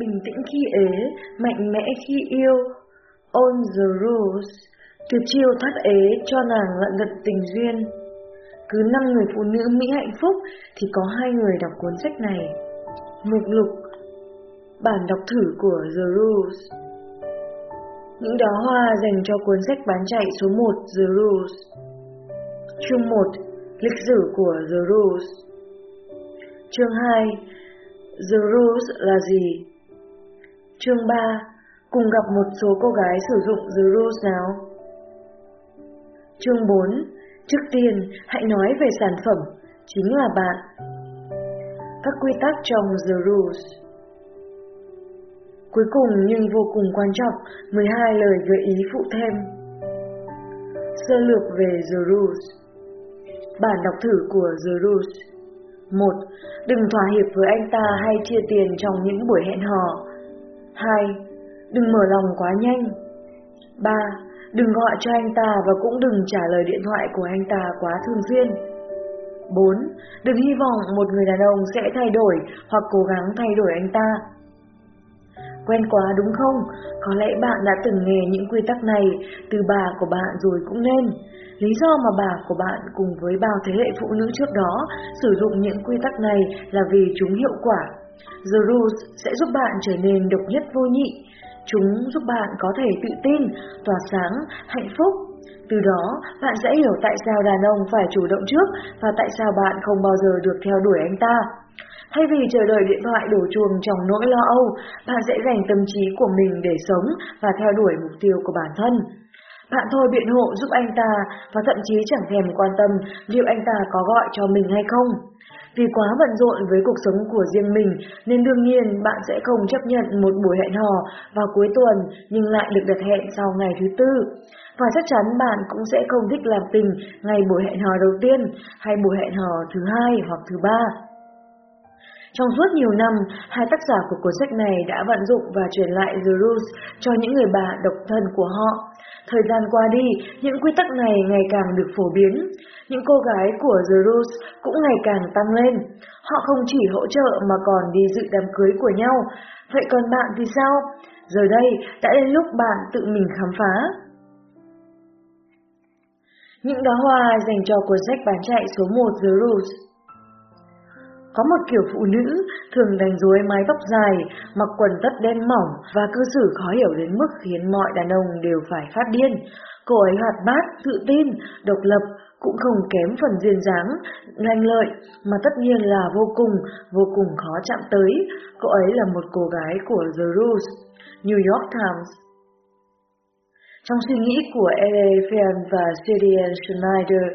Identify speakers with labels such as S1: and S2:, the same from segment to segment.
S1: bình tĩnh khi ế, mạnh mẽ khi yêu. On the rules, tuyệt chiêu thắt ế cho nàng lận lận tình duyên. Cứ năm người phụ nữ Mỹ hạnh phúc thì có hai người đọc cuốn sách này. Mục lục Bản đọc thử của The Rules Những đóa hoa dành cho cuốn sách bán chạy số 1 The Rules Chương 1 Lịch sử của The Rules Chương 2 The Rules là gì? Chương 3 Cùng gặp một số cô gái sử dụng The Rules nào? Chương 4 Trước tiên, hãy nói về sản phẩm, chính là bạn. Các quy tắc trong The Rules Cuối cùng nhưng vô cùng quan trọng, 12 lời gợi ý phụ thêm. Sơ lược về The Rules Bản đọc thử của The Rules 1. Đừng thỏa hiệp với anh ta hay chia tiền trong những buổi hẹn hò. 2. Đừng mở lòng quá nhanh. 3. Đừng gọi cho anh ta và cũng đừng trả lời điện thoại của anh ta quá thường xuyên. 4. Đừng hy vọng một người đàn ông sẽ thay đổi hoặc cố gắng thay đổi anh ta. Quen quá đúng không? Có lẽ bạn đã từng nghe những quy tắc này từ bà của bạn rồi cũng nên. Lý do mà bà của bạn cùng với bao thế hệ phụ nữ trước đó sử dụng những quy tắc này là vì chúng hiệu quả. The Rules sẽ giúp bạn trở nên độc nhất vô nhị. Chúng giúp bạn có thể tự tin, tỏa sáng, hạnh phúc. Từ đó, bạn sẽ hiểu tại sao đàn ông phải chủ động trước và tại sao bạn không bao giờ được theo đuổi anh ta. Thay vì chờ đợi điện thoại đổ chuồng trong nỗi lo âu, bạn sẽ dành tâm trí của mình để sống và theo đuổi mục tiêu của bản thân. Bạn thôi biện hộ giúp anh ta và thậm chí chẳng thèm quan tâm liệu anh ta có gọi cho mình hay không. Vì quá bận rộn với cuộc sống của riêng mình nên đương nhiên bạn sẽ không chấp nhận một buổi hẹn hò vào cuối tuần nhưng lại được đặt hẹn sau ngày thứ tư. Và chắc chắn bạn cũng sẽ không thích làm tình ngày buổi hẹn hò đầu tiên hay buổi hẹn hò thứ hai hoặc thứ ba. Trong suốt nhiều năm, hai tác giả của cuốn sách này đã vận dụng và truyền lại The Rules cho những người bà độc thân của họ. Thời gian qua đi, những quy tắc này ngày càng được phổ biến. Những cô gái của The Rose cũng ngày càng tăng lên. Họ không chỉ hỗ trợ mà còn đi dự đám cưới của nhau. Vậy còn bạn thì sao? Giờ đây đã đến lúc bạn tự mình khám phá. Những đóa hoa dành cho cuốn sách bán chạy số 1 The Rose có một kiểu phụ nữ thường đánh rối mái tóc dài, mặc quần tất đen mỏng và cư xử khó hiểu đến mức khiến mọi đàn ông đều phải phát điên. Cô ấy hoạt bát, tự tin, độc lập, cũng không kém phần duyên dáng, lanh lợi, mà tất nhiên là vô cùng, vô cùng khó chạm tới. Cô ấy là một cô gái của The Rules, New York Times. Trong suy nghĩ của L.A. Fan và Syrian Schneider,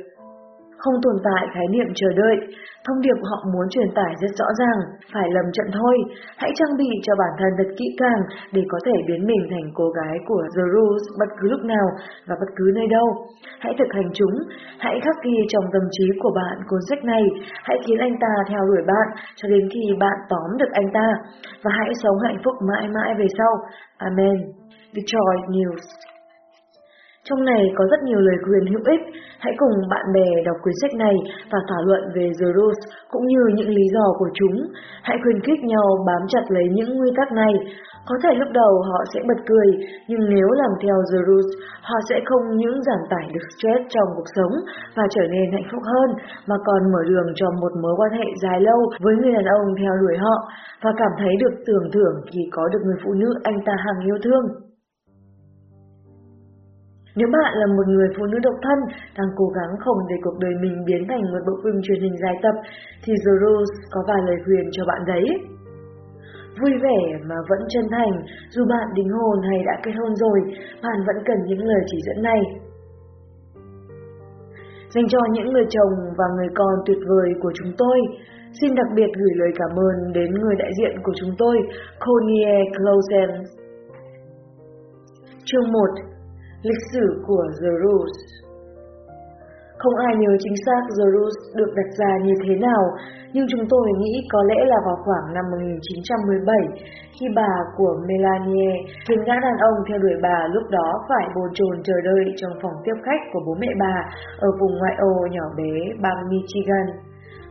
S1: không tồn tại khái niệm chờ đợi, thông điệp họ muốn truyền tải rất rõ ràng, phải lầm trận thôi, hãy trang bị cho bản thân thật kỹ càng để có thể biến mình thành cô gái của The Rules bất cứ lúc nào và bất cứ nơi đâu. Hãy thực hành chúng, hãy khắc ghi trong tâm trí của bạn cuốn sách này, hãy khiến anh ta theo đuổi bạn cho đến khi bạn tóm được anh ta, và hãy sống hạnh phúc mãi mãi về sau. Amen. Detroit News trong này có rất nhiều lời khuyên hữu ích, hãy cùng bạn bè đọc quyển sách này và thảo luận về The Rules cũng như những lý do của chúng. Hãy khuyến khích nhau bám chặt lấy những nguyên tắc này. Có thể lúc đầu họ sẽ bật cười, nhưng nếu làm theo The Rules, họ sẽ không những giảm tải được stress trong cuộc sống và trở nên hạnh phúc hơn, mà còn mở đường cho một mối quan hệ dài lâu với người đàn ông theo đuổi họ và cảm thấy được tưởng thưởng khi có được người phụ nữ anh ta hàng yêu thương. Nếu bạn là một người phụ nữ độc thân đang cố gắng không để cuộc đời mình biến thành một bộ phim truyền hình dài tập, thì The Rose có vài lời khuyên cho bạn đấy. Vui vẻ mà vẫn chân thành, dù bạn đính hôn hay đã kết hôn rồi, bạn vẫn cần những lời chỉ dẫn này. Dành cho những người chồng và người con tuyệt vời của chúng tôi, xin đặc biệt gửi lời cảm ơn đến người đại diện của chúng tôi, Connie Clausen. Chương 1 Lịch sử của The Rules Không ai nhớ chính xác The Rules được đặt ra như thế nào, nhưng chúng tôi nghĩ có lẽ là vào khoảng năm 1917, khi bà của Melanie khiến gã đàn ông theo đuổi bà lúc đó phải bồn chồn chờ đợi trong phòng tiếp khách của bố mẹ bà ở vùng ngoại ô nhỏ bé bang Michigan.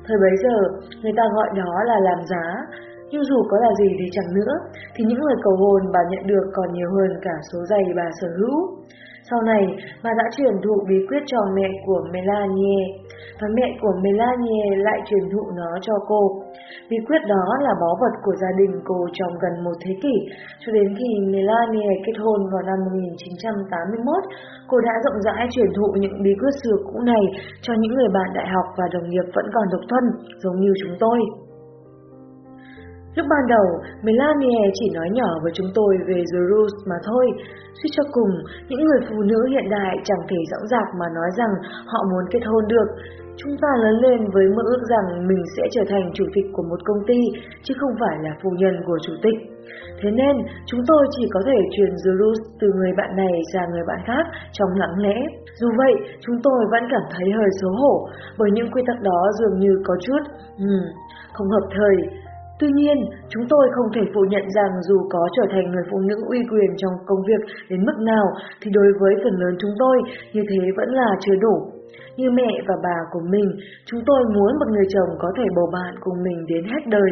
S1: Thời bấy giờ, người ta gọi đó là làm giá, nhưng dù có là gì đi chẳng nữa, thì những lời cầu hôn bà nhận được còn nhiều hơn cả số giày bà sở hữu. Sau này, bà đã truyền thụ bí quyết cho mẹ của Melanie, và mẹ của Melanie lại truyền thụ nó cho cô. Bí quyết đó là báu vật của gia đình cô trong gần một thế kỷ, cho đến khi Melanie kết hôn vào năm 1981, cô đã rộng rãi truyền thụ những bí quyết xưa cũ này cho những người bạn đại học và đồng nghiệp vẫn còn độc thân, giống như chúng tôi. Lúc ban đầu, Melanie chỉ nói nhỏ với chúng tôi về The Rules mà thôi. Suy cho cùng, những người phụ nữ hiện đại chẳng thể dõng dạc mà nói rằng họ muốn kết hôn được. Chúng ta lớn lên với mơ ước rằng mình sẽ trở thành chủ tịch của một công ty, chứ không phải là phu nhân của chủ tịch. Thế nên, chúng tôi chỉ có thể truyền The Rules từ người bạn này sang người bạn khác trong lặng lẽ. Dù vậy, chúng tôi vẫn cảm thấy hơi xấu hổ, bởi những quy tắc đó dường như có chút, um, không hợp thời. Tuy nhiên, chúng tôi không thể phủ nhận rằng dù có trở thành người phụ nữ uy quyền trong công việc đến mức nào thì đối với phần lớn chúng tôi như thế vẫn là chưa đủ. Như mẹ và bà của mình, chúng tôi muốn một người chồng có thể bầu bạn cùng mình đến hết đời.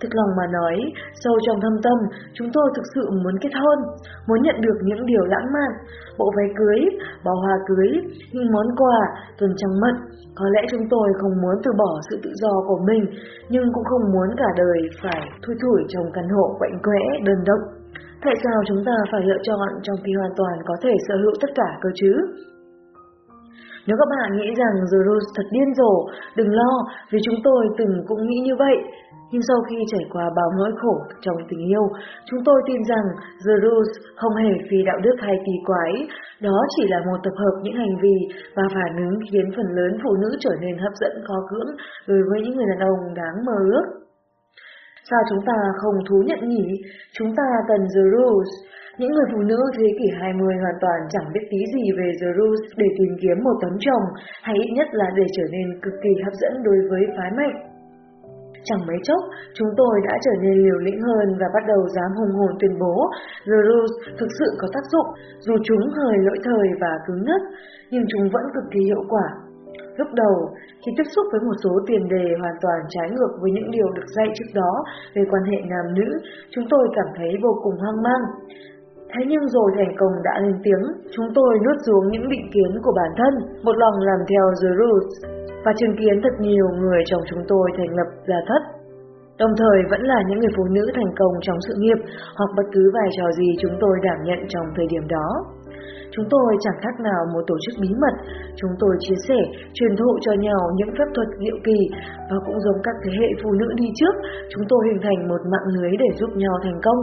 S1: Thực lòng mà nói, sâu trong thâm tâm, chúng tôi thực sự muốn kết hôn, muốn nhận được những điều lãng mạn, bộ váy cưới, bó hoa cưới, những món quà, tuần trăng mật. Có lẽ chúng tôi không muốn từ bỏ sự tự do của mình, nhưng cũng không muốn cả đời phải thui thủi trong căn hộ quạnh quẽ, đơn độc. Tại sao chúng ta phải lựa chọn trong khi hoàn toàn có thể sở hữu tất cả cơ chứ? Nếu các bạn nghĩ rằng The Rose thật điên rồ, đừng lo vì chúng tôi từng cũng nghĩ như vậy. Nhưng sau khi trải qua bao nỗi khổ trong tình yêu, chúng tôi tin rằng The Rules không hề phi đạo đức hay kỳ quái, đó chỉ là một tập hợp những hành vi và phản ứng khiến phần lớn phụ nữ trở nên hấp dẫn khó cưỡng đối với những người đàn ông đáng mơ ước. Sao chúng ta không thú nhận nhỉ? Chúng ta cần The Rules. Những người phụ nữ thế kỷ 20 hoàn toàn chẳng biết tí gì về The Rules để tìm kiếm một tấm chồng, hay ít nhất là để trở nên cực kỳ hấp dẫn đối với phái mạnh. Chẳng mấy chốc, chúng tôi đã trở nên liều lĩnh hơn và bắt đầu dám hùng hồn tuyên bố The Rules thực sự có tác dụng, dù chúng hơi lỗi thời và cứng nhất, nhưng chúng vẫn cực kỳ hiệu quả. Lúc đầu, khi tiếp xúc với một số tiền đề hoàn toàn trái ngược với những điều được dạy trước đó về quan hệ nam nữ, chúng tôi cảm thấy vô cùng hoang mang. Thế nhưng rồi thành công đã lên tiếng, chúng tôi nuốt xuống những định kiến của bản thân, một lòng làm theo The Rules, và chứng kiến thật nhiều người trong chúng tôi thành lập gia thất. Đồng thời vẫn là những người phụ nữ thành công trong sự nghiệp hoặc bất cứ vai trò gì chúng tôi đảm nhận trong thời điểm đó. Chúng tôi chẳng khác nào một tổ chức bí mật, chúng tôi chia sẻ, truyền thụ cho nhau những phép thuật diệu kỳ và cũng giống các thế hệ phụ nữ đi trước, chúng tôi hình thành một mạng lưới để giúp nhau thành công.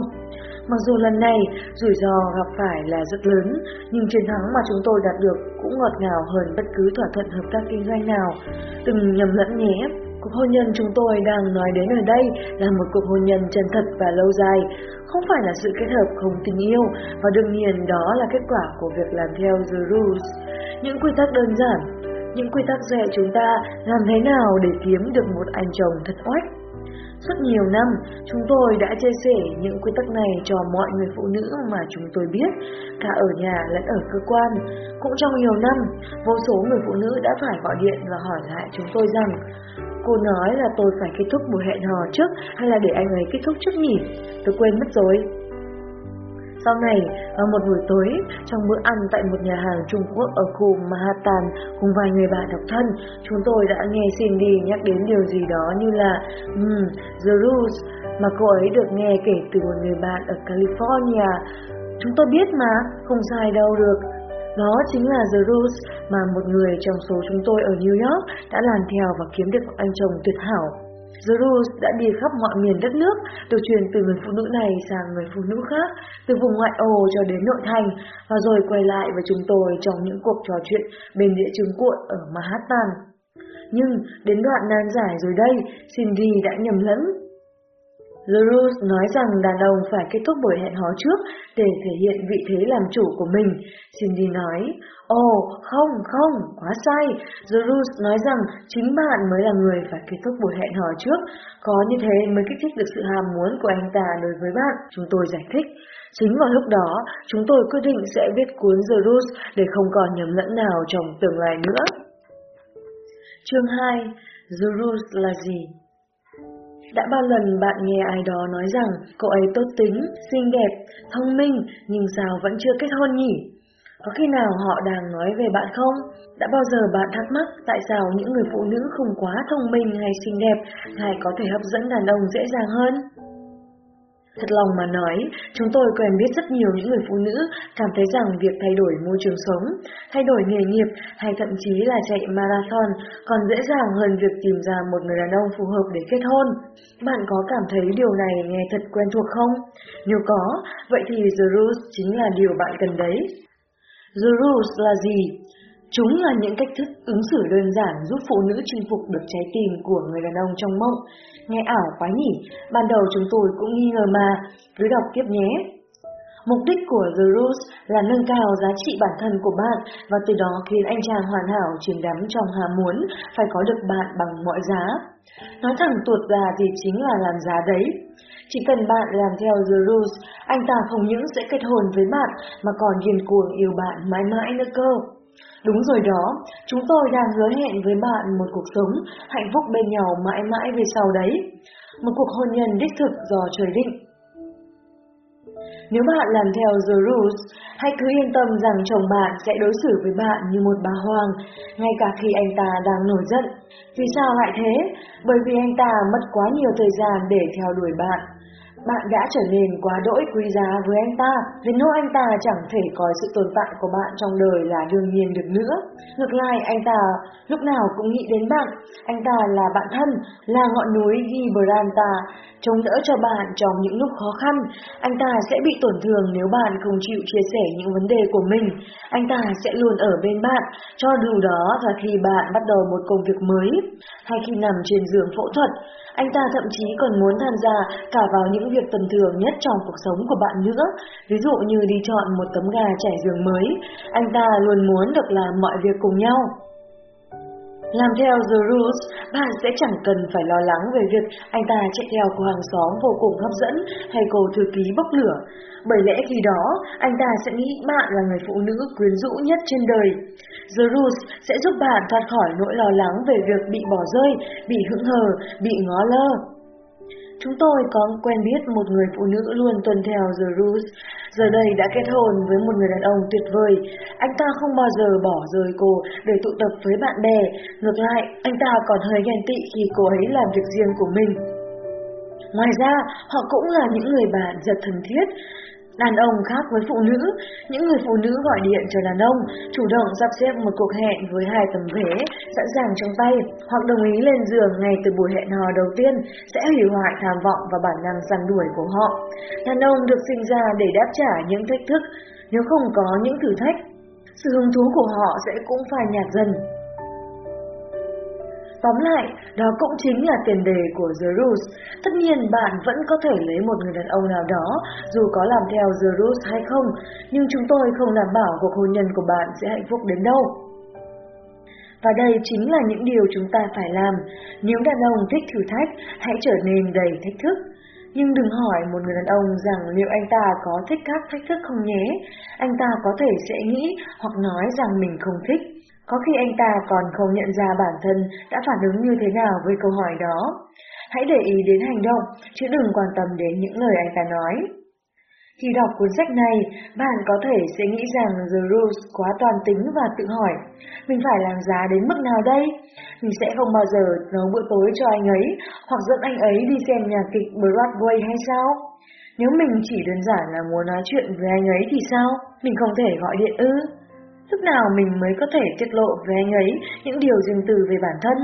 S1: Mặc dù lần này rủi ro gặp phải là rất lớn, nhưng chiến thắng mà chúng tôi đạt được cũng ngọt ngào hơn bất cứ thỏa thuận hợp tác kinh doanh nào. Đừng nhầm lẫn nhé. Cuộc hôn nhân chúng tôi đang nói đến ở đây là một cuộc hôn nhân chân thật và lâu dài, không phải là sự kết hợp không tình yêu, và đương nhiên đó là kết quả của việc làm theo The Rules. Những quy tắc đơn giản, những quy tắc dạy chúng ta làm thế nào để kiếm được một anh chồng thật oách. Suốt nhiều năm, chúng tôi đã chia sẻ những quy tắc này cho mọi người phụ nữ mà chúng tôi biết, cả ở nhà lẫn ở cơ quan. Cũng trong nhiều năm, vô số người phụ nữ đã phải gọi điện và hỏi lại chúng tôi rằng Cô nói là tôi phải kết thúc buổi hẹn hò trước hay là để anh ấy kết thúc trước nhỉ? Tôi quên mất rồi. Sau này, vào một buổi tối, trong bữa ăn tại một nhà hàng Trung Quốc ở khu Manhattan cùng vài người bạn độc thân, chúng tôi đã nghe Cindy nhắc đến điều gì đó như là um, The Rules mà cô ấy được nghe kể từ một người bạn ở California. Chúng tôi biết mà, không sai đâu được. Đó chính là The Rules mà một người trong số chúng tôi ở New York đã làm theo và kiếm được một anh chồng tuyệt hảo. The đã đi khắp mọi miền đất nước, được truyền từ người phụ nữ này sang người phụ nữ khác, từ vùng ngoại ô cho đến nội thành, và rồi quay lại với chúng tôi trong những cuộc trò chuyện bên địa chứng cuộn ở Manhattan. Nhưng đến đoạn nan giải rồi đây, Cindy đã nhầm lẫn. LaRousse nói rằng đàn ông phải kết thúc buổi hẹn hò trước để thể hiện vị thế làm chủ của mình. Cindy nói, Ồ, oh, không, không, quá sai. Zeus nói rằng chính bạn mới là người phải kết thúc buổi hẹn hò trước. Có như thế mới kích thích được sự ham muốn của anh ta đối với bạn, chúng tôi giải thích. Chính vào lúc đó, chúng tôi quyết định sẽ viết cuốn Zeus để không còn nhầm lẫn nào trong tương lai nữa. Chương 2 Zeus là gì? Đã bao lần bạn nghe ai đó nói rằng cậu ấy tốt tính, xinh đẹp, thông minh nhưng sao vẫn chưa kết hôn nhỉ? Có khi nào họ đang nói về bạn không? Đã bao giờ bạn thắc mắc tại sao những người phụ nữ không quá thông minh hay xinh đẹp lại có thể hấp dẫn đàn ông dễ dàng hơn? Thật lòng mà nói, chúng tôi quen biết rất nhiều những người phụ nữ cảm thấy rằng việc thay đổi môi trường sống, thay đổi nghề nghiệp hay thậm chí là chạy marathon còn dễ dàng hơn việc tìm ra một người đàn ông phù hợp để kết hôn. Bạn có cảm thấy điều này nghe thật quen thuộc không? Nếu có, vậy thì The Rules chính là điều bạn cần đấy. The Rules là gì? Chúng là những cách thức ứng xử đơn giản giúp phụ nữ chinh phục được trái tim của người đàn ông trong mộng. Nghe ảo quá nhỉ, ban đầu chúng tôi cũng nghi ngờ mà, cứ đọc tiếp nhé. Mục đích của The Rules là nâng cao giá trị bản thân của bạn và từ đó khiến anh chàng hoàn hảo chìm đắm trong ham muốn phải có được bạn bằng mọi giá. Nói thẳng tuột ra thì chính là làm giá đấy. Chỉ cần bạn làm theo The Rules, anh ta không những sẽ kết hôn với bạn mà còn điên cuồng yêu bạn mãi mãi nữa cơ. Đúng rồi đó, chúng tôi đang hứa hẹn với bạn một cuộc sống hạnh phúc bên nhau mãi mãi về sau đấy. Một cuộc hôn nhân đích thực do trời định. Nếu bạn làm theo The Rules, hãy cứ yên tâm rằng chồng bạn sẽ đối xử với bạn như một bà hoàng, ngay cả khi anh ta đang nổi giận. Vì sao lại thế? Bởi vì anh ta mất quá nhiều thời gian để theo đuổi bạn. Bạn đã trở nên quá đỗi quý giá với anh ta, đến nỗi anh ta chẳng thể coi sự tồn tại của bạn trong đời là đương nhiên được nữa. Ngược lại, anh ta lúc nào cũng nghĩ đến bạn. Anh ta là bạn thân, là ngọn núi Gibraltar, chống đỡ cho bạn trong những lúc khó khăn. Anh ta sẽ bị tổn thương nếu bạn không chịu chia sẻ những vấn đề của mình. Anh ta sẽ luôn ở bên bạn, cho dù đó là khi bạn bắt đầu một công việc mới, hay khi nằm trên giường phẫu thuật. Anh ta thậm chí còn muốn tham gia cả vào những việc tầm thường nhất trong cuộc sống của bạn nữa, ví dụ như đi chọn một tấm gà trải giường mới. Anh ta luôn muốn được làm mọi việc cùng nhau. Làm theo The Rules, bạn sẽ chẳng cần phải lo lắng về việc anh ta chạy theo của hàng xóm vô cùng hấp dẫn hay cô thư ký bốc lửa. Bởi lẽ khi đó, anh ta sẽ nghĩ bạn là người phụ nữ quyến rũ nhất trên đời. The Rules sẽ giúp bạn thoát khỏi nỗi lo lắng về việc bị bỏ rơi, bị hững hờ, bị ngó lơ. Chúng tôi có quen biết một người phụ nữ luôn tuân theo The Rules, giờ đây đã kết hôn với một người đàn ông tuyệt vời. Anh ta không bao giờ bỏ rơi cô để tụ tập với bạn bè, ngược lại, anh ta còn hơi ghen tị khi cô ấy làm việc riêng của mình. Ngoài ra, họ cũng là những người bạn rất thân thiết, Đàn ông khác với phụ nữ, những người phụ nữ gọi điện cho đàn ông, chủ động sắp xếp một cuộc hẹn với hai tấm vé, sẵn sàng trong tay, hoặc đồng ý lên giường ngay từ buổi hẹn hò đầu tiên, sẽ hủy hoại tham vọng và bản năng săn đuổi của họ. Đàn ông được sinh ra để đáp trả những thách thức, nếu không có những thử thách, sự hứng thú của họ sẽ cũng phải nhạt dần. Tóm lại, đó cũng chính là tiền đề của The Rules. Tất nhiên bạn vẫn có thể lấy một người đàn ông nào đó, dù có làm theo The Rules hay không, nhưng chúng tôi không đảm bảo cuộc hôn nhân của bạn sẽ hạnh phúc đến đâu. Và đây chính là những điều chúng ta phải làm. Nếu đàn ông thích thử thách, hãy trở nên đầy thách thức. Nhưng đừng hỏi một người đàn ông rằng liệu anh ta có thích các thách thức không nhé. Anh ta có thể sẽ nghĩ hoặc nói rằng mình không thích. Có khi anh ta còn không nhận ra bản thân đã phản ứng như thế nào với câu hỏi đó. Hãy để ý đến hành động, chứ đừng quan tâm đến những lời anh ta nói. Khi đọc cuốn sách này, bạn có thể sẽ nghĩ rằng The Rules quá toàn tính và tự hỏi, mình phải làm giá đến mức nào đây? Mình sẽ không bao giờ nấu bữa tối cho anh ấy, hoặc dẫn anh ấy đi xem nhà kịch Broadway hay sao? Nếu mình chỉ đơn giản là muốn nói chuyện với anh ấy thì sao? Mình không thể gọi điện ư? Lúc nào mình mới có thể tiết lộ với anh ấy những điều riêng tư về bản thân?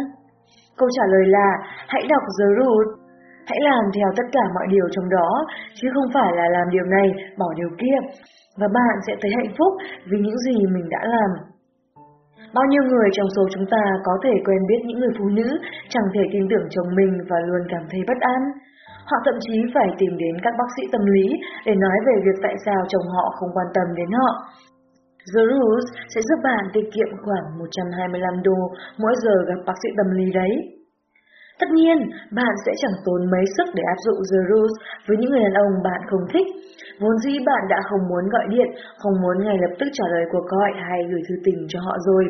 S1: Câu trả lời là hãy đọc The Root. Hãy làm theo tất cả mọi điều trong đó, chứ không phải là làm điều này, bỏ điều kia. Và bạn sẽ thấy hạnh phúc vì những gì mình đã làm. Bao nhiêu người trong số chúng ta có thể quen biết những người phụ nữ chẳng thể tin tưởng chồng mình và luôn cảm thấy bất an. Họ thậm chí phải tìm đến các bác sĩ tâm lý để nói về việc tại sao chồng họ không quan tâm đến họ. The Rules sẽ giúp bạn tiết kiệm khoảng 125 đô mỗi giờ gặp bác sĩ tâm lý đấy. Tất nhiên, bạn sẽ chẳng tốn mấy sức để áp dụng The Rules với những người đàn ông bạn không thích. Vốn dĩ bạn đã không muốn gọi điện, không muốn ngay lập tức trả lời cuộc gọi hay gửi thư tình cho họ rồi.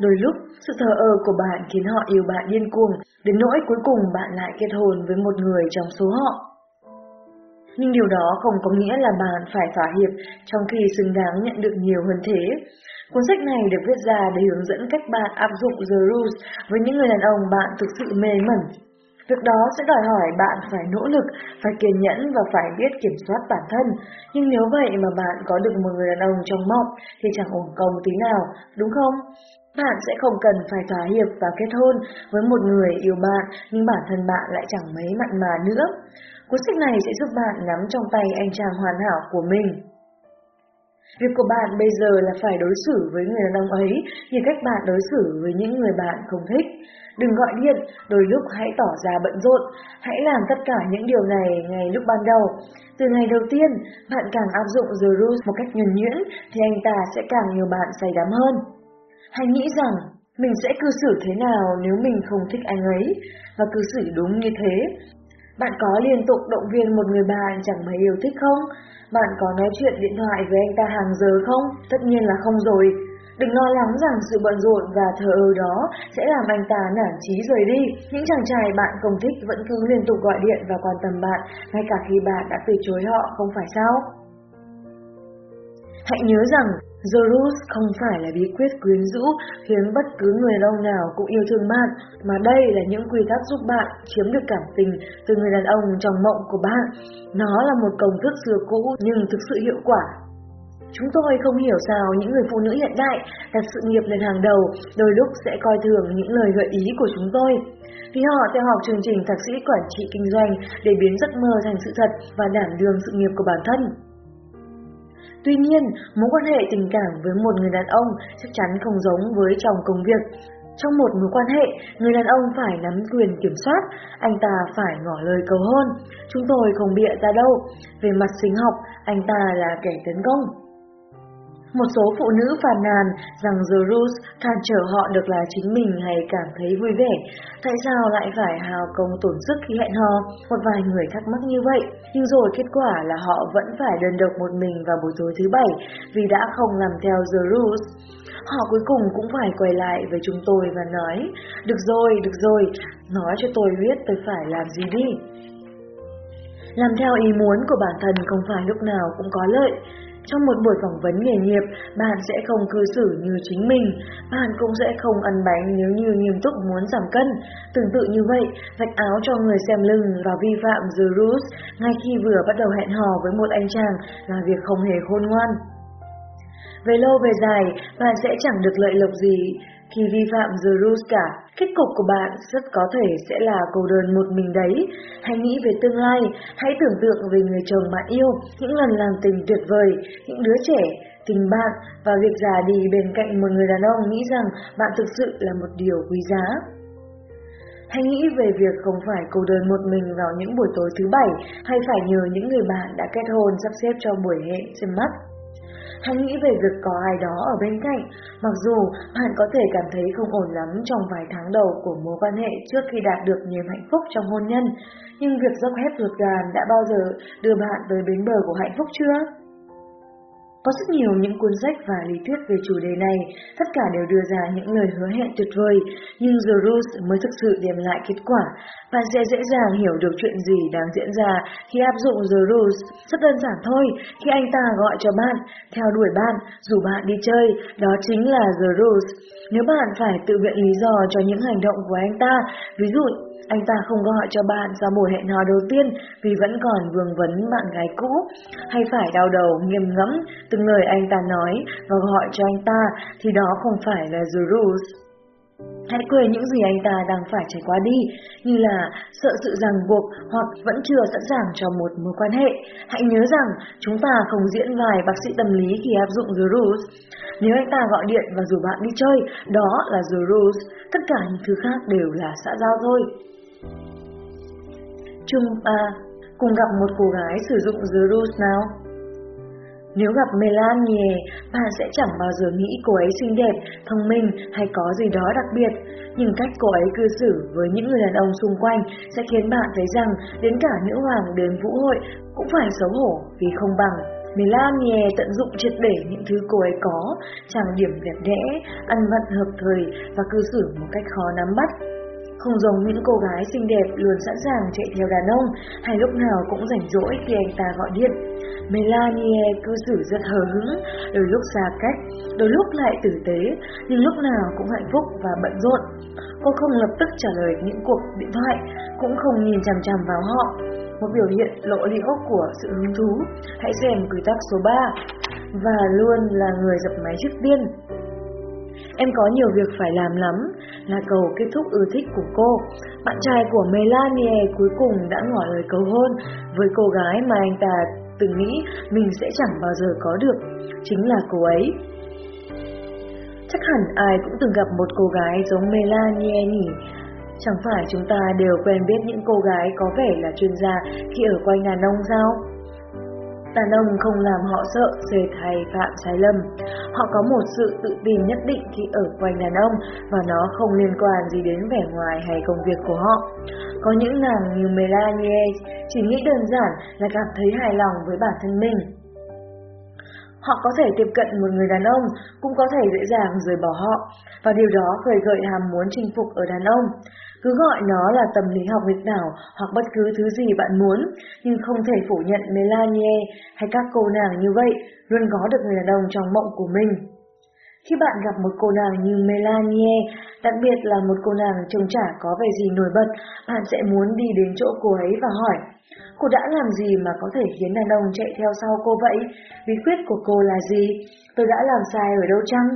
S1: Đôi lúc, sự thờ ơ của bạn khiến họ yêu bạn điên cuồng, đến nỗi cuối cùng bạn lại kết hôn với một người trong số họ. Nhưng điều đó không có nghĩa là bạn phải thỏa hiệp trong khi xứng đáng nhận được nhiều hơn thế. Cuốn sách này được viết ra để hướng dẫn cách bạn áp dụng The Rules với những người đàn ông bạn thực sự mê mẩn. Việc đó sẽ đòi hỏi bạn phải nỗ lực, phải kiên nhẫn và phải biết kiểm soát bản thân. Nhưng nếu vậy mà bạn có được một người đàn ông trong mộng thì chẳng ổn công tí nào, đúng không? Bạn sẽ không cần phải thỏa hiệp và kết hôn với một người yêu bạn nhưng bản thân bạn lại chẳng mấy mặn mà nữa. Cuốn sách này sẽ giúp bạn nắm trong tay anh chàng hoàn hảo của mình. Việc của bạn bây giờ là phải đối xử với người đàn ông ấy như cách bạn đối xử với những người bạn không thích. Đừng gọi điện, đôi lúc hãy tỏ ra bận rộn, hãy làm tất cả những điều này ngay lúc ban đầu. Từ ngày đầu tiên, bạn càng áp dụng The Rules một cách nhuần nhuyễn thì anh ta sẽ càng nhiều bạn say đắm hơn. Hãy nghĩ rằng mình sẽ cư xử thế nào nếu mình không thích anh ấy, và cư xử đúng như thế. Bạn có liên tục động viên một người bạn chẳng mấy yêu thích không? Bạn có nói chuyện điện thoại với anh ta hàng giờ không? Tất nhiên là không rồi. Đừng lo lắng rằng sự bận rộn và thờ ơ đó sẽ làm anh ta nản chí rời đi. Những chàng trai bạn không thích vẫn cứ liên tục gọi điện và quan tâm bạn, ngay cả khi bạn đã từ chối họ, không phải sao? Hãy nhớ rằng The không phải là bí quyết quyến rũ khiến bất cứ người đàn ông nào cũng yêu thương bạn, mà đây là những quy tắc giúp bạn chiếm được cảm tình từ người đàn ông trong mộng của bạn. Nó là một công thức xưa cũ nhưng thực sự hiệu quả. Chúng tôi không hiểu sao những người phụ nữ hiện đại đặt sự nghiệp lên hàng đầu đôi lúc sẽ coi thường những lời gợi ý của chúng tôi. Vì họ theo học chương trình thạc sĩ quản trị kinh doanh để biến giấc mơ thành sự thật và đảm đương sự nghiệp của bản thân. Tuy nhiên, mối quan hệ tình cảm với một người đàn ông chắc chắn không giống với chồng công việc. Trong một mối quan hệ, người đàn ông phải nắm quyền kiểm soát, anh ta phải ngỏ lời cầu hôn. Chúng tôi không bịa ra đâu. Về mặt sinh học, anh ta là kẻ tấn công. Một số phụ nữ phàn nàn rằng The Rules cản trở họ được là chính mình hay cảm thấy vui vẻ. Tại sao lại phải hào công tổn sức khi hẹn hò? Một vài người thắc mắc như vậy, nhưng rồi kết quả là họ vẫn phải đơn độc một mình vào buổi tối thứ bảy vì đã không làm theo The Rules. Họ cuối cùng cũng phải quay lại với chúng tôi và nói, được rồi, được rồi, nói cho tôi biết tôi phải làm gì đi. Làm theo ý muốn của bản thân không phải lúc nào cũng có lợi. Trong một buổi phỏng vấn nghề nghiệp, bạn sẽ không cư xử như chính mình, bạn cũng sẽ không ăn bánh nếu như nghiêm túc muốn giảm cân. Tương tự như vậy, vạch áo cho người xem lưng và vi phạm The Rules ngay khi vừa bắt đầu hẹn hò với một anh chàng là việc không hề khôn ngoan. Về lâu về dài, bạn sẽ chẳng được lợi lộc gì khi vi phạm The Rules cả. Kết cục của bạn rất có thể sẽ là cô đơn một mình đấy. Hãy nghĩ về tương lai, hãy tưởng tượng về người chồng bạn yêu, những lần làm tình tuyệt vời, những đứa trẻ, tình bạn và việc già đi bên cạnh một người đàn ông nghĩ rằng bạn thực sự là một điều quý giá. Hãy nghĩ về việc không phải cô đơn một mình vào những buổi tối thứ bảy hay phải nhờ những người bạn đã kết hôn sắp xếp cho buổi hẹn xem mắt. Hãy nghĩ về việc có ai đó ở bên cạnh, mặc dù bạn có thể cảm thấy không ổn lắm trong vài tháng đầu của mối quan hệ trước khi đạt được niềm hạnh phúc trong hôn nhân, nhưng việc dốc hết ruột gan đã bao giờ đưa bạn tới bến bờ của hạnh phúc chưa? Có rất nhiều những cuốn sách và lý thuyết về chủ đề này, tất cả đều đưa ra những lời hứa hẹn tuyệt vời, nhưng The Rules mới thực sự đem lại kết quả. Bạn sẽ dễ dàng hiểu được chuyện gì đang diễn ra khi áp dụng The Rules. Rất đơn giản thôi, khi anh ta gọi cho bạn, theo đuổi bạn, rủ bạn đi chơi, đó chính là The Rules. Nếu bạn phải tự viện lý do cho những hành động của anh ta, ví dụ anh ta không gọi cho bạn do buổi hẹn hò đầu tiên vì vẫn còn vương vấn bạn gái cũ, hay phải đau đầu nghiêm ngẫm từng lời anh ta nói và gọi cho anh ta thì đó không phải là The Rules. Hãy quên những gì anh ta đang phải trải qua đi, như là sợ sự ràng buộc hoặc vẫn chưa sẵn sàng cho một mối quan hệ. Hãy nhớ rằng chúng ta không diễn vai bác sĩ tâm lý khi áp dụng The Rules. Nếu anh ta gọi điện và rủ bạn đi chơi, đó là The Rules, tất cả những thứ khác đều là xã giao thôi. Chung A Cùng gặp một cô gái sử dụng The Rules nào. Nếu gặp Melanie, bạn sẽ chẳng bao giờ nghĩ cô ấy xinh đẹp, thông minh hay có gì đó đặc biệt. Nhưng cách cô ấy cư xử với những người đàn ông xung quanh sẽ khiến bạn thấy rằng đến cả nữ hoàng đến vũ hội cũng phải xấu hổ vì không bằng. Melanie tận dụng triệt để những thứ cô ấy có, trang điểm đẹp đẽ, ăn vận hợp thời và cư xử một cách khó nắm bắt. Không giống những cô gái xinh đẹp luôn sẵn sàng chạy theo đàn ông hay lúc nào cũng rảnh rỗi khi anh ta gọi điện. Melanie cư xử rất hờ hững, đôi lúc xa cách, đôi lúc lại tử tế, nhưng lúc nào cũng hạnh phúc và bận rộn. Cô không lập tức trả lời những cuộc điện thoại, cũng không nhìn chằm chằm vào họ. Một biểu hiện lộ liễu của sự hứng thú, hãy xem quy tắc số 3, và luôn là người dập máy trước tiên. Em có nhiều việc phải làm lắm, là cầu kết thúc ưa thích của cô. Bạn trai của Melanie cuối cùng đã ngỏ lời cầu hôn với cô gái mà anh ta từng nghĩ mình sẽ chẳng bao giờ có được, chính là cô ấy. Chắc hẳn ai cũng từng gặp một cô gái giống Melanie nhỉ? Chẳng phải chúng ta đều quen biết những cô gái có vẻ là chuyên gia khi ở quanh đàn ông sao? Đàn ông không làm họ sợ dệt thầy phạm sai lầm. Họ có một sự tự tin nhất định khi ở quanh đàn ông và nó không liên quan gì đến vẻ ngoài hay công việc của họ. Có những nàng như Melanie chỉ nghĩ đơn giản là cảm thấy hài lòng với bản thân mình. Họ có thể tiếp cận một người đàn ông, cũng có thể dễ dàng rời bỏ họ, và điều đó khởi gợi ham muốn chinh phục ở đàn ông. Cứ gọi nó là tâm lý học nghịch đảo hoặc bất cứ thứ gì bạn muốn, nhưng không thể phủ nhận Melanie hay các cô nàng như vậy luôn có được người đàn ông trong mộng của mình. Khi bạn gặp một cô nàng như Melanie, đặc biệt là một cô nàng trông chả có vẻ gì nổi bật, bạn sẽ muốn đi đến chỗ cô ấy và hỏi, cô đã làm gì mà có thể khiến đàn ông chạy theo sau cô vậy? Bí quyết của cô là gì? Tôi đã làm sai ở đâu chăng?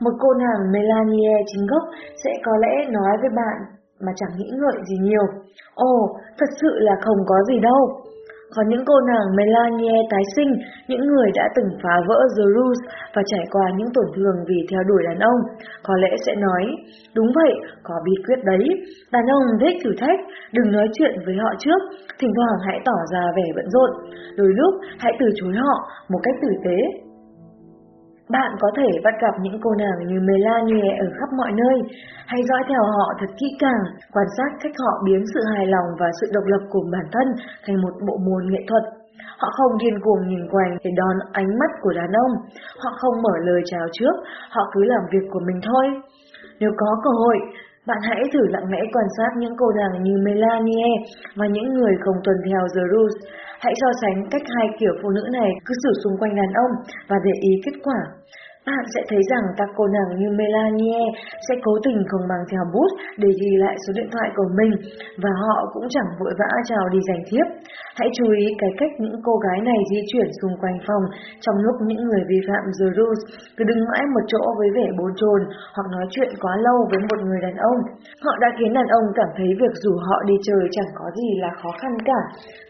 S1: Một cô nàng Melanie chính gốc sẽ có lẽ nói với bạn mà chẳng nghĩ ngợi gì nhiều. Ồ, thật sự là không có gì đâu. Có những cô nàng Melanie tái sinh, những người đã từng phá vỡ The Rules và trải qua những tổn thương vì theo đuổi đàn ông, có lẽ sẽ nói, đúng vậy, có bí quyết đấy, đàn ông thích thử thách, đừng nói chuyện với họ trước, thỉnh thoảng hãy tỏ ra vẻ bận rộn, đôi lúc hãy từ chối họ một cách tử tế, bạn có thể bắt gặp những cô nàng như Melanie ở khắp mọi nơi, hãy dõi theo họ thật kỹ càng, quan sát cách họ biến sự hài lòng và sự độc lập của bản thân thành một bộ môn nghệ thuật. Họ không điên cuồng nhìn quanh để đón ánh mắt của đàn ông, họ không mở lời chào trước, họ cứ làm việc của mình thôi. Nếu có cơ hội, bạn hãy thử lặng lẽ quan sát những cô nàng như Melanie và những người không tuân theo The Rules. Hãy so sánh cách hai kiểu phụ nữ này cứ xử xung quanh đàn ông và để ý kết quả. Bạn sẽ thấy rằng các cô nàng như Melanie sẽ cố tình không mang theo bút để ghi lại số điện thoại của mình và họ cũng chẳng vội vã chào đi giành thiếp. Hãy chú ý cái cách những cô gái này di chuyển xung quanh phòng trong lúc những người vi phạm The Rules cứ đứng mãi một chỗ với vẻ bồn chồn hoặc nói chuyện quá lâu với một người đàn ông. Họ đã khiến đàn ông cảm thấy việc rủ họ đi chơi chẳng có gì là khó khăn cả.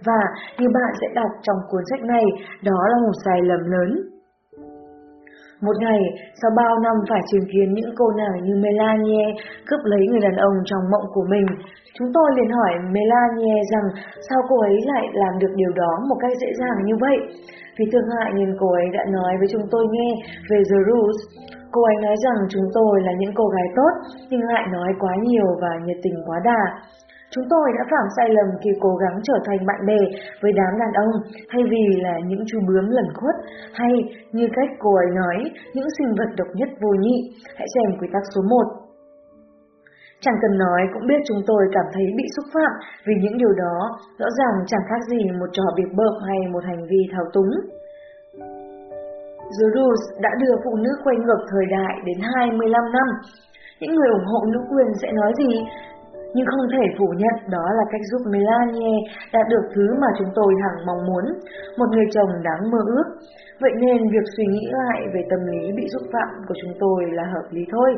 S1: Và như bạn sẽ đọc trong cuốn sách này, đó là một sai lầm lớn. Một ngày, sau bao năm phải chứng kiến những cô nàng như Melanie cướp lấy người đàn ông trong mộng của mình, chúng tôi liền hỏi Melanie rằng sao cô ấy lại làm được điều đó một cách dễ dàng như vậy. Vì thương hại nên cô ấy đã nói với chúng tôi nghe về The Rules. Cô ấy nói rằng chúng tôi là những cô gái tốt, nhưng lại nói quá nhiều và nhiệt tình quá đà. Chúng tôi đã phạm sai lầm khi cố gắng trở thành bạn bè với đám đàn ông hay vì là những chú bướm lẩn khuất hay như cách cô ấy nói, những sinh vật độc nhất vô nhị. Hãy xem quy tắc số 1. Chẳng cần nói cũng biết chúng tôi cảm thấy bị xúc phạm vì những điều đó rõ ràng chẳng khác gì một trò biệt bợm hay một hành vi thao túng. The đã đưa phụ nữ quay ngược thời đại đến 25 năm. Những người ủng hộ nữ quyền sẽ nói gì? Nhưng không thể phủ nhận đó là cách giúp Melanie đạt được thứ mà chúng tôi hằng mong muốn, một người chồng đáng mơ ước. Vậy nên việc suy nghĩ lại về tâm lý bị xúc phạm của chúng tôi là hợp lý thôi.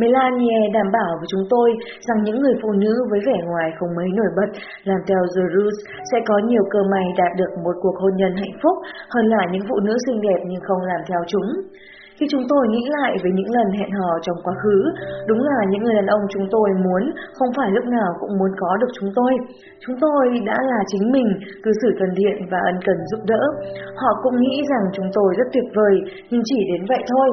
S1: Melanie đảm bảo với chúng tôi rằng những người phụ nữ với vẻ ngoài không mấy nổi bật làm theo The Rules sẽ có nhiều cơ may đạt được một cuộc hôn nhân hạnh phúc hơn là những phụ nữ xinh đẹp nhưng không làm theo chúng. Khi chúng tôi nghĩ lại về những lần hẹn hò trong quá khứ, đúng là những người đàn ông chúng tôi muốn không phải lúc nào cũng muốn có được chúng tôi. Chúng tôi đã là chính mình, cư xử thân thiện và ân cần giúp đỡ. Họ cũng nghĩ rằng chúng tôi rất tuyệt vời, nhưng chỉ đến vậy thôi.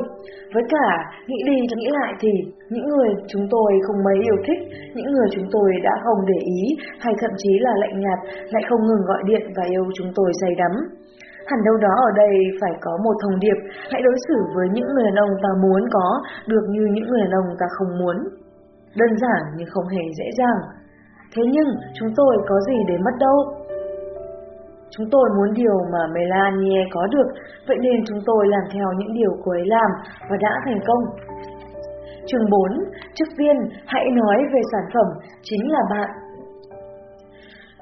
S1: Với cả, nghĩ đi nghĩ lại thì, những người chúng tôi không mấy yêu thích, những người chúng tôi đã không để ý, hay thậm chí là lạnh nhạt, lại không ngừng gọi điện và yêu chúng tôi say đắm. Hẳn đâu đó ở đây phải có một thông điệp, hãy đối xử với những người đàn ông ta muốn có được như những người đàn ông ta không muốn. Đơn giản nhưng không hề dễ dàng. Thế nhưng chúng tôi có gì để mất đâu. Chúng tôi muốn điều mà Melanie có được, vậy nên chúng tôi làm theo những điều cô ấy làm và đã thành công. Chương 4. Chức viên, hãy nói về sản phẩm, chính là bạn.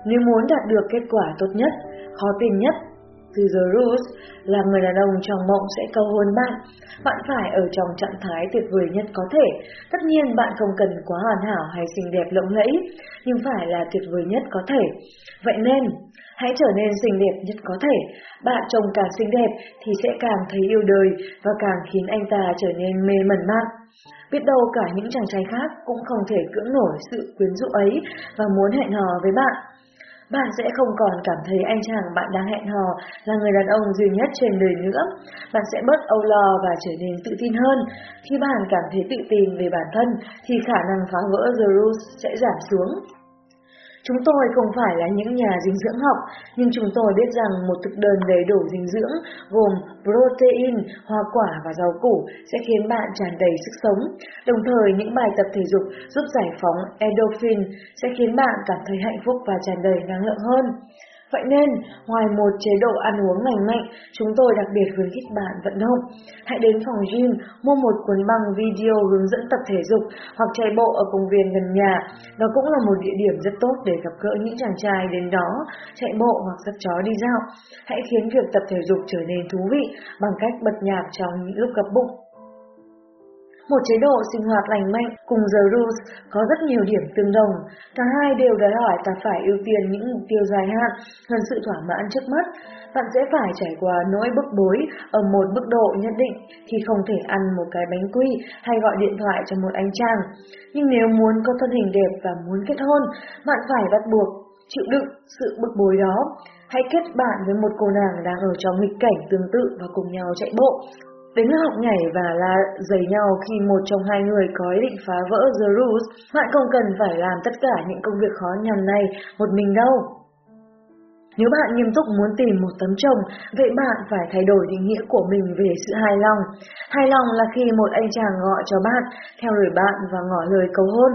S1: Nếu muốn đạt được kết quả tốt nhất, khó tin nhất từ The là người đàn ông trong mộng sẽ cầu hôn bạn. Bạn phải ở trong trạng thái tuyệt vời nhất có thể. Tất nhiên bạn không cần quá hoàn hảo hay xinh đẹp lộng lẫy, nhưng phải là tuyệt vời nhất có thể. Vậy nên, hãy trở nên xinh đẹp nhất có thể. Bạn trông càng xinh đẹp thì sẽ càng thấy yêu đời và càng khiến anh ta trở nên mê mẩn bạn. Biết đâu cả những chàng trai khác cũng không thể cưỡng nổi sự quyến rũ ấy và muốn hẹn hò với bạn bạn sẽ không còn cảm thấy anh chàng bạn đang hẹn hò là người đàn ông duy nhất trên đời nữa. Bạn sẽ bớt âu lo và trở nên tự tin hơn. Khi bạn cảm thấy tự tin về bản thân, thì khả năng phá vỡ The Rules sẽ giảm xuống. Chúng tôi không phải là những nhà dinh dưỡng học, nhưng chúng tôi biết rằng một thực đơn đầy đủ dinh dưỡng gồm protein, hoa quả và rau củ sẽ khiến bạn tràn đầy sức sống. Đồng thời, những bài tập thể dục giúp giải phóng endorphin sẽ khiến bạn cảm thấy hạnh phúc và tràn đầy năng lượng hơn. Vậy nên, ngoài một chế độ ăn uống lành mạnh, chúng tôi đặc biệt khuyến khích bạn vận động. Hãy đến phòng gym, mua một cuốn băng video hướng dẫn tập thể dục hoặc chạy bộ ở công viên gần nhà. Đó cũng là một địa điểm rất tốt để gặp gỡ những chàng trai đến đó, chạy bộ hoặc dắt chó đi dạo. Hãy khiến việc tập thể dục trở nên thú vị bằng cách bật nhạc trong những lúc gặp bụng. Một chế độ sinh hoạt lành mạnh cùng The Rules có rất nhiều điểm tương đồng. Cả hai đều đòi hỏi ta phải ưu tiên những mục tiêu dài hạn hơn sự thỏa mãn trước mắt. Bạn sẽ phải trải qua nỗi bức bối ở một mức độ nhất định khi không thể ăn một cái bánh quy hay gọi điện thoại cho một anh chàng. Nhưng nếu muốn có thân hình đẹp và muốn kết hôn, bạn phải bắt buộc chịu đựng sự bức bối đó. Hãy kết bạn với một cô nàng đang ở trong nghịch cảnh tương tự và cùng nhau chạy bộ. Đến lúc học nhảy và la giày nhau khi một trong hai người có ý định phá vỡ The Rules, bạn không cần phải làm tất cả những công việc khó nhằn này một mình đâu. Nếu bạn nghiêm túc muốn tìm một tấm chồng, vậy bạn phải thay đổi định nghĩa của mình về sự hài lòng. Hài lòng là khi một anh chàng gọi cho bạn, theo đuổi bạn và ngỏ lời cầu hôn,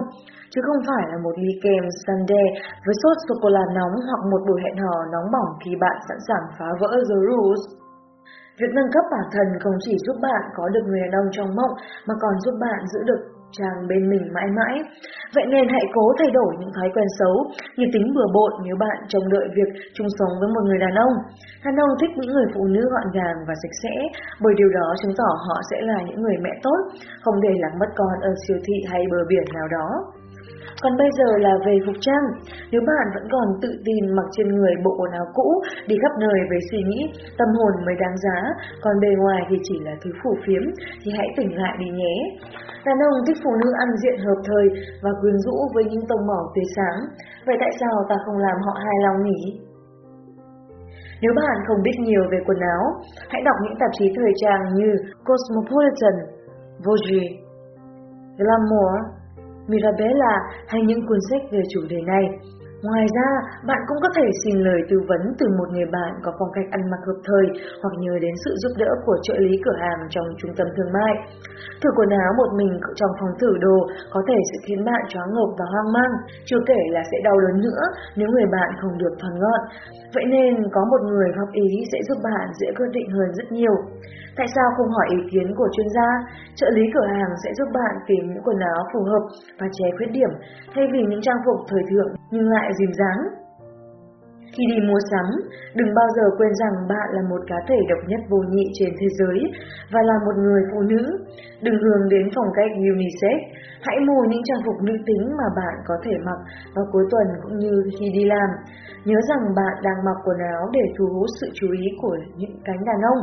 S1: chứ không phải là một ly kem sundae với sốt sô-cô-la nóng hoặc một buổi hẹn hò nóng bỏng khi bạn sẵn sàng phá vỡ The Rules. Việc nâng cấp bản thân không chỉ giúp bạn có được người đàn ông trong mộng mà còn giúp bạn giữ được chàng bên mình mãi mãi. Vậy nên hãy cố thay đổi những thói quen xấu như tính bừa bộn nếu bạn trông đợi việc chung sống với một người đàn ông. Đàn ông thích những người phụ nữ gọn gàng và sạch sẽ bởi điều đó chứng tỏ họ sẽ là những người mẹ tốt, không để lạc mất con ở siêu thị hay bờ biển nào đó. Còn bây giờ là về phục trang. Nếu bạn vẫn còn tự tin mặc trên người bộ quần áo cũ, đi khắp nơi với suy nghĩ tâm hồn mới đáng giá, còn bề ngoài thì chỉ là thứ phủ phiếm, thì hãy tỉnh lại đi nhé. Đàn ông thích phụ nữ ăn diện hợp thời và quyến rũ với những tông màu tươi sáng. Vậy tại sao ta không làm họ hài lòng nhỉ? Nếu bạn không biết nhiều về quần áo, hãy đọc những tạp chí thời trang như Cosmopolitan, Vogue, Glamour, Mirabella hay những cuốn sách về chủ đề này. Ngoài ra, bạn cũng có thể xin lời tư vấn từ một người bạn có phong cách ăn mặc hợp thời hoặc nhờ đến sự giúp đỡ của trợ lý cửa hàng trong trung tâm thương mại. Thử quần áo một mình trong phòng thử đồ có thể sẽ khiến bạn choáng ngợp và hoang mang, chưa kể là sẽ đau đớn nữa nếu người bạn không được thon gọn. Vậy nên có một người góp ý sẽ giúp bạn dễ quyết định hơn rất nhiều. Tại sao không hỏi ý kiến của chuyên gia? Trợ lý cửa hàng sẽ giúp bạn tìm những quần áo phù hợp và che khuyết điểm, thay vì những trang phục thời thượng nhưng lại dìm dáng. Khi đi mua sắm, đừng bao giờ quên rằng bạn là một cá thể độc nhất vô nhị trên thế giới và là một người phụ nữ. Đừng hướng đến phong cách unisex, hãy mua những trang phục nữ tính mà bạn có thể mặc vào cuối tuần cũng như khi đi làm. Nhớ rằng bạn đang mặc quần áo để thu hút sự chú ý của những cánh đàn ông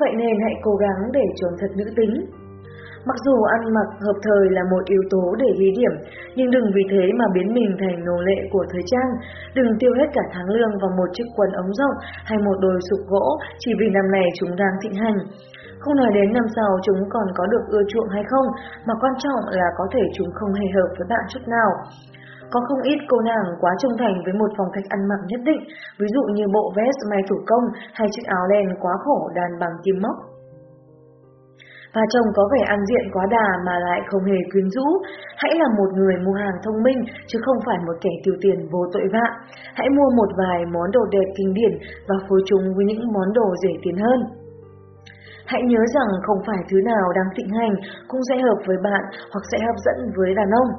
S1: vậy nên hãy cố gắng để trông thật nữ tính. Mặc dù ăn mặc hợp thời là một yếu tố để ghi điểm, nhưng đừng vì thế mà biến mình thành nô lệ của thời trang. Đừng tiêu hết cả tháng lương vào một chiếc quần ống rộng hay một đôi sụp gỗ chỉ vì năm này chúng đang thịnh hành. Không nói đến năm sau chúng còn có được ưa chuộng hay không, mà quan trọng là có thể chúng không hề hợp với bạn chút nào. Có không ít cô nàng quá trung thành với một phong cách ăn mặc nhất định, ví dụ như bộ vest may thủ công hay chiếc áo len quá khổ đàn bằng kim móc. Và chồng có vẻ ăn diện quá đà mà lại không hề quyến rũ. Hãy là một người mua hàng thông minh chứ không phải một kẻ tiêu tiền vô tội vạ. Hãy mua một vài món đồ đẹp kinh điển và phối chúng với những món đồ rẻ tiền hơn. Hãy nhớ rằng không phải thứ nào đang thịnh hành cũng sẽ hợp với bạn hoặc sẽ hấp dẫn với đàn ông.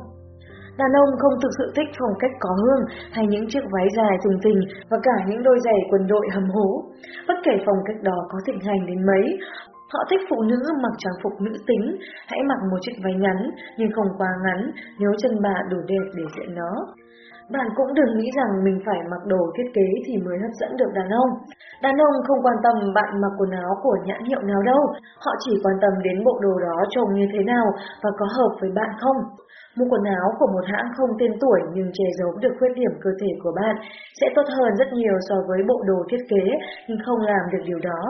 S1: Đàn ông không thực sự thích phong cách có hương hay những chiếc váy dài thùng thình và cả những đôi giày quần đội hầm hố. Bất kể phong cách đó có thịnh hành đến mấy, họ thích phụ nữ mặc trang phục nữ tính, hãy mặc một chiếc váy ngắn nhưng không quá ngắn nếu chân bà đủ đẹp để diện nó. Bạn cũng đừng nghĩ rằng mình phải mặc đồ thiết kế thì mới hấp dẫn được đàn ông. Đàn ông không quan tâm bạn mặc quần áo của nhãn hiệu nào đâu, họ chỉ quan tâm đến bộ đồ đó trông như thế nào và có hợp với bạn không. Mua quần áo của một hãng không tên tuổi nhưng che giấu được khuyết điểm cơ thể của bạn sẽ tốt hơn rất nhiều so với bộ đồ thiết kế nhưng không làm được điều đó.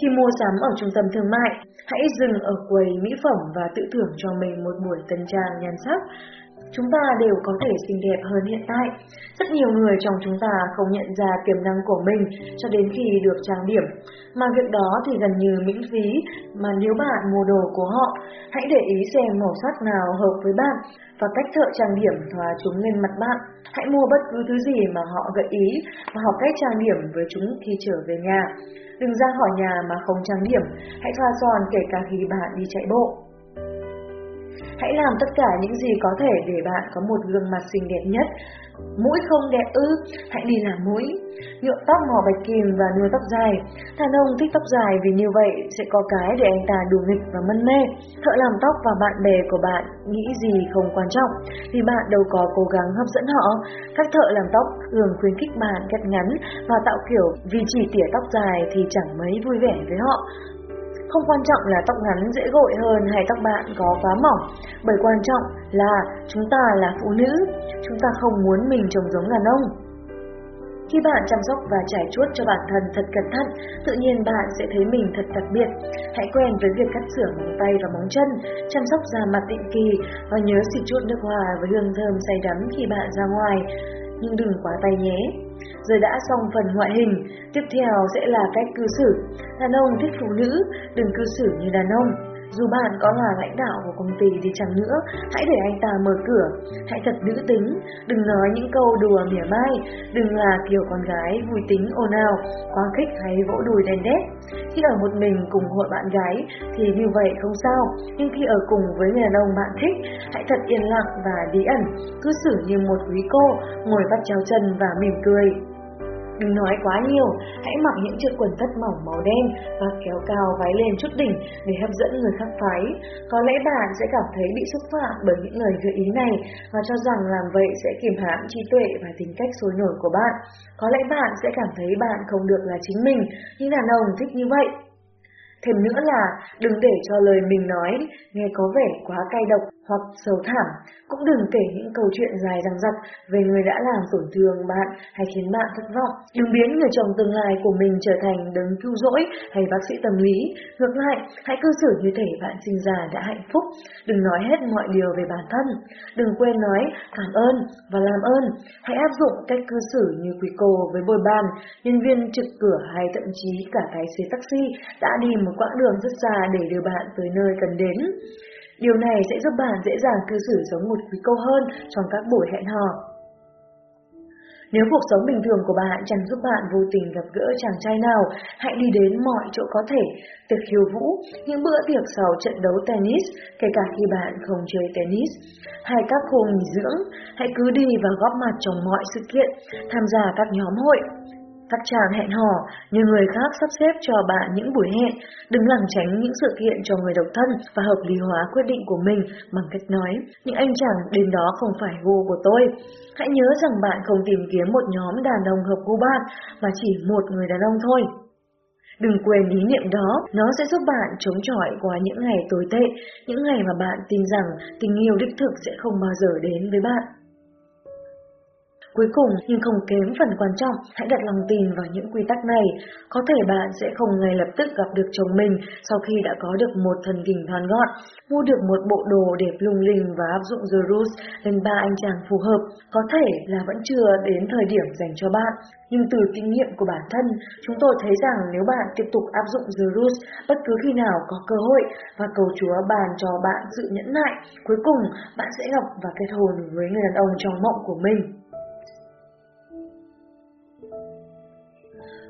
S1: Khi mua sắm ở trung tâm thương mại, hãy dừng ở quầy mỹ phẩm và tự thưởng cho mình một buổi tân trang nhan sắc. Chúng ta đều có thể xinh đẹp hơn hiện tại. Rất nhiều người trong chúng ta không nhận ra tiềm năng của mình cho đến khi được trang điểm. Mà việc đó thì gần như miễn phí, mà nếu bạn mua đồ của họ, hãy để ý xem màu sắc nào hợp với bạn và cách thợ trang điểm thoa chúng lên mặt bạn. Hãy mua bất cứ thứ gì mà họ gợi ý và học cách trang điểm với chúng khi trở về nhà. Đừng ra khỏi nhà mà không trang điểm, hãy thoa son kể cả khi bạn đi chạy bộ. Hãy làm tất cả những gì có thể để bạn có một gương mặt xinh đẹp nhất. Mũi không đẹp ư, hãy đi làm mũi. Nhuộm tóc màu bạch kim và nuôi tóc dài. Đàn ông thích tóc dài vì như vậy sẽ có cái để anh ta đủ nghịch và mân mê. Thợ làm tóc và bạn bè của bạn nghĩ gì không quan trọng, vì bạn đâu có cố gắng hấp dẫn họ. Các thợ làm tóc thường khuyến khích bạn cắt ngắn và tạo kiểu vì chỉ tỉa tóc dài thì chẳng mấy vui vẻ với họ. Không quan trọng là tóc ngắn dễ gội hơn hay tóc bạn có quá mỏng, bởi quan trọng là chúng ta là phụ nữ, chúng ta không muốn mình trông giống đàn ông. Khi bạn chăm sóc và trải chuốt cho bản thân thật cẩn thận, tự nhiên bạn sẽ thấy mình thật đặc biệt. Hãy quen với việc cắt sửa móng tay và móng chân, chăm sóc da mặt định kỳ và nhớ xịt chút nước hoa với hương thơm say đắm khi bạn ra ngoài. Nhưng đừng quá tay nhé. Rồi đã xong phần ngoại hình, tiếp theo sẽ là cách cư xử. Đàn ông thích phụ nữ, đừng cư xử như đàn ông. Dù bạn có là lãnh đạo của công ty đi chăng nữa, hãy để anh ta mở cửa. Hãy thật nữ tính, đừng nói những câu đùa mỉa mai, đừng là kiểu con gái vui tính ồn ào, quá khích hay vỗ đùi đèn đét. Khi ở một mình cùng hội bạn gái thì như vậy không sao, nhưng khi ở cùng với người đàn ông bạn thích, hãy thật yên lặng và bí ẩn, cứ xử như một quý cô, ngồi vắt chéo chân và mỉm cười. Đừng nói quá nhiều, hãy mặc những chiếc quần tất mỏng màu đen và kéo cao váy lên chút đỉnh để hấp dẫn người khác phái. Có lẽ bạn sẽ cảm thấy bị xúc phạm bởi những lời gợi ý này và cho rằng làm vậy sẽ kiềm hãm trí tuệ và tính cách sôi nổi của bạn. Có lẽ bạn sẽ cảm thấy bạn không được là chính mình, nhưng đàn ông thích như vậy. Thêm nữa là đừng để cho lời mình nói nghe có vẻ quá cay độc hoặc sầu thảm, cũng đừng kể những câu chuyện dài dằng dặc về người đã làm tổn thương bạn hay khiến bạn thất vọng. Đừng biến người chồng tương lai của mình trở thành đấng cứu rỗi hay bác sĩ tâm lý. Ngược lại, hãy cư xử như thể bạn sinh ra đã hạnh phúc. Đừng nói hết mọi điều về bản thân. Đừng quên nói cảm ơn và làm ơn. Hãy áp dụng cách cư xử như quý cô với bồi bàn, nhân viên trực cửa hay thậm chí cả tài xế taxi đã đi một quãng đường rất xa để đưa bạn tới nơi cần đến. Điều này sẽ giúp bạn dễ dàng cư xử giống một quý cô hơn trong các buổi hẹn hò. Nếu cuộc sống bình thường của bạn chẳng giúp bạn vô tình gặp gỡ chàng trai nào, hãy đi đến mọi chỗ có thể, tiệc khiêu vũ, những bữa tiệc sau trận đấu tennis, kể cả khi bạn không chơi tennis, hay các khu nghỉ dưỡng, hãy cứ đi và góp mặt trong mọi sự kiện, tham gia các nhóm hội. Các chàng hẹn hò, như người khác sắp xếp cho bạn những buổi hẹn, đừng lảng tránh những sự kiện cho người độc thân và hợp lý hóa quyết định của mình bằng cách nói, những anh chàng đến đó không phải gu của tôi. Hãy nhớ rằng bạn không tìm kiếm một nhóm đàn ông hợp gu bạn, mà chỉ một người đàn ông thôi. Đừng quên ý niệm đó, nó sẽ giúp bạn chống chọi qua những ngày tồi tệ, những ngày mà bạn tin rằng tình yêu đích thực sẽ không bao giờ đến với bạn. Cuối cùng, nhưng không kém phần quan trọng, hãy đặt lòng tin vào những quy tắc này. Có thể bạn sẽ không ngay lập tức gặp được chồng mình sau khi đã có được một thần kinh thoáng gọn, mua được một bộ đồ đẹp lung linh và áp dụng The Rules lên ba anh chàng phù hợp. Có thể là vẫn chưa đến thời điểm dành cho bạn, nhưng từ kinh nghiệm của bản thân, chúng tôi thấy rằng nếu bạn tiếp tục áp dụng The Rules bất cứ khi nào có cơ hội và cầu Chúa bàn cho bạn sự nhẫn nại, cuối cùng bạn sẽ gặp và kết hôn với người đàn ông trong mộng của mình.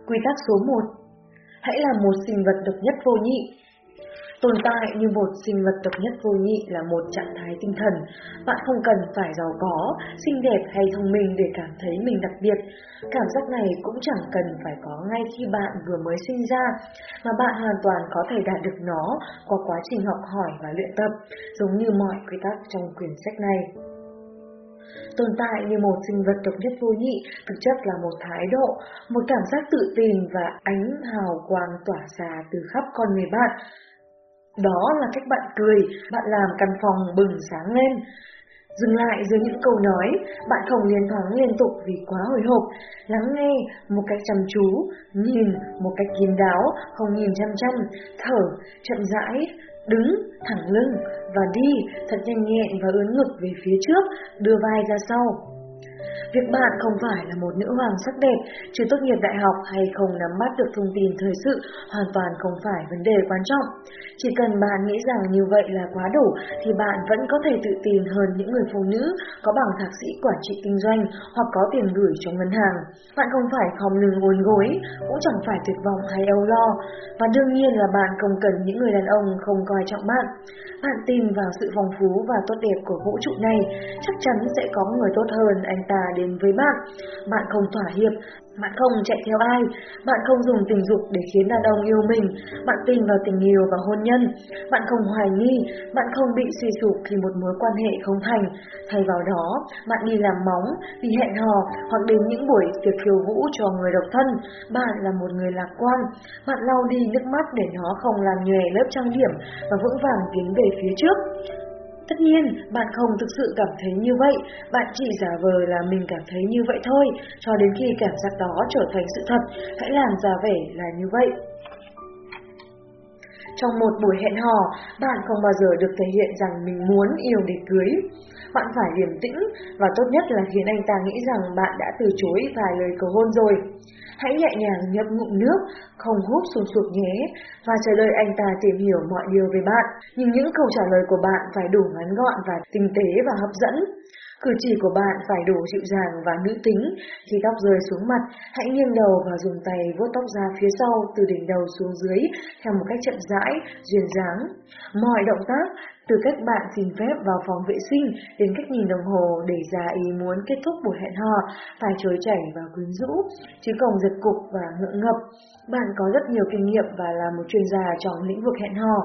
S1: Quy tắc số 1 Hãy là một sinh vật độc nhất vô nhị. Tồn tại như một sinh vật độc nhất vô nhị là một trạng thái tinh thần. Bạn không cần phải giàu có, xinh đẹp hay thông minh để cảm thấy mình đặc biệt. Cảm giác này cũng chẳng cần phải có ngay khi bạn vừa mới sinh ra, mà bạn hoàn toàn có thể đạt được nó qua quá trình học hỏi và luyện tập, giống như mọi quy tắc trong quyển sách này tồn tại như một sinh vật độc nhất vô nhị, thực chất là một thái độ, một cảm giác tự tin và ánh hào quang tỏa ra từ khắp con người bạn. Đó là cách bạn cười, bạn làm căn phòng bừng sáng lên. Dừng lại dưới những câu nói, bạn không liên thoáng liên tục vì quá hồi hộp, lắng nghe một cách chăm chú, nhìn một cách kín đáo, không nhìn chăm chăm, thở, chậm rãi, đứng, thẳng lưng và đi thật nhanh nhẹn và ướn ngực về phía trước, đưa vai ra sau. Việc bạn không phải là một nữ hoàng sắc đẹp, chưa tốt nghiệp đại học hay không nắm bắt được thông tin thời sự hoàn toàn không phải vấn đề quan trọng. Chỉ cần bạn nghĩ rằng như vậy là quá đủ thì bạn vẫn có thể tự tin hơn những người phụ nữ có bằng thạc sĩ quản trị kinh doanh hoặc có tiền gửi trong ngân hàng. Bạn không phải khom lưng uốn gối, cũng chẳng phải tuyệt vọng hay âu lo. Và đương nhiên là bạn không cần những người đàn ông không coi trọng bạn. Bạn tin vào sự phong phú và tốt đẹp của vũ trụ này, chắc chắn sẽ có người tốt hơn anh ta đến với bạn. Bạn không thỏa hiệp, bạn không chạy theo ai, bạn không dùng tình dục để khiến đàn ông yêu mình, bạn tin vào tình yêu và hôn nhân, bạn không hoài nghi, bạn không bị suy sụp khi một mối quan hệ không thành. Thay vào đó, bạn đi làm móng, đi hẹn hò hoặc đến những buổi tiệc khiêu vũ cho người độc thân. Bạn là một người lạc quan, bạn lau đi nước mắt để nó không làm nhòe lớp trang điểm và vững vàng tiến về phía trước. Tất nhiên, bạn không thực sự cảm thấy như vậy, bạn chỉ giả vờ là mình cảm thấy như vậy thôi, cho đến khi cảm giác đó trở thành sự thật, hãy làm giả vẻ là như vậy. Trong một buổi hẹn hò, bạn không bao giờ được thể hiện rằng mình muốn yêu để cưới. Bạn phải điềm tĩnh và tốt nhất là khiến anh ta nghĩ rằng bạn đã từ chối vài lời cầu hôn rồi. Hãy nhẹ nhàng nhấp ngụm nước, không hút sùn sụp nhé, và chờ đợi anh ta tìm hiểu mọi điều về bạn. Nhưng những câu trả lời của bạn phải đủ ngắn gọn và tinh tế và hấp dẫn. Cử chỉ của bạn phải đủ dịu dàng và nữ tính. Khi tóc rơi xuống mặt, hãy nghiêng đầu và dùng tay vuốt tóc ra phía sau từ đỉnh đầu xuống dưới theo một cách chậm rãi, duyên dáng. Mọi động tác, từ cách bạn xin phép vào phòng vệ sinh đến cách nhìn đồng hồ để ra ý muốn kết thúc buổi hẹn hò, phải trôi chảy và quyến rũ, chứ không giật cục và ngượng ngập. Bạn có rất nhiều kinh nghiệm và là một chuyên gia trong lĩnh vực hẹn hò.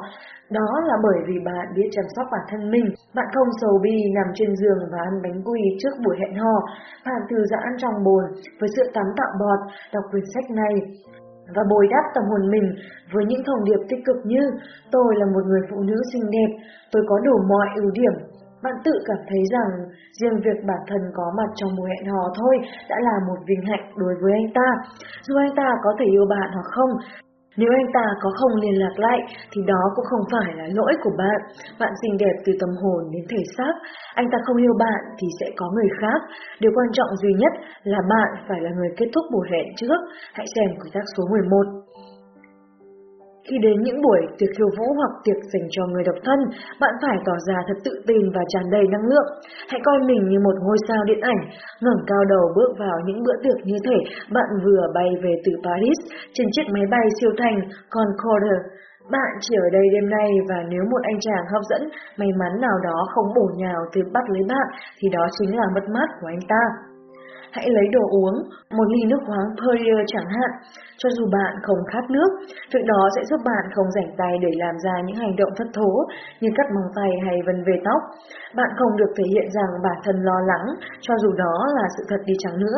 S1: Đó là bởi vì bạn biết chăm sóc bản thân mình. Bạn không sầu bi nằm trên giường và ăn bánh quy trước buổi hẹn hò. Bạn thư giãn trong bồn với sự tắm tạo bọt, đọc quyển sách này và bồi đắp tâm hồn mình với những thông điệp tích cực như tôi là một người phụ nữ xinh đẹp, tôi có đủ mọi ưu điểm. Bạn tự cảm thấy rằng riêng việc bản thân có mặt trong buổi hẹn hò thôi đã là một vinh hạnh đối với anh ta. Dù anh ta có thể yêu bạn hoặc không, nếu anh ta có không liên lạc lại, thì đó cũng không phải là lỗi của bạn. Bạn xinh đẹp từ tâm hồn đến thể xác. Anh ta không yêu bạn thì sẽ có người khác. Điều quan trọng duy nhất là bạn phải là người kết thúc buổi hẹn trước. Hãy xem quy tắc số 11. Khi đến những buổi tiệc khiêu vũ hoặc tiệc dành cho người độc thân, bạn phải tỏ ra thật tự tin và tràn đầy năng lượng. Hãy coi mình như một ngôi sao điện ảnh, ngẩng cao đầu bước vào những bữa tiệc như thể bạn vừa bay về từ Paris trên chiếc máy bay siêu thành Concorde. Bạn chỉ ở đây đêm nay và nếu một anh chàng hấp dẫn may mắn nào đó không bổ nhào từ bắt lấy bạn thì đó chính là mất mát của anh ta hãy lấy đồ uống, một ly nước khoáng Perrier chẳng hạn. Cho dù bạn không khát nước, việc đó sẽ giúp bạn không rảnh tay để làm ra những hành động thất thố như cắt móng tay hay vân về tóc. Bạn không được thể hiện rằng bản thân lo lắng, cho dù đó là sự thật đi chăng nữa.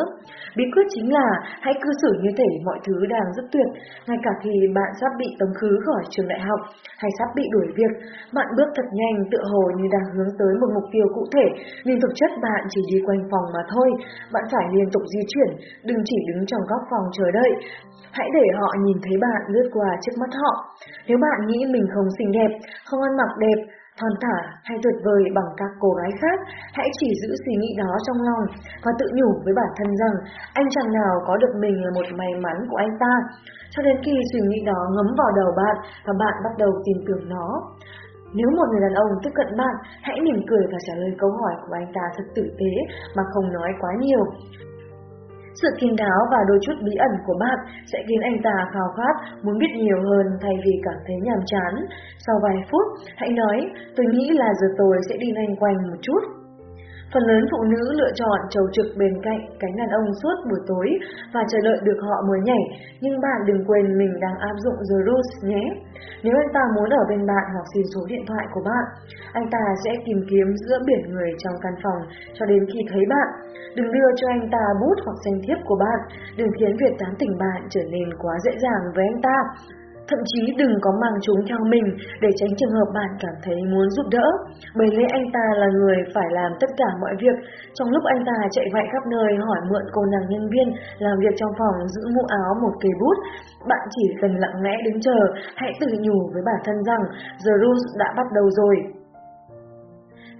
S1: Bí quyết chính là hãy cư xử như thể mọi thứ đang rất tuyệt, ngay cả khi bạn sắp bị tống khứ khỏi trường đại học hay sắp bị đuổi việc. Bạn bước thật nhanh tựa hồ như đang hướng tới một mục tiêu cụ thể, nhưng thực chất bạn chỉ đi quanh phòng mà thôi. Bạn phải liên tục di chuyển, đừng chỉ đứng trong góc phòng chờ đợi. Hãy để họ nhìn thấy bạn lướt qua trước mắt họ. Nếu bạn nghĩ mình không xinh đẹp, không ăn mặc đẹp, thon thả hay tuyệt vời bằng các cô gái khác, hãy chỉ giữ suy nghĩ đó trong lòng và tự nhủ với bản thân rằng anh chàng nào có được mình là một may mắn của anh ta. Cho đến khi suy nghĩ đó ngấm vào đầu bạn và bạn bắt đầu tin tưởng nó. Nếu một người đàn ông tiếp cận bạn, hãy mỉm cười và trả lời câu hỏi của anh ta thật tử tế mà không nói quá nhiều. Sự kín đáo và đôi chút bí ẩn của bạn sẽ khiến anh ta khao khát muốn biết nhiều hơn thay vì cảm thấy nhàm chán. Sau vài phút, hãy nói, tôi nghĩ là giờ tôi sẽ đi loanh quanh một chút. Phần lớn phụ nữ lựa chọn trầu trực bên cạnh cánh đàn ông suốt buổi tối và chờ đợi được họ mới nhảy, nhưng bạn đừng quên mình đang áp dụng The Rules nhé. Nếu anh ta muốn ở bên bạn hoặc xin số điện thoại của bạn, anh ta sẽ tìm kiếm giữa biển người trong căn phòng cho đến khi thấy bạn. Đừng đưa cho anh ta bút hoặc danh thiếp của bạn, đừng khiến việc tán tỉnh bạn trở nên quá dễ dàng với anh ta. Thậm chí đừng có mang chúng theo mình để tránh trường hợp bạn cảm thấy muốn giúp đỡ. Bởi lẽ anh ta là người phải làm tất cả mọi việc. Trong lúc anh ta chạy vạy khắp nơi hỏi mượn cô nàng nhân viên làm việc trong phòng giữ mũ áo một cây bút, bạn chỉ cần lặng lẽ đứng chờ, hãy tự nhủ với bản thân rằng The Rules đã bắt đầu rồi.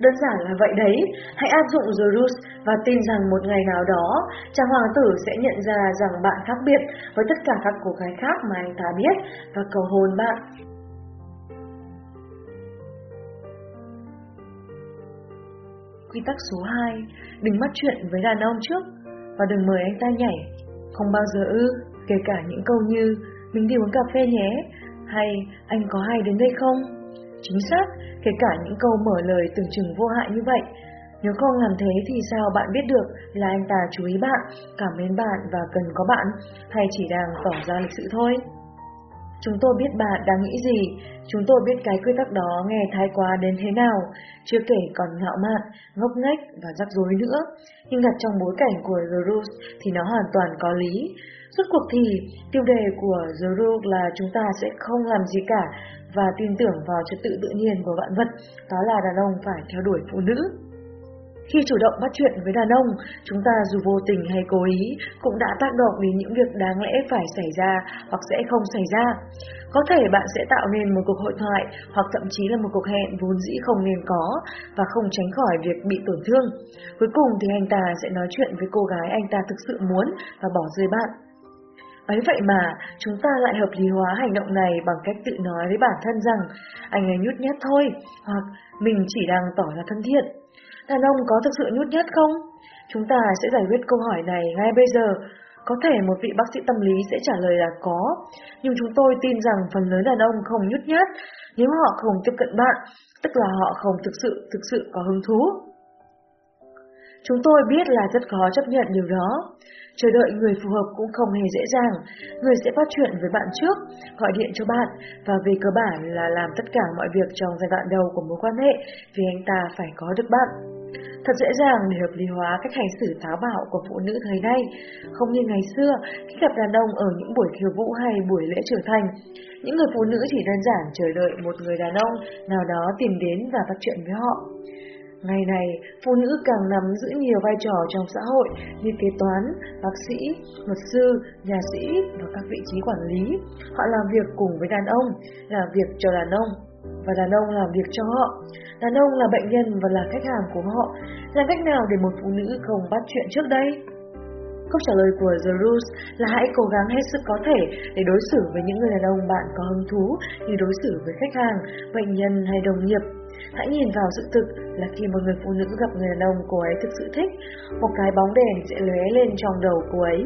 S1: Đơn giản là vậy đấy, hãy áp dụng The Rules và tin rằng một ngày nào đó, chàng hoàng tử sẽ nhận ra rằng bạn khác biệt với tất cả các cô gái khác mà anh ta biết và cầu hôn bạn. Quy tắc số 2, đừng bắt chuyện với đàn ông trước và đừng mời anh ta nhảy. Không bao giờ ư, kể cả những câu như mình đi uống cà phê nhé, hay anh có hay đến đây không? Chính xác, kể cả những câu mở lời tưởng chừng vô hại như vậy. Nếu không làm thế thì sao bạn biết được là anh ta chú ý bạn, cảm mến bạn và cần có bạn, hay chỉ đang tỏ ra lịch sự thôi? Chúng tôi biết bạn đang nghĩ gì, chúng tôi biết cái quy tắc đó nghe thái quá đến thế nào, chưa kể còn ngạo mạn, ngốc nghếch và rắc rối nữa. Nhưng đặt trong bối cảnh của The Rules thì nó hoàn toàn có lý. Suốt cuộc thì, tiêu đề của The Rule là chúng ta sẽ không làm gì cả và tin tưởng vào trật tự tự nhiên của vạn vật, đó là đàn ông phải theo đuổi phụ nữ. Khi chủ động bắt chuyện với đàn ông, chúng ta dù vô tình hay cố ý cũng đã tác động đến những việc đáng lẽ phải xảy ra hoặc sẽ không xảy ra. Có thể bạn sẽ tạo nên một cuộc hội thoại hoặc thậm chí là một cuộc hẹn vốn dĩ không nên có và không tránh khỏi việc bị tổn thương. Cuối cùng thì anh ta sẽ nói chuyện với cô gái anh ta thực sự muốn và bỏ rơi bạn. Ấy vậy mà, chúng ta lại hợp lý hóa hành động này bằng cách tự nói với bản thân rằng anh ấy nhút nhát thôi, hoặc mình chỉ đang tỏ ra thân thiện. Đàn ông có thực sự nhút nhát không? Chúng ta sẽ giải quyết câu hỏi này ngay bây giờ. Có thể một vị bác sĩ tâm lý sẽ trả lời là có, nhưng chúng tôi tin rằng phần lớn đàn ông không nhút nhát nếu họ không tiếp cận bạn, tức là họ không thực sự thực sự có hứng thú. Chúng tôi biết là rất khó chấp nhận điều đó. Chờ đợi người phù hợp cũng không hề dễ dàng. Người sẽ bắt chuyện với bạn trước, gọi điện cho bạn và về cơ bản là làm tất cả mọi việc trong giai đoạn đầu của mối quan hệ vì anh ta phải có được bạn. Thật dễ dàng để hợp lý hóa cách hành xử táo bạo của phụ nữ thời nay, không như ngày xưa khi gặp đàn ông ở những buổi khiêu vũ hay buổi lễ trưởng thành. Những người phụ nữ chỉ đơn giản chờ đợi một người đàn ông nào đó tìm đến và bắt chuyện với họ. Ngày này, phụ nữ càng nắm giữ nhiều vai trò trong xã hội như kế toán, bác sĩ, luật sư, nhà sĩ và các vị trí quản lý. Họ làm việc cùng với đàn ông, làm việc cho đàn ông, và đàn ông làm việc cho họ. Đàn ông là bệnh nhân và là khách hàng của họ. Làm cách nào để một phụ nữ không bắt chuyện trước đây? Câu trả lời của The Rules là hãy cố gắng hết sức có thể để đối xử với những người đàn ông bạn có hứng thú như đối xử với khách hàng, bệnh nhân hay đồng nghiệp. Hãy nhìn vào sự thực là khi một người phụ nữ gặp người đàn ông cô ấy thực sự thích, một cái bóng đèn sẽ lóe lên trong đầu cô ấy.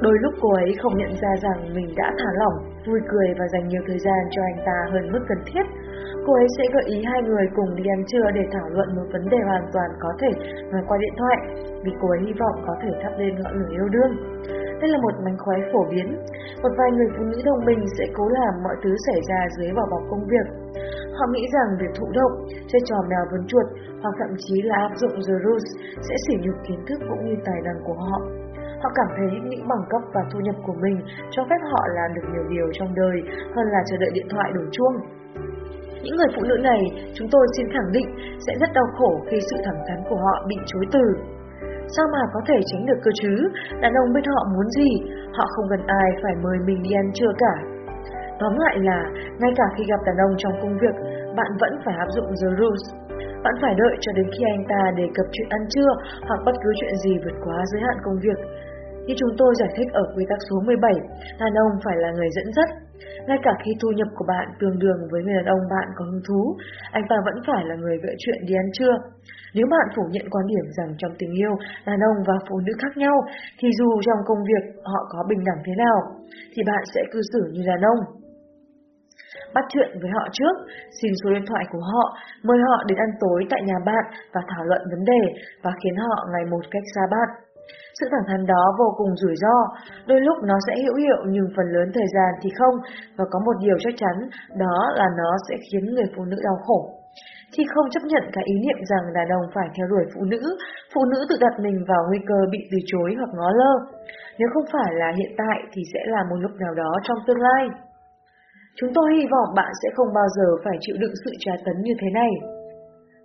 S1: Đôi lúc cô ấy không nhận ra rằng mình đã thả lỏng, vui cười và dành nhiều thời gian cho anh ta hơn mức cần thiết. Cô ấy sẽ gợi ý hai người cùng đi ăn trưa để thảo luận một vấn đề hoàn toàn có thể ngoài qua điện thoại, vì cô ấy hy vọng có thể thắp lên ngọn lửa yêu đương. Đây là một mánh khóe phổ biến. Một vài người phụ nữ thông minh sẽ cố làm mọi thứ xảy ra dưới vỏ bọc công việc. Họ nghĩ rằng việc thụ động, chơi trò mèo vấn chuột hoặc thậm chí là áp dụng The Rules sẽ sỉ nhục kiến thức cũng như tài năng của họ. Họ cảm thấy những bằng cấp và thu nhập của mình cho phép họ làm được nhiều điều trong đời hơn là chờ đợi điện thoại đổ chuông. Những người phụ nữ này, chúng tôi xin khẳng định, sẽ rất đau khổ khi sự thẳng thắn của họ bị chối từ. Sao mà có thể tránh được cơ chứ? Đàn ông biết họ muốn gì, họ không cần ai phải mời mình đi ăn trưa cả. Tóm lại là, ngay cả khi gặp đàn ông trong công việc, bạn vẫn phải áp dụng The Rules. Bạn phải đợi cho đến khi anh ta đề cập chuyện ăn trưa hoặc bất cứ chuyện gì vượt quá giới hạn công việc. Như chúng tôi giải thích ở quy tắc số 17, đàn ông phải là người dẫn dắt. Ngay cả khi thu nhập của bạn tương đương với người đàn ông bạn có hứng thú, anh ta vẫn phải là người gợi chuyện đi ăn trưa. Nếu bạn phủ nhận quan điểm rằng trong tình yêu, đàn ông và phụ nữ khác nhau, thì dù trong công việc họ có bình đẳng thế nào, thì bạn sẽ cư xử như đàn ông. Bắt chuyện với họ trước, xin số điện thoại của họ, mời họ đến ăn tối tại nhà bạn và thảo luận vấn đề và khiến họ ngày một cách xa bạn. Sự thẳng thắn đó vô cùng rủi ro, đôi lúc nó sẽ hữu hiệu nhưng phần lớn thời gian thì không, và có một điều chắc chắn, đó là nó sẽ khiến người phụ nữ đau khổ. Khi không chấp nhận cái ý niệm rằng đàn ông phải theo đuổi phụ nữ, phụ nữ tự đặt mình vào nguy cơ bị từ chối hoặc ngó lơ. Nếu không phải là hiện tại thì sẽ là một lúc nào đó trong tương lai. Chúng tôi hy vọng bạn sẽ không bao giờ phải chịu đựng sự tra tấn như thế này.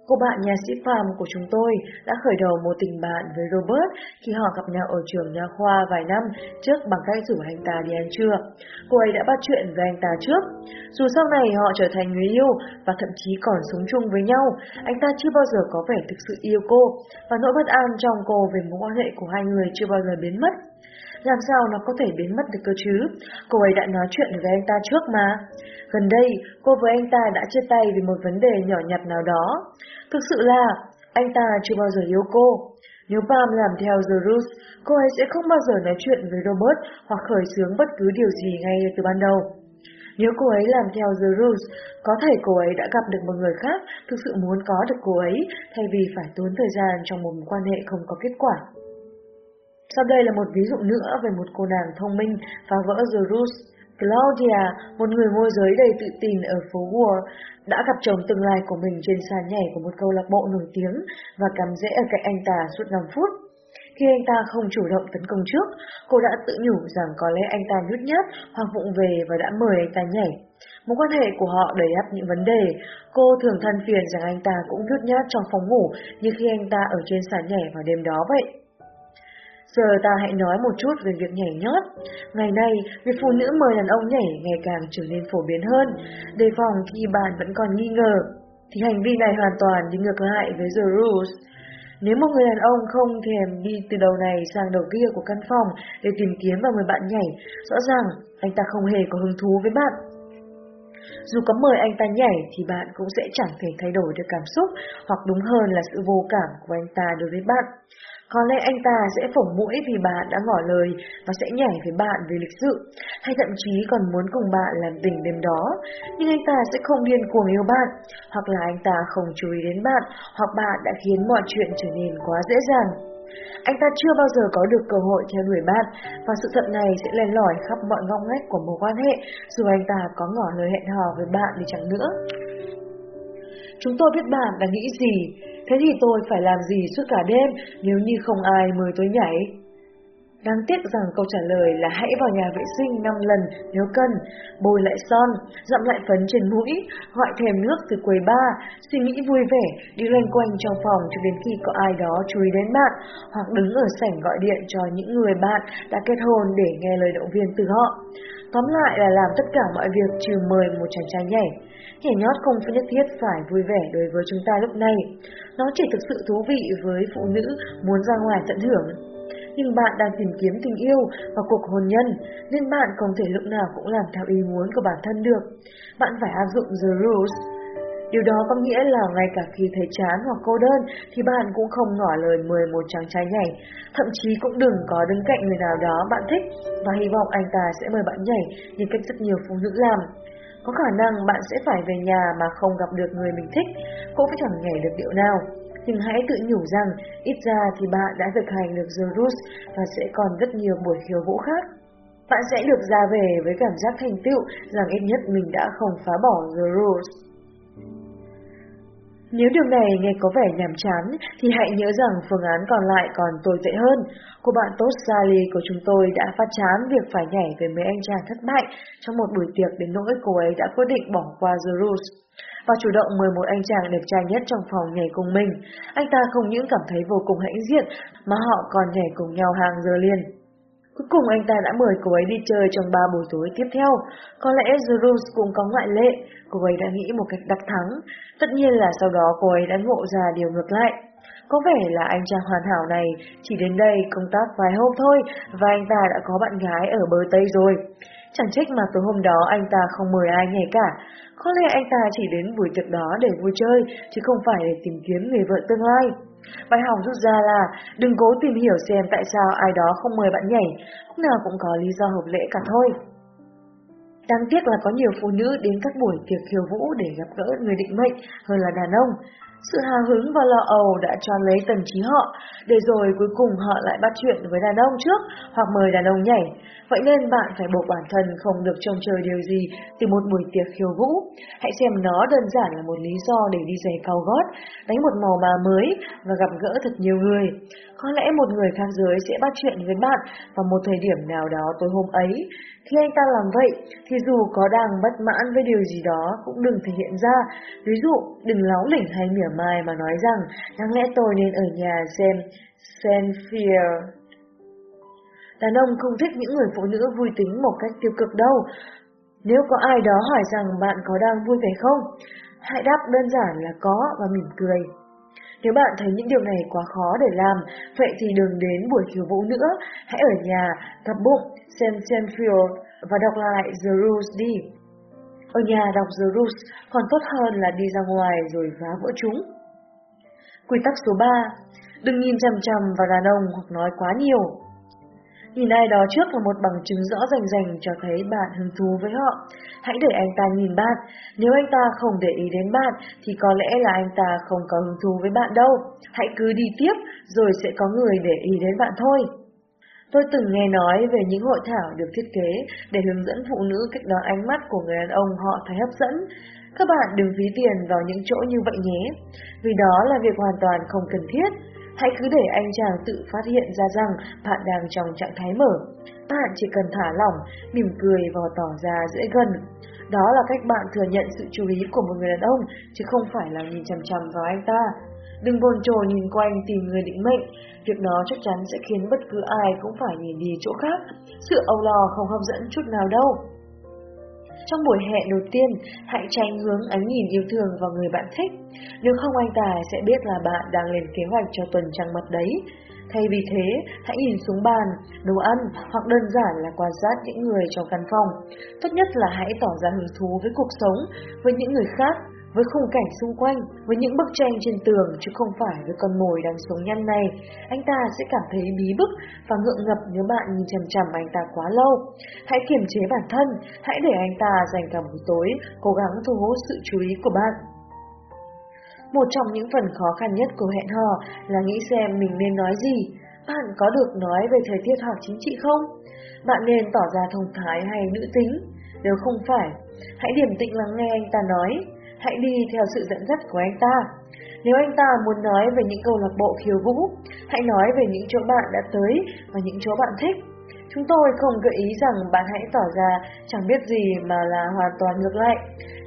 S1: Cô bạn nhà sĩ Phạm của chúng tôi đã khởi đầu một tình bạn với Robert khi họ gặp nhau ở trường nha khoa vài năm trước bằng cách rủ anh ta đi ăn trưa. Cô ấy đã bắt chuyện với anh ta trước. Dù sau này họ trở thành người yêu và thậm chí còn sống chung với nhau, anh ta chưa bao giờ có vẻ thực sự yêu cô và nỗi bất an trong cô về mối quan hệ của hai người chưa bao giờ biến mất. Làm sao nó có thể biến mất được cơ chứ? Cô ấy đã nói chuyện với anh ta trước mà. Gần đây, cô với anh ta đã chia tay vì một vấn đề nhỏ nhặt nào đó. Thực sự là, anh ta chưa bao giờ yêu cô. Nếu Pam làm theo The Rules, cô ấy sẽ không bao giờ nói chuyện với Robert hoặc khởi xướng bất cứ điều gì ngay từ ban đầu. Nếu cô ấy làm theo The Rules, có thể cô ấy đã gặp được một người khác thực sự muốn có được cô ấy thay vì phải tốn thời gian trong một quan hệ không có kết quả. Sau đây là một ví dụ nữa về một cô nàng thông minh phá vỡ The Rules. Claudia, một người môi giới đầy tự tin ở phố Wall, đã gặp chồng tương lai của mình trên sàn nhảy của một câu lạc bộ nổi tiếng và cắm rễ ở cạnh anh ta suốt 5 phút. Khi anh ta không chủ động tấn công trước, cô đã tự nhủ rằng có lẽ anh ta nhút nhát hoặc vụng về và đã mời anh ta nhảy. Mối quan hệ của họ đầy ắp những vấn đề. Cô thường than phiền rằng anh ta cũng nhút nhát trong phòng ngủ như khi anh ta ở trên sàn nhảy vào đêm đó vậy. Giờ ta hãy nói một chút về việc nhảy nhót. Ngày nay, việc phụ nữ mời đàn ông nhảy ngày càng trở nên phổ biến hơn, đề phòng khi bạn vẫn còn nghi ngờ, thì hành vi này hoàn toàn đi ngược lại với The Rules. Nếu một người đàn ông không thèm đi từ đầu này sang đầu kia của căn phòng để tìm kiếm và mời bạn nhảy, rõ ràng anh ta không hề có hứng thú với bạn. Dù có mời anh ta nhảy thì bạn cũng sẽ chẳng thể thay đổi được cảm xúc hoặc đúng hơn là sự vô cảm của anh ta đối với bạn. Có lẽ anh ta sẽ phổng mũi vì bạn đã ngỏ lời và sẽ nhảy với bạn vì lịch sự, hay thậm chí còn muốn cùng bạn làm tình đêm đó. Nhưng anh ta sẽ không điên cuồng yêu bạn, hoặc là anh ta không chú ý đến bạn, hoặc bạn đã khiến mọi chuyện trở nên quá dễ dàng. Anh ta chưa bao giờ có được cơ hội theo đuổi bạn, và sự thật này sẽ len lỏi khắp mọi ngóc ngách của mối quan hệ, dù anh ta có ngỏ lời hẹn hò với bạn đi chẳng nữa. Chúng tôi biết bạn đang nghĩ gì, thế thì tôi phải làm gì suốt cả đêm nếu như không ai mời tôi nhảy? Đáng tiếc rằng câu trả lời là hãy vào nhà vệ sinh 5 lần nếu cần, bôi lại son, dặm lại phấn trên mũi, gọi thèm nước từ quầy bar, suy nghĩ vui vẻ, đi loanh quanh trong phòng cho đến khi có ai đó chú ý đến bạn, hoặc đứng ở sảnh gọi điện cho những người bạn đã kết hôn để nghe lời động viên từ họ. Tóm lại là làm tất cả mọi việc trừ mời một chàng trai nhảy. Nhảy nhót không phải nhất thiết phải vui vẻ đối với chúng ta lúc này. Nó chỉ thực sự thú vị với phụ nữ muốn ra ngoài tận hưởng. Nhưng bạn đang tìm kiếm tình yêu và cuộc hôn nhân, nên bạn không thể lúc nào cũng làm theo ý muốn của bản thân được. Bạn phải áp dụng The Rules. Điều đó có nghĩa là ngay cả khi thấy chán hoặc cô đơn thì bạn cũng không ngỏ lời mời một chàng trai nhảy. Thậm chí cũng đừng có đứng cạnh người nào đó bạn thích và hy vọng anh ta sẽ mời bạn nhảy như cách rất nhiều phụ nữ làm. Có khả năng bạn sẽ phải về nhà mà không gặp được người mình thích, cũng chẳng nhảy được điệu nào. Nhưng hãy tự nhủ rằng, ít ra thì bạn đã thực hành được The Roots và sẽ còn rất nhiều buổi khiêu vũ khác. Bạn sẽ được ra về với cảm giác thành tựu rằng ít nhất mình đã không phá bỏ The Rules. Nếu điều này nghe có vẻ nhàm chán, thì hãy nhớ rằng phương án còn lại còn tồi tệ hơn. Cô bạn tốt Sally của chúng tôi đã phát chán việc phải nhảy với mấy anh chàng thất bại trong một buổi tiệc đến nỗi cô ấy đã quyết định bỏ qua The Rules và chủ động mời một anh chàng đẹp trai nhất trong phòng nhảy cùng mình. Anh ta không những cảm thấy vô cùng hãnh diện mà họ còn nhảy cùng nhau hàng giờ liền. Cuối cùng anh ta đã mời cô ấy đi chơi trong ba buổi tối tiếp theo. Có lẽ Zeus cũng có ngoại lệ, cô ấy đã nghĩ một cách đặc thắng. Tất nhiên là sau đó cô ấy đã ngộ ra điều ngược lại. Có vẻ là anh chàng hoàn hảo này chỉ đến đây công tác vài hôm thôi và anh ta đã có bạn gái ở bờ Tây rồi. Chẳng trách mà tối hôm đó anh ta không mời ai nhảy cả. Có lẽ anh ta chỉ đến buổi tiệc đó để vui chơi, chứ không phải để tìm kiếm người vợ tương lai. Bài học rút ra là đừng cố tìm hiểu xem tại sao ai đó không mời bạn nhảy, lúc nào cũng có lý do hợp lễ cả thôi. Đáng tiếc là có nhiều phụ nữ đến các buổi tiệc khiêu vũ để gặp gỡ người định mệnh hơn là đàn ông. Sự hào hứng và lo ầu đã cho lấy tần trí họ, để rồi cuối cùng họ lại bắt chuyện với đàn ông trước hoặc mời đàn ông nhảy. Vậy nên bạn phải buộc bản thân không được trông chờ điều gì từ một buổi tiệc khiêu vũ. Hãy xem nó đơn giản là một lý do để đi giày cao gót, đánh một màu mà mới và gặp gỡ thật nhiều người. Có lẽ một người khác giới sẽ bắt chuyện với bạn vào một thời điểm nào đó tối hôm ấy. Khi anh ta làm vậy, thì dù có đang bất mãn với điều gì đó cũng đừng thể hiện ra. Ví dụ, đừng láo lỉnh hay mỉa mai mà nói rằng đáng lẽ tôi nên ở nhà xem Senfield. Đàn ông không thích những người phụ nữ vui tính một cách tiêu cực đâu. Nếu có ai đó hỏi rằng bạn có đang vui vẻ không, hãy đáp đơn giản là có và mỉm cười. Nếu bạn thấy những điều này quá khó để làm, vậy thì đừng đến buổi khiêu vũ nữa, hãy ở nhà, tập bụng, xem Senfield và đọc lại The Rules đi. Ở nhà đọc The Rules còn tốt hơn là đi ra ngoài rồi phá vỡ chúng. Quy tắc số 3. Đừng nhìn chằm chằm vào đàn ông hoặc nói quá nhiều. Nhìn ai đó trước là một bằng chứng rõ rành rành cho thấy bạn hứng thú với họ. Hãy để anh ta nhìn bạn. Nếu anh ta không để ý đến bạn, thì có lẽ là anh ta không có hứng thú với bạn đâu. Hãy cứ đi tiếp, rồi sẽ có người để ý đến bạn thôi. Tôi từng nghe nói về những hội thảo được thiết kế để hướng dẫn phụ nữ cách đón ánh mắt của người đàn ông họ thấy hấp dẫn. Các bạn đừng phí tiền vào những chỗ như vậy nhé, vì đó là việc hoàn toàn không cần thiết. Hãy cứ để anh chàng tự phát hiện ra rằng bạn đang trong trạng thái mở. Bạn chỉ cần thả lỏng, mỉm cười và tỏ ra dễ gần. Đó là cách bạn thừa nhận sự chú ý của một người đàn ông, chứ không phải là nhìn chằm chằm vào anh ta. Đừng bồn chồn nhìn quanh tìm người định mệnh, việc đó chắc chắn sẽ khiến bất cứ ai cũng phải nhìn đi chỗ khác. Sự âu lo không hấp dẫn chút nào đâu. Trong buổi hẹn đầu tiên, hãy tránh hướng ánh nhìn yêu thương vào người bạn thích. Nếu không anh ta sẽ biết là bạn đang lên kế hoạch cho tuần trăng mật đấy. Thay vì thế, hãy nhìn xuống bàn, đồ ăn hoặc đơn giản là quan sát những người trong căn phòng. Tốt nhất là hãy tỏ ra hứng thú với cuộc sống, với những người khác với khung cảnh xung quanh, với những bức tranh trên tường chứ không phải với con mồi đang sống nhăn này, anh ta sẽ cảm thấy bí bức và ngượng ngập nếu bạn nhìn chằm chằm anh ta quá lâu. Hãy kiềm chế bản thân, hãy để anh ta dành cả buổi tối cố gắng thu hút sự chú ý của bạn. Một trong những phần khó khăn nhất của hẹn hò là nghĩ xem mình nên nói gì. Bạn có được nói về thời tiết hoặc chính trị không? Bạn nên tỏ ra thông thái hay nữ tính? Nếu không phải, hãy điềm tĩnh lắng nghe anh ta nói. Hãy đi theo sự dẫn dắt của anh ta. Nếu anh ta muốn nói về những câu lạc bộ khiêu vũ, hãy nói về những chỗ bạn đã tới và những chỗ bạn thích. Chúng tôi không gợi ý rằng bạn hãy tỏ ra chẳng biết gì mà là hoàn toàn ngược lại.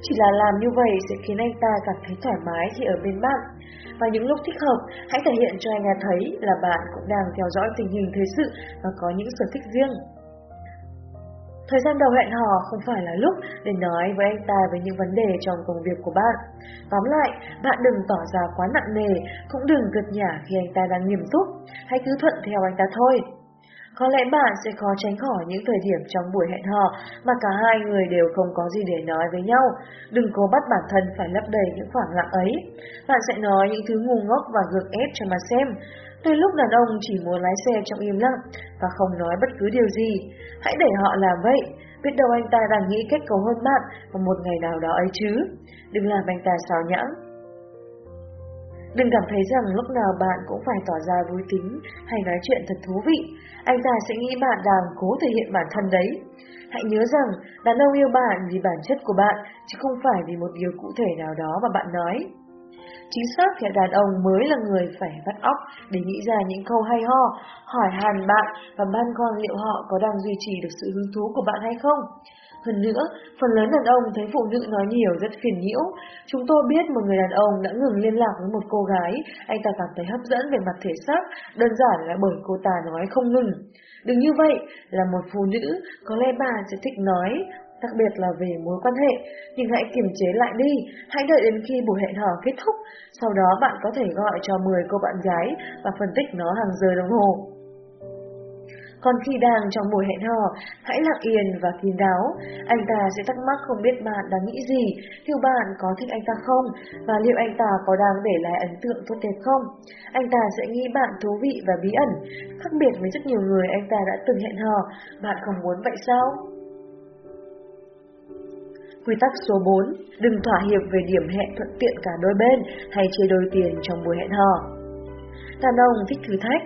S1: Chỉ là làm như vậy sẽ khiến anh ta cảm thấy thoải mái khi ở bên bạn. Và những lúc thích hợp, hãy thể hiện cho anh ta thấy là bạn cũng đang theo dõi tình hình thời sự và có những sở thích riêng. Thời gian đầu hẹn hò không phải là lúc để nói với anh ta về những vấn đề trong công việc của bạn. Tóm lại, bạn đừng tỏ ra quá nặng nề, cũng đừng gật nhả khi anh ta đang nghiêm túc, hãy cứ thuận theo anh ta thôi. Có lẽ bạn sẽ khó tránh khỏi những thời điểm trong buổi hẹn hò mà cả hai người đều không có gì để nói với nhau. Đừng cố bắt bản thân phải lấp đầy những khoảng lặng ấy. Bạn sẽ nói những thứ ngu ngốc và gượng ép cho mà xem. Đôi lúc đàn ông chỉ muốn lái xe trong im lặng và không nói bất cứ điều gì. Hãy để họ làm vậy. biết đâu anh ta đang nghĩ cách cầu hôn bạn vào một ngày nào đó ấy chứ. Đừng làm anh ta xáo nhãng. Đừng cảm thấy rằng lúc nào bạn cũng phải tỏ ra vui tính hay nói chuyện thật thú vị. Anh ta sẽ nghĩ bạn đang cố thể hiện bản thân đấy. Hãy nhớ rằng đàn ông yêu bạn vì bản chất của bạn, chứ không phải vì một điều cụ thể nào đó mà bạn nói. Chính xác thì đàn ông mới là người phải vắt óc để nghĩ ra những câu hay ho, hỏi hàn bạn và ban con liệu họ có đang duy trì được sự hứng thú của bạn hay không. Hơn nữa, phần lớn đàn ông thấy phụ nữ nói nhiều rất phiền nhiễu. Chúng tôi biết một người đàn ông đã ngừng liên lạc với một cô gái, anh ta cảm thấy hấp dẫn về mặt thể xác, đơn giản là bởi cô ta nói không ngừng. Đừng như vậy, là một phụ nữ, có lẽ bà sẽ thích nói, đặc biệt là về mối quan hệ, nhưng hãy kiềm chế lại đi, hãy đợi đến khi buổi hẹn hò kết thúc, sau đó bạn có thể gọi cho 10 cô bạn gái và phân tích nó hàng giờ đồng hồ. Còn khi đang trong buổi hẹn hò, hãy lặng yên và kín đáo. Anh ta sẽ thắc mắc không biết bạn đang nghĩ gì, liệu bạn có thích anh ta không, và liệu anh ta có đang để lại ấn tượng tốt đẹp không. Anh ta sẽ nghĩ bạn thú vị và bí ẩn. Khác biệt với rất nhiều người anh ta đã từng hẹn hò, bạn không muốn vậy sao? Quy tắc số 4. Đừng thỏa hiệp về điểm hẹn thuận tiện cả đôi bên hay chia đôi tiền trong buổi hẹn hò. Đàn ông thích thử thách,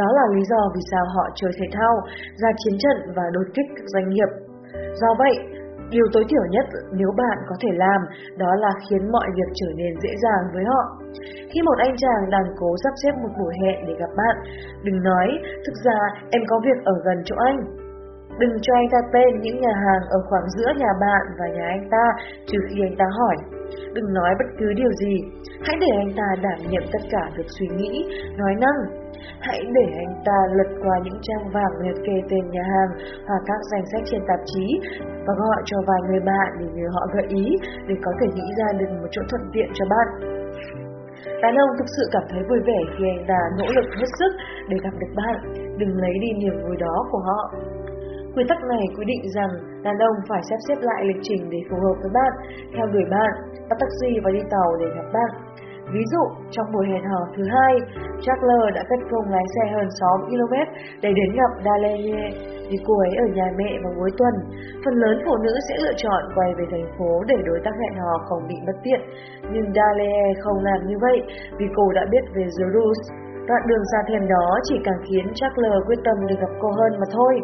S1: đó là lý do vì sao họ chơi thể thao, ra chiến trận và đột kích các doanh nghiệp. Do vậy, điều tối thiểu nhất nếu bạn có thể làm đó là khiến mọi việc trở nên dễ dàng với họ. Khi một anh chàng đang cố sắp xếp một buổi hẹn để gặp bạn, đừng nói, thực ra em có việc ở gần chỗ anh. Đừng cho anh ta tên những nhà hàng ở khoảng giữa nhà bạn và nhà anh ta trừ khi anh ta hỏi. Đừng nói bất cứ điều gì, hãy để anh ta đảm nhiệm tất cả việc suy nghĩ, nói năng, Hãy để anh ta lật qua những trang vàng liệt kê tên nhà hàng hoặc các danh sách trên tạp chí và gọi cho vài người bạn để nhờ họ gợi ý để có thể nghĩ ra được một chỗ thuận tiện cho bạn. Đàn ông thực sự cảm thấy vui vẻ khi anh ta nỗ lực hết sức để gặp được bạn, đừng lấy đi niềm vui đó của họ. Quy tắc này quy định rằng đàn ông phải sắp xếp lại lịch trình để phù hợp với bạn, theo đuổi bạn, bắt taxi và đi tàu để gặp bạn. Ví dụ, trong buổi hẹn hò thứ hai, Charles đã cất công lái xe hơn 6 km để đến gặp Dalene vì cô ấy ở nhà mẹ vào cuối tuần. Phần lớn phụ nữ sẽ lựa chọn quay về thành phố để đối tác hẹn hò không bị bất tiện. Nhưng Dalene không làm như vậy vì cô đã biết về Zeus. Đoạn đường xa thèm đó chỉ càng khiến Charles quyết tâm được gặp cô hơn mà thôi.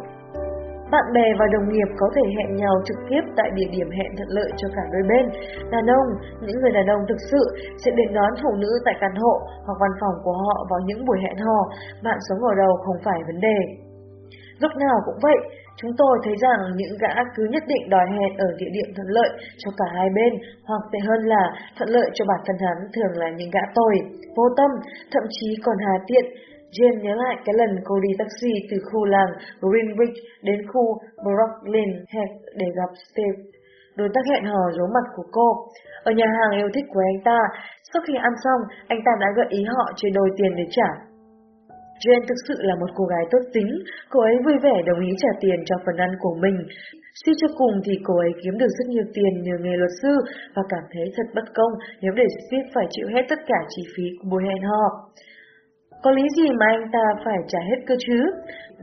S1: Bạn bè và đồng nghiệp có thể hẹn nhau trực tiếp tại địa điểm hẹn thuận lợi cho cả đôi bên. Đàn ông, những người đàn ông thực sự sẽ đến đón phụ nữ tại căn hộ hoặc văn phòng của họ vào những buổi hẹn hò. Bạn sống ở đâu không phải vấn đề. Lúc nào cũng vậy, chúng tôi thấy rằng những gã cứ nhất định đòi hẹn ở địa điểm thuận lợi cho cả hai bên, hoặc tệ hơn là thuận lợi cho bản thân hắn thường là những gã tồi, vô tâm, thậm chí còn hà tiện, Jane nhớ lại cái lần cô đi taxi từ khu làng Greenwich đến khu Brooklyn Head để gặp Steve. Đối tác hẹn hò giấu mặt của cô. Ở nhà hàng yêu thích của anh ta, sau khi ăn xong, anh ta đã gợi ý họ chơi đôi tiền để trả. Jane thực sự là một cô gái tốt tính, cô ấy vui vẻ đồng ý trả tiền cho phần ăn của mình. Suy cho cùng thì cô ấy kiếm được rất nhiều tiền nhờ nghề luật sư và cảm thấy thật bất công nếu để Steve phải chịu hết tất cả chi phí của buổi hẹn hò. Có lý gì mà anh ta phải trả hết cơ chứ?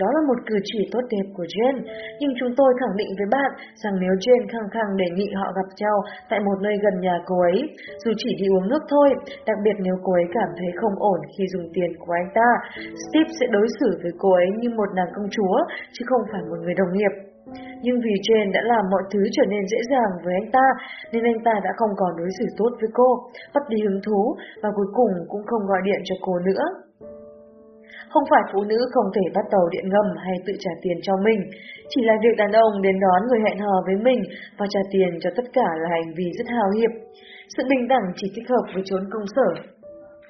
S1: Đó là một cử chỉ tốt đẹp của Jen, nhưng chúng tôi khẳng định với bạn rằng nếu Jen khăng khăng đề nghị họ gặp nhau tại một nơi gần nhà cô ấy, dù chỉ đi uống nước thôi, đặc biệt nếu cô ấy cảm thấy không ổn khi dùng tiền của anh ta, Steve sẽ đối xử với cô ấy như một nàng công chúa, chứ không phải một người đồng nghiệp. Nhưng vì Jane đã làm mọi thứ trở nên dễ dàng với anh ta, nên anh ta đã không còn đối xử tốt với cô, mất đi hứng thú và cuối cùng cũng không gọi điện cho cô nữa. Không phải phụ nữ không thể bắt tàu điện ngầm hay tự trả tiền cho mình, chỉ là việc đàn ông đến đón người hẹn hò với mình và trả tiền cho tất cả là hành vi rất hào hiệp. Sự bình đẳng chỉ thích hợp với chốn công sở.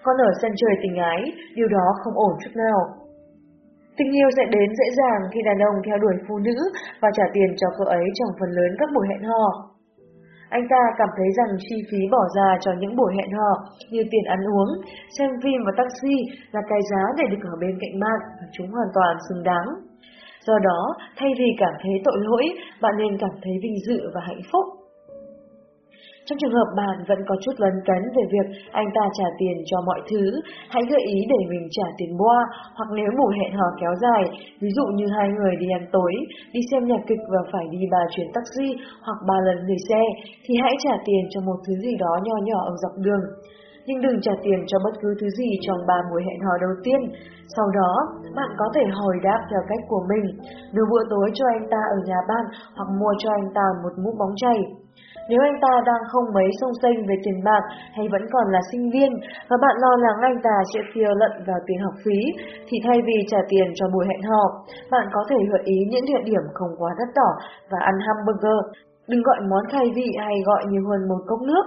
S1: Còn ở sân chơi tình ái, điều đó không ổn chút nào. Tình yêu sẽ đến dễ dàng khi đàn ông theo đuổi phụ nữ và trả tiền cho cô ấy trong phần lớn các buổi hẹn hò. Anh ta cảm thấy rằng chi phí bỏ ra cho những buổi hẹn hò như tiền ăn uống, xem phim và taxi là cái giá để được ở bên cạnh bạn và chúng hoàn toàn xứng đáng. Do đó, thay vì cảm thấy tội lỗi, bạn nên cảm thấy vinh dự và hạnh phúc. Trong trường hợp bạn vẫn có chút lấn cấn về việc anh ta trả tiền cho mọi thứ, hãy gợi ý để mình trả tiền boa, hoặc nếu buổi hẹn hò kéo dài, ví dụ như hai người đi ăn tối, đi xem nhạc kịch và phải đi ba chuyến taxi hoặc ba lần gửi xe, thì hãy trả tiền cho một thứ gì đó nhỏ nhỏ ở dọc đường nhưng đừng trả tiền cho bất cứ thứ gì trong ba buổi hẹn hò đầu tiên. Sau đó, bạn có thể hồi đáp theo cách của mình, đưa bữa tối cho anh ta ở nhà bạn hoặc mua cho anh ta một mũ bóng chày. Nếu anh ta đang không mấy sung sinh về tiền bạc hay vẫn còn là sinh viên và bạn lo lắng anh ta sẽ tiêu lận vào tiền học phí, thì thay vì trả tiền cho buổi hẹn hò, bạn có thể gợi ý những địa điểm không quá đắt đỏ và ăn hamburger. Đừng gọi món khai vị hay gọi nhiều hơn một cốc nước.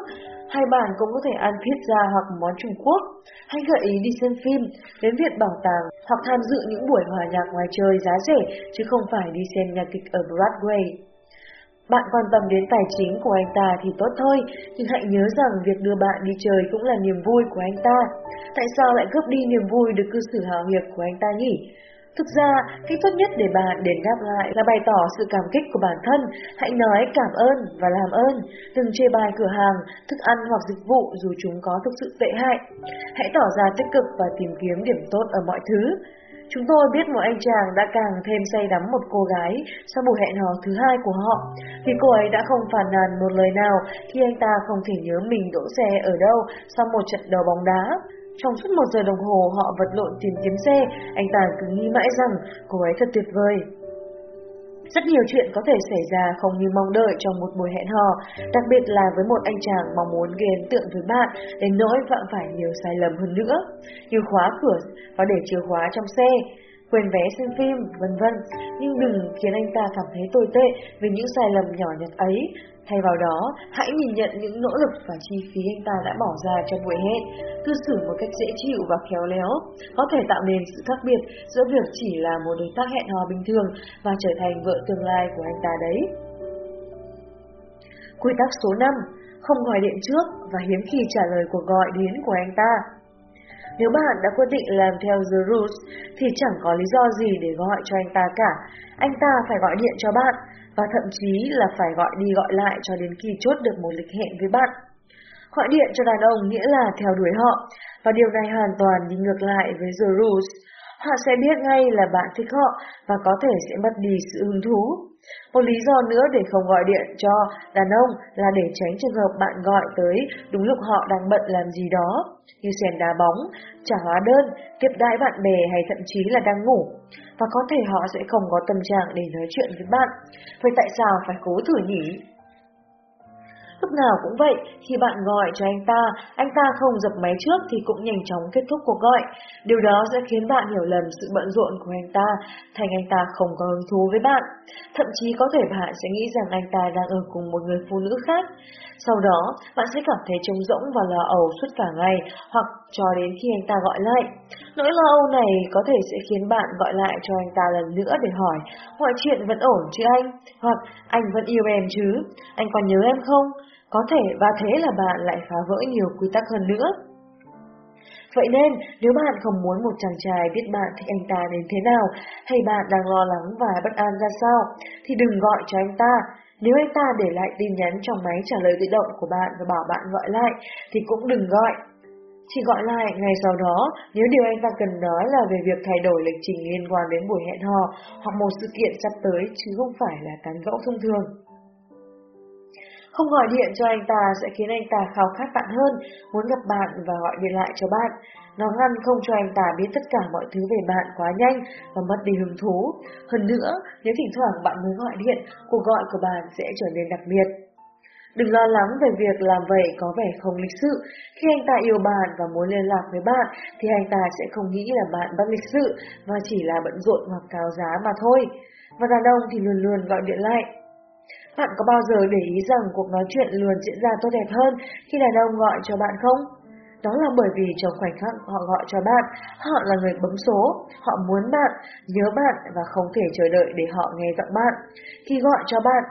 S1: Hai bạn cũng có thể ăn pizza hoặc món Trung Quốc. Hay gợi ý đi xem phim, đến viện bảo tàng hoặc tham dự những buổi hòa nhạc ngoài trời giá rẻ chứ không phải đi xem nhạc kịch ở Broadway. Bạn quan tâm đến tài chính của anh ta thì tốt thôi, nhưng hãy nhớ rằng việc đưa bạn đi chơi cũng là niềm vui của anh ta. Tại sao lại cướp đi niềm vui được cư xử hào hiệp của anh ta nhỉ? Thực ra, cách tốt nhất để bạn đền đáp lại là bày tỏ sự cảm kích của bản thân. Hãy nói cảm ơn và làm ơn. Đừng chê bai cửa hàng, thức ăn hoặc dịch vụ dù chúng có thực sự tệ hại. Hãy tỏ ra tích cực và tìm kiếm điểm tốt ở mọi thứ. Chúng tôi biết một anh chàng đã càng thêm say đắm một cô gái sau buổi hẹn hò thứ hai của họ, vì cô ấy đã không phản nàn một lời nào khi anh ta không thể nhớ mình đỗ xe ở đâu sau một trận đấu bóng đá. Trong suốt một giờ đồng hồ họ vật lộn tìm kiếm xe, anh ta cứ nghĩ mãi rằng cô ấy thật tuyệt vời. Rất nhiều chuyện có thể xảy ra không như mong đợi trong một buổi hẹn hò, đặc biệt là với một anh chàng mong muốn gây ấn tượng với bạn đến nỗi phạm phải nhiều sai lầm hơn nữa, như khóa cửa và để chìa khóa trong xe, quên vé xem phim, vân vân. Nhưng đừng khiến anh ta cảm thấy tồi tệ về những sai lầm nhỏ nhặt ấy, Thay vào đó, hãy nhìn nhận những nỗ lực và chi phí anh ta đã bỏ ra cho buổi hẹn, cư xử một cách dễ chịu và khéo léo, có thể tạo nên sự khác biệt giữa việc chỉ là một đối tác hẹn hò bình thường và trở thành vợ tương lai của anh ta đấy. Quy tắc số 5. Không gọi điện trước và hiếm khi trả lời cuộc gọi đến của anh ta. Nếu bạn đã quyết định làm theo The Rules thì chẳng có lý do gì để gọi cho anh ta cả. Anh ta phải gọi điện cho bạn và thậm chí là phải gọi đi gọi lại cho đến khi chốt được một lịch hẹn với bạn. Gọi điện cho đàn ông nghĩa là theo đuổi họ, và điều này hoàn toàn đi ngược lại với The Rules. Họ sẽ biết ngay là bạn thích họ và có thể sẽ mất đi sự hứng thú. Một lý do nữa để không gọi điện cho đàn ông là để tránh trường hợp bạn gọi tới đúng lúc họ đang bận làm gì đó, như xem đá bóng, trả hóa đơn, tiếp đãi bạn bè hay thậm chí là đang ngủ. Và có thể họ sẽ không có tâm trạng để nói chuyện với bạn. Vậy tại sao phải cố thử nhỉ? Lúc nào cũng vậy, khi bạn gọi cho anh ta, anh ta không dập máy trước thì cũng nhanh chóng kết thúc cuộc gọi. Điều đó sẽ khiến bạn hiểu lầm sự bận rộn của anh ta, thành anh ta không có hứng thú với bạn. Thậm chí có thể bạn sẽ nghĩ rằng anh ta đang ở cùng một người phụ nữ khác. Sau đó, bạn sẽ cảm thấy trống rỗng và lo âu suốt cả ngày, hoặc cho đến khi anh ta gọi lại. Nỗi lo âu này có thể sẽ khiến bạn gọi lại cho anh ta lần nữa để hỏi, mọi chuyện vẫn ổn chứ anh? Hoặc, anh vẫn yêu em chứ? Anh còn nhớ em không? Có thể và thế là bạn lại phá vỡ nhiều quy tắc hơn nữa. Vậy nên, nếu bạn không muốn một chàng trai biết bạn thích anh ta đến thế nào, hay bạn đang lo lắng và bất an ra sao, thì đừng gọi cho anh ta. Nếu anh ta để lại tin nhắn trong máy trả lời tự động của bạn và bảo bạn gọi lại, thì cũng đừng gọi. Chỉ gọi lại ngày sau đó nếu điều anh ta cần nói là về việc thay đổi lịch trình liên quan đến buổi hẹn hò hoặc một sự kiện sắp tới chứ không phải là tán gẫu thông thường. Không gọi điện cho anh ta sẽ khiến anh ta khao khát bạn hơn, muốn gặp bạn và gọi điện lại cho bạn. Nó ngăn không cho anh ta biết tất cả mọi thứ về bạn quá nhanh và mất đi hứng thú. Hơn nữa, nếu thỉnh thoảng bạn mới gọi điện, cuộc gọi của bạn sẽ trở nên đặc biệt. Đừng lo lắng về việc làm vậy có vẻ không lịch sự. Khi anh ta yêu bạn và muốn liên lạc với bạn, thì anh ta sẽ không nghĩ là bạn bất lịch sự mà chỉ là bận rộn hoặc cao giá mà thôi. Và đàn ông thì luôn luôn gọi điện lại. Bạn có bao giờ để ý rằng cuộc nói chuyện luôn diễn ra tốt đẹp hơn khi đàn ông gọi cho bạn không? Đó là bởi vì trong khoảnh khắc họ gọi cho bạn, họ là người bấm số, họ muốn bạn, nhớ bạn và không thể chờ đợi để họ nghe giọng bạn. Khi gọi cho bạn,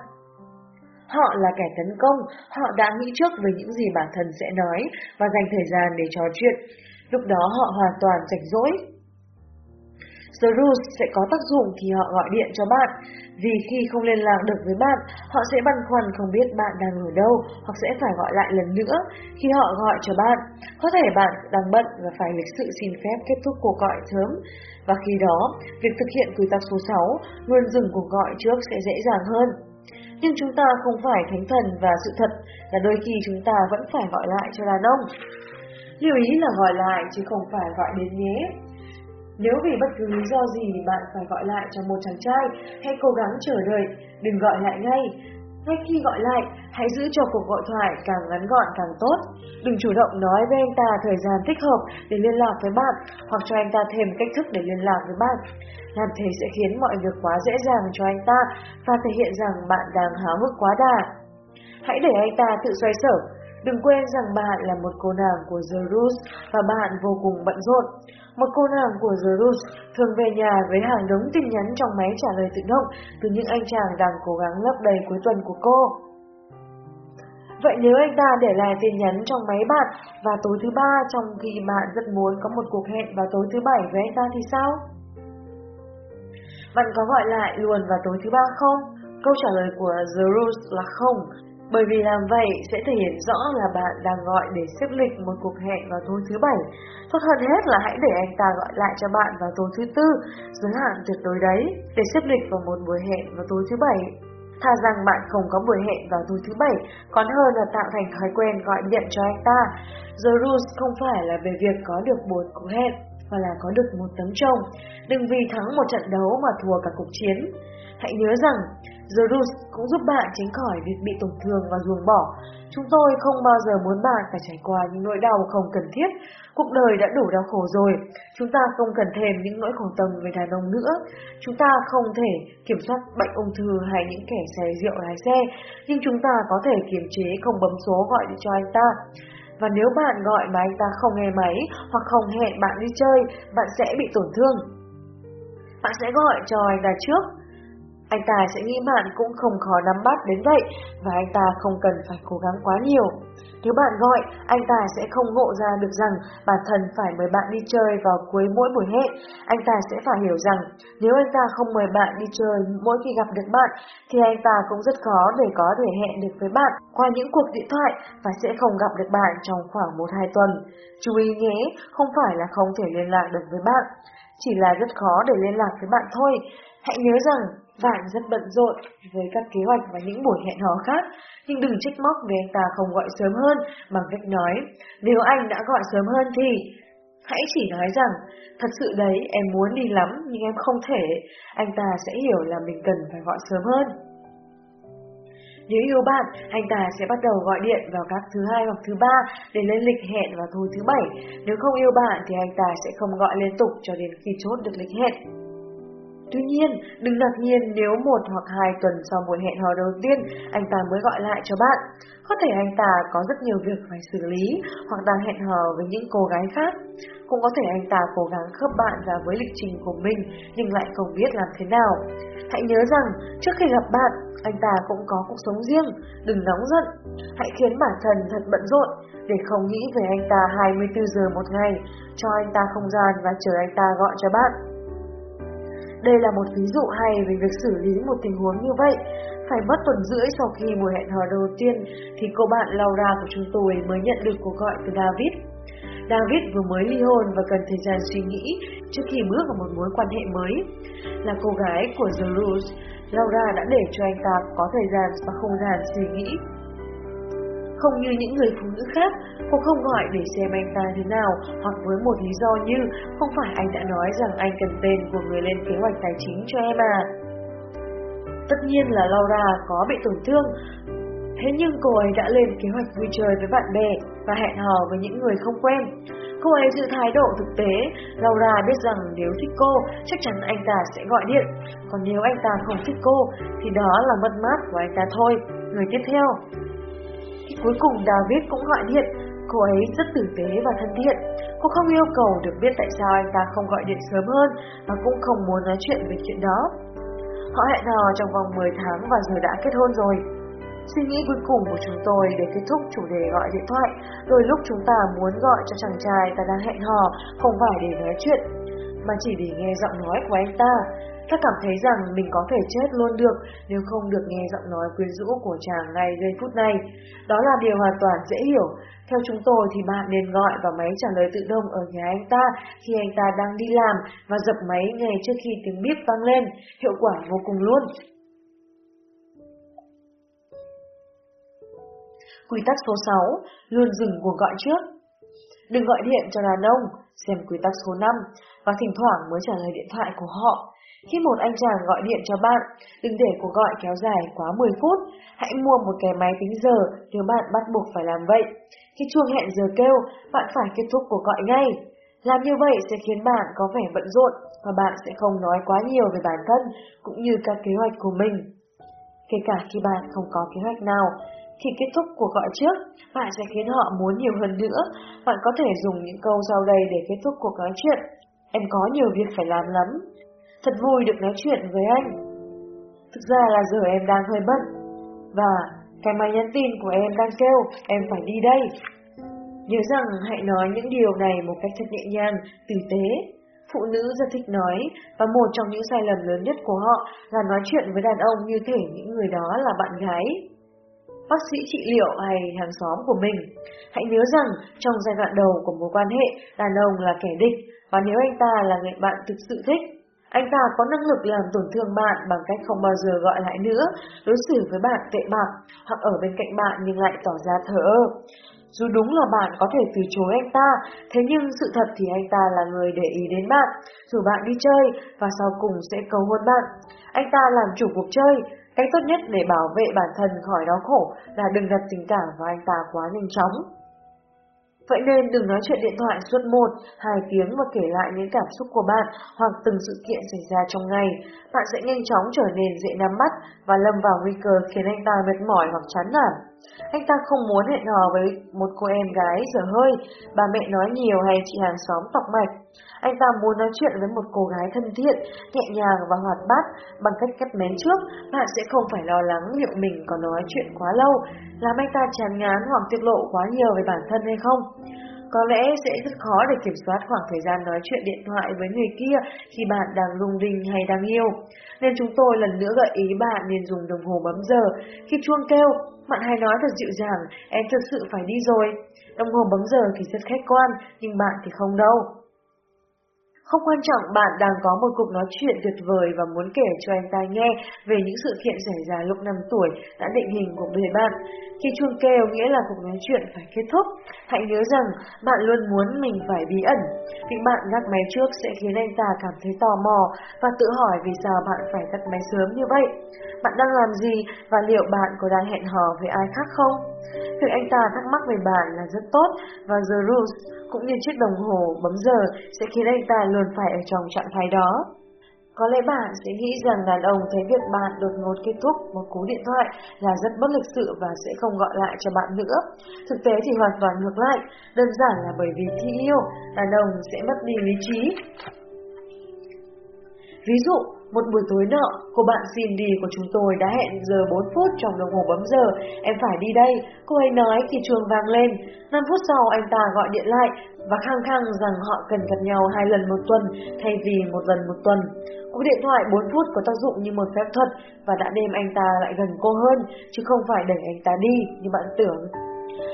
S1: họ là kẻ tấn công, họ đã nghĩ trước về những gì bản thân sẽ nói và dành thời gian để trò chuyện. Lúc đó họ hoàn toàn rảnh rỗi. The Rules sẽ có tác dụng khi họ gọi điện cho bạn, vì khi không liên lạc được với bạn, họ sẽ băn khoăn không biết bạn đang ở đâu hoặc sẽ phải gọi lại lần nữa khi họ gọi cho bạn. Có thể bạn đang bận và phải lịch sự xin phép kết thúc cuộc gọi sớm, và khi đó, việc thực hiện quy tắc số 6 luôn dừng cuộc gọi trước sẽ dễ dàng hơn. Nhưng chúng ta không phải thánh thần và sự thật là đôi khi chúng ta vẫn phải gọi lại cho đàn ông. Lưu ý là gọi lại chứ không phải gọi đến nhé. Nếu vì bất cứ lý do gì bạn phải gọi lại cho một chàng trai, hãy cố gắng chờ đợi, đừng gọi lại ngay. Ngay khi gọi lại, hãy giữ cho cuộc gọi thoại càng ngắn gọn càng tốt. Đừng chủ động nói với anh ta thời gian thích hợp để liên lạc với bạn, hoặc cho anh ta thêm cách thức để liên lạc với bạn. Làm thế sẽ khiến mọi việc quá dễ dàng cho anh ta và thể hiện rằng bạn đang háo hức quá đà. Hãy để anh ta tự xoay sở. Đừng quên rằng bạn là một cô nàng của The Roots và bạn vô cùng bận rộn. Một cô nàng của The Roots thường về nhà với hàng đống tin nhắn trong máy trả lời tự động từ những anh chàng đang cố gắng lấp đầy cuối tuần của cô. Vậy nếu anh ta để lại tin nhắn trong máy bạn và tối thứ ba trong khi bạn rất muốn có một cuộc hẹn vào tối thứ bảy với anh ta thì sao? Bạn có gọi lại luôn vào tối thứ ba không? Câu trả lời của The Roots là không, bởi vì làm vậy sẽ thể hiện rõ là bạn đang gọi để xếp lịch một cuộc hẹn vào tối thứ bảy. Tốt hơn hết là hãy để anh ta gọi lại cho bạn vào tối thứ tư, giới hạn tuyệt đối đấy, để xếp lịch vào một buổi hẹn vào tối thứ bảy. Thà rằng bạn không có buổi hẹn vào tối thứ bảy, còn hơn là tạo thành thói quen gọi điện cho anh ta. The rules không phải là về việc có được một cuộc hẹn, mà là có được một tấm chồng. Đừng vì thắng một trận đấu mà thua cả cuộc chiến. Hãy nhớ rằng, The Roots cũng giúp bạn tránh khỏi việc bị tổn thương và ruồng bỏ. Chúng tôi không bao giờ muốn bạn phải trải qua những nỗi đau không cần thiết. Cuộc đời đã đủ đau khổ rồi. Chúng ta không cần thêm những nỗi khổ tâm về đàn ông nữa. Chúng ta không thể kiểm soát bệnh ung thư hay những kẻ say rượu lái xe, nhưng chúng ta có thể kiềm chế không bấm số gọi cho anh ta. Và nếu bạn gọi mà anh ta không nghe máy hoặc không hẹn bạn đi chơi, bạn sẽ bị tổn thương. Bạn sẽ gọi cho anh ta trước anh ta sẽ nghĩ bạn cũng không khó nắm bắt đến vậy và anh ta không cần phải cố gắng quá nhiều. Nếu bạn gọi, anh ta sẽ không ngộ ra được rằng bản thân phải mời bạn đi chơi vào cuối mỗi buổi hẹn. Anh ta sẽ phải hiểu rằng nếu anh ta không mời bạn đi chơi mỗi khi gặp được bạn, thì anh ta cũng rất khó để có thể hẹn được với bạn qua những cuộc điện thoại và sẽ không gặp được bạn trong khoảng 1-2 tuần. Chú ý nhé, không phải là không thể liên lạc được với bạn, chỉ là rất khó để liên lạc với bạn thôi. Hãy nhớ rằng Vạn rất bận rộn với các kế hoạch và những buổi hẹn hò khác, nhưng đừng trách móc vì anh ta không gọi sớm hơn bằng cách nói, nếu anh đã gọi sớm hơn thì... Hãy chỉ nói rằng, thật sự đấy em muốn đi lắm nhưng em không thể, anh ta sẽ hiểu là mình cần phải gọi sớm hơn. Nếu yêu bạn, anh ta sẽ bắt đầu gọi điện vào các thứ hai hoặc thứ ba để lên lịch hẹn vào tối thứ bảy. Nếu không yêu bạn thì anh ta sẽ không gọi liên tục cho đến khi chốt được lịch hẹn. Tuy nhiên, đừng ngạc nhiên nếu một hoặc hai tuần sau buổi hẹn hò đầu tiên, anh ta mới gọi lại cho bạn. Có thể anh ta có rất nhiều việc phải xử lý hoặc đang hẹn hò với những cô gái khác. Cũng có thể anh ta cố gắng khớp bạn ra với lịch trình của mình nhưng lại không biết làm thế nào. Hãy nhớ rằng, trước khi gặp bạn, anh ta cũng có cuộc sống riêng, đừng nóng giận. Hãy khiến bản thân thật bận rộn để không nghĩ về anh ta 24 giờ một ngày, cho anh ta không gian và chờ anh ta gọi cho bạn. Đây là một ví dụ hay về việc xử lý một tình huống như vậy. Phải mất tuần rưỡi sau khi buổi hẹn hò đầu tiên thì cô bạn Laura của chúng tôi mới nhận được cuộc gọi từ David. David vừa mới ly hôn và cần thời gian suy nghĩ trước khi bước vào một mối quan hệ mới. Là cô gái của The Rose, Laura đã để cho anh ta có thời gian và không gian suy nghĩ không như những người phụ nữ khác, cô không gọi để xem anh ta thế nào hoặc với một lý do như không phải anh đã nói rằng anh cần tên của người lên kế hoạch tài chính cho em à. Tất nhiên là Laura có bị tổn thương, thế nhưng cô ấy đã lên kế hoạch vui chơi với bạn bè và hẹn hò với những người không quen. Cô ấy giữ thái độ thực tế, Laura biết rằng nếu thích cô, chắc chắn anh ta sẽ gọi điện. Còn nếu anh ta không thích cô, thì đó là mất mát của anh ta thôi. Người tiếp theo, Cuối cùng David cũng gọi điện, cô ấy rất tử tế và thân thiện. Cô không yêu cầu được biết tại sao anh ta không gọi điện sớm hơn và cũng không muốn nói chuyện về chuyện đó. Họ hẹn hò trong vòng 10 tháng và giờ đã kết hôn rồi. Suy nghĩ cuối cùng của chúng tôi để kết thúc chủ đề gọi điện thoại, đôi lúc chúng ta muốn gọi cho chàng trai ta đang hẹn hò, không phải để nói chuyện. mà chỉ để nghe giọng nói của anh ta. Ta cảm thấy rằng mình có thể chết luôn được nếu không được nghe giọng nói quyến rũ của chàng ngay giây phút này. Đó là điều hoàn toàn dễ hiểu. Theo chúng tôi thì bạn nên gọi vào máy trả lời tự động ở nhà anh ta khi anh ta đang đi làm và dập máy ngay trước khi tiếng bíp vang lên. Hiệu quả vô cùng luôn. Quy tắc số 6, luôn dừng cuộc gọi trước. Đừng gọi điện cho đàn ông, xem quy tắc số 5, và thỉnh thoảng mới trả lời điện thoại của họ. Khi một anh chàng gọi điện cho bạn, đừng để cuộc gọi kéo dài quá 10 phút. Hãy mua một cái máy tính giờ nếu bạn bắt buộc phải làm vậy. Khi chuông hẹn giờ kêu, bạn phải kết thúc cuộc gọi ngay. Làm như vậy sẽ khiến bạn có vẻ bận rộn và bạn sẽ không nói quá nhiều về bản thân cũng như các kế hoạch của mình. Kể cả khi bạn không có kế hoạch nào, khi kết thúc cuộc gọi trước, bạn sẽ khiến họ muốn nhiều hơn nữa. Bạn có thể dùng những câu sau đây để kết thúc cuộc nói chuyện. Em có nhiều việc phải làm lắm. Thật vui được nói chuyện với anh. Thực ra là giờ em đang hơi bận. Và cái máy nhắn tin của em đang kêu, em phải đi đây. Nhớ rằng hãy nói những điều này một cách thật nhẹ nhàng, tử tế. Phụ nữ rất thích nói, và một trong những sai lầm lớn nhất của họ là nói chuyện với đàn ông như thể những người đó là bạn gái bác sĩ trị liệu hay hàng xóm của mình. Hãy nhớ rằng trong giai đoạn đầu của mối quan hệ, đàn ông là kẻ địch và nếu anh ta là người bạn thực sự thích, anh ta có năng lực làm tổn thương bạn bằng cách không bao giờ gọi lại nữa, đối xử với bạn tệ bạc, hoặc ở bên cạnh bạn nhưng lại tỏ ra thờ ơ. Dù đúng là bạn có thể từ chối anh ta, thế nhưng sự thật thì anh ta là người để ý đến bạn, dù bạn đi chơi và sau cùng sẽ cầu hôn bạn. Anh ta làm chủ cuộc chơi, Cách tốt nhất để bảo vệ bản thân khỏi đau khổ là đừng đặt tình cảm vào anh ta quá nhanh chóng. Vậy nên đừng nói chuyện điện thoại suốt một, hai tiếng và kể lại những cảm xúc của bạn hoặc từng sự kiện xảy ra trong ngày. Bạn sẽ nhanh chóng trở nên dễ nắm bắt và lâm vào nguy cơ khiến anh ta mệt mỏi hoặc chán nản. Anh ta không muốn hẹn hò với một cô em gái dở hơi, bà mẹ nói nhiều hay chị hàng xóm tọc mạch. Anh ta muốn nói chuyện với một cô gái thân thiện, nhẹ nhàng và hoạt bát bằng cách cắt mén trước, bạn sẽ không phải lo lắng liệu mình có nói chuyện quá lâu, làm anh ta chán ngán hoặc tiết lộ quá nhiều về bản thân hay không. Có lẽ sẽ rất khó để kiểm soát khoảng thời gian nói chuyện điện thoại với người kia khi bạn đang rung rinh hay đang yêu. Nên chúng tôi lần nữa gợi ý bạn nên dùng đồng hồ bấm giờ. Khi chuông kêu, bạn hãy nói thật dịu dàng, em thực sự phải đi rồi. Đồng hồ bấm giờ thì rất khách quan, nhưng bạn thì không đâu. Không quan trọng bạn đang có một cuộc nói chuyện tuyệt vời và muốn kể cho anh ta nghe về những sự kiện xảy ra lúc 5 tuổi đã định hình cuộc đời bạn. Khi chuông kêu nghĩa là cuộc nói chuyện phải kết thúc. Hãy nhớ rằng bạn luôn muốn mình phải bí ẩn. Việc bạn gác máy trước sẽ khiến anh ta cảm thấy tò mò và tự hỏi vì sao bạn phải tắt máy sớm như vậy. Bạn đang làm gì và liệu bạn có đang hẹn hò với ai khác không? Việc anh ta thắc mắc về bạn là rất tốt và The Rules cũng như chiếc đồng hồ bấm giờ sẽ khiến anh ta luôn phải ở trong trạng thái đó. Có lẽ bạn sẽ nghĩ rằng đàn ông thấy việc bạn đột ngột kết thúc một cú điện thoại là rất bất lịch sự và sẽ không gọi lại cho bạn nữa. Thực tế thì hoàn toàn ngược lại, đơn giản là bởi vì khi yêu, đàn ông sẽ mất đi lý trí. Ví dụ, một buổi tối nọ, cô bạn Cindy của chúng tôi đã hẹn giờ 4 phút trong đồng hồ bấm giờ. Em phải đi đây, cô ấy nói khi chuông vang lên. 5 phút sau anh ta gọi điện lại và khăng khăng rằng họ cần gặp nhau hai lần một tuần thay vì một lần một tuần. Cuộc điện thoại 4 phút có tác dụng như một phép thuật và đã đem anh ta lại gần cô hơn, chứ không phải đẩy anh ta đi như bạn tưởng.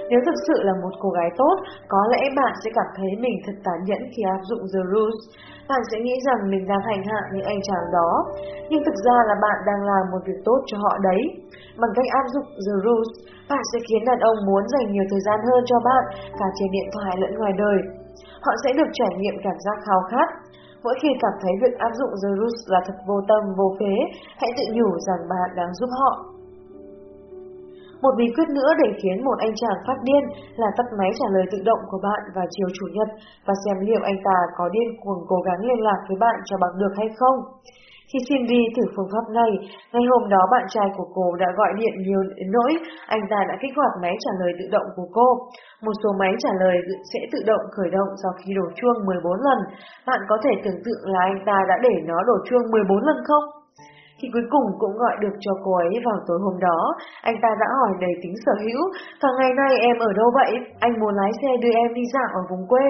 S1: Nếu thực sự là một cô gái tốt, có lẽ bạn sẽ cảm thấy mình thật tàn nhẫn khi áp dụng The Rules. Bạn sẽ nghĩ rằng mình đang hành hạ những anh chàng đó, nhưng thực ra là bạn đang làm một việc tốt cho họ đấy. Bằng cách áp dụng The Rules, bạn sẽ khiến đàn ông muốn dành nhiều thời gian hơn cho bạn, cả trên điện thoại lẫn ngoài đời. Họ sẽ được trải nghiệm cảm giác khao khát. Mỗi khi cảm thấy việc áp dụng The Rules là thật vô tâm, vô phế, hãy tự nhủ rằng bạn đang giúp họ. Một bí quyết nữa để khiến một anh chàng phát điên là tắt máy trả lời tự động của bạn vào chiều chủ nhật và xem liệu anh ta có điên cuồng cố gắng liên lạc với bạn cho bằng được hay không. Khi Cindy thử phương pháp này, ngày hôm đó bạn trai của cô đã gọi điện nhiều đến nỗi anh ta đã kích hoạt máy trả lời tự động của cô. Một số máy trả lời sẽ tự động khởi động sau khi đổ chuông 14 lần. Bạn có thể tưởng tượng là anh ta đã để nó đổ chuông 14 lần không? Khi cuối cùng cũng gọi được cho cô ấy vào tối hôm đó, anh ta đã hỏi đầy tính sở hữu, Thằng ngày nay em ở đâu vậy? Anh muốn lái xe đưa em đi dạo ở vùng quê.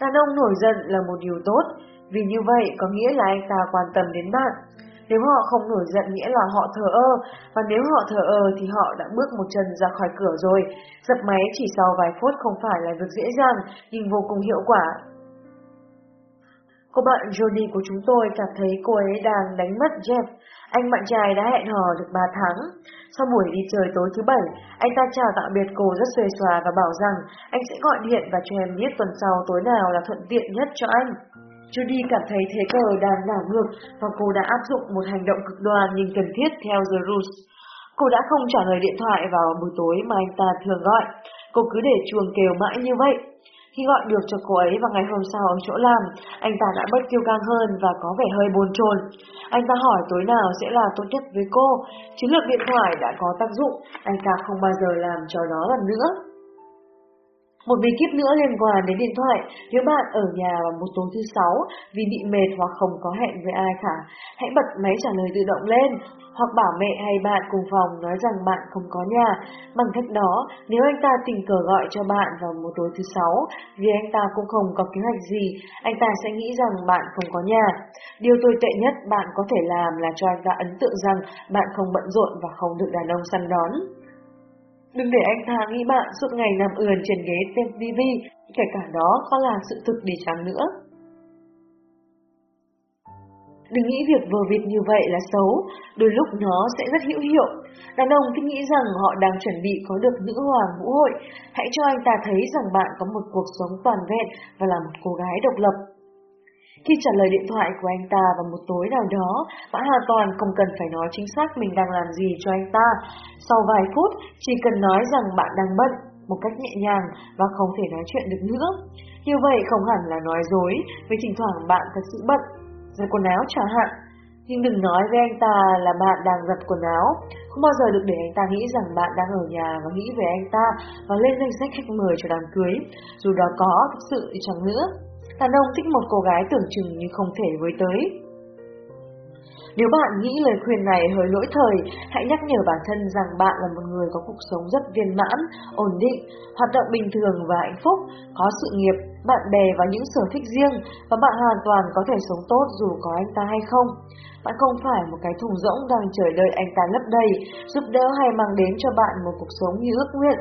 S1: Đàn ông nổi giận là một điều tốt, Vì như vậy có nghĩa là anh ta quan tâm đến bạn. Nếu họ không nổi giận nghĩa là họ thờ ơ, và nếu họ thờ ơ thì họ đã bước một chân ra khỏi cửa rồi. Dập máy chỉ sau vài phút không phải là việc dễ dàng, nhưng vô cùng hiệu quả. Cô bạn Jody của chúng tôi cảm thấy cô ấy đang đánh mất Jeff, anh bạn trai đã hẹn hò được 3 tháng. Sau buổi đi chơi tối thứ bảy, anh ta chào tạm biệt cô rất xuề xòa và bảo rằng anh sẽ gọi điện và cho em biết tuần sau tối nào là thuận tiện nhất cho anh. Judy cảm thấy thế cờ đang đảo ngược và cô đã áp dụng một hành động cực đoan nhưng cần thiết theo The Rules. Cô đã không trả lời điện thoại vào buổi tối mà anh ta thường gọi. Cô cứ để chuồng kêu mãi như vậy. Khi gọi được cho cô ấy vào ngày hôm sau ở chỗ làm, anh ta đã bớt kiêu căng hơn và có vẻ hơi bồn chồn. Anh ta hỏi tối nào sẽ là tốt nhất với cô. Chiến lược điện thoại đã có tác dụng, anh ta không bao giờ làm cho đó lần nữa. Một bí kíp nữa liên quan đến điện thoại, nếu bạn ở nhà vào một tối thứ sáu vì bị mệt hoặc không có hẹn với ai cả, hãy bật máy trả lời tự động lên, hoặc bảo mẹ hay bạn cùng phòng nói rằng bạn không có nhà. Bằng cách đó, nếu anh ta tình cờ gọi cho bạn vào một tối thứ sáu, vì anh ta cũng không có kế hoạch gì, anh ta sẽ nghĩ rằng bạn không có nhà. Điều tồi tệ nhất bạn có thể làm là cho anh ta ấn tượng rằng bạn không bận rộn và không được đàn ông săn đón. Đừng để anh ta nghĩ bạn suốt ngày nằm ườn trên ghế xem TV, kể cả đó có là sự thực đi chăng nữa. Đừng nghĩ việc vờ vịt như vậy là xấu, đôi lúc nó sẽ rất hữu hiệu. Đàn ông thích nghĩ rằng họ đang chuẩn bị có được nữ hoàng vũ hội. Hãy cho anh ta thấy rằng bạn có một cuộc sống toàn vẹn và là một cô gái độc lập. Khi trả lời điện thoại của anh ta vào một tối nào đó, bạn hoàn toàn không cần phải nói chính xác mình đang làm gì cho anh ta. Sau vài phút, chỉ cần nói rằng bạn đang bận, một cách nhẹ nhàng và không thể nói chuyện được nữa. Như vậy không hẳn là nói dối, vì thỉnh thoảng bạn thật sự bận, giặt quần áo chẳng hạn. Nhưng đừng nói với anh ta là bạn đang giặt quần áo, không bao giờ được để anh ta nghĩ rằng bạn đang ở nhà và nghĩ về anh ta và lên danh sách khách mời cho đám cưới, dù đó có thực sự chẳng nữa. Đàn ông thích một cô gái tưởng chừng như không thể với tới. Nếu bạn nghĩ lời khuyên này hơi lỗi thời, hãy nhắc nhở bản thân rằng bạn là một người có cuộc sống rất viên mãn, ổn định, hoạt động bình thường và hạnh phúc, có sự nghiệp, bạn bè và những sở thích riêng, và bạn hoàn toàn có thể sống tốt dù có anh ta hay không. Bạn không phải một cái thùng rỗng đang chờ đợi anh ta lấp đầy, giúp đỡ hay mang đến cho bạn một cuộc sống như ước nguyện.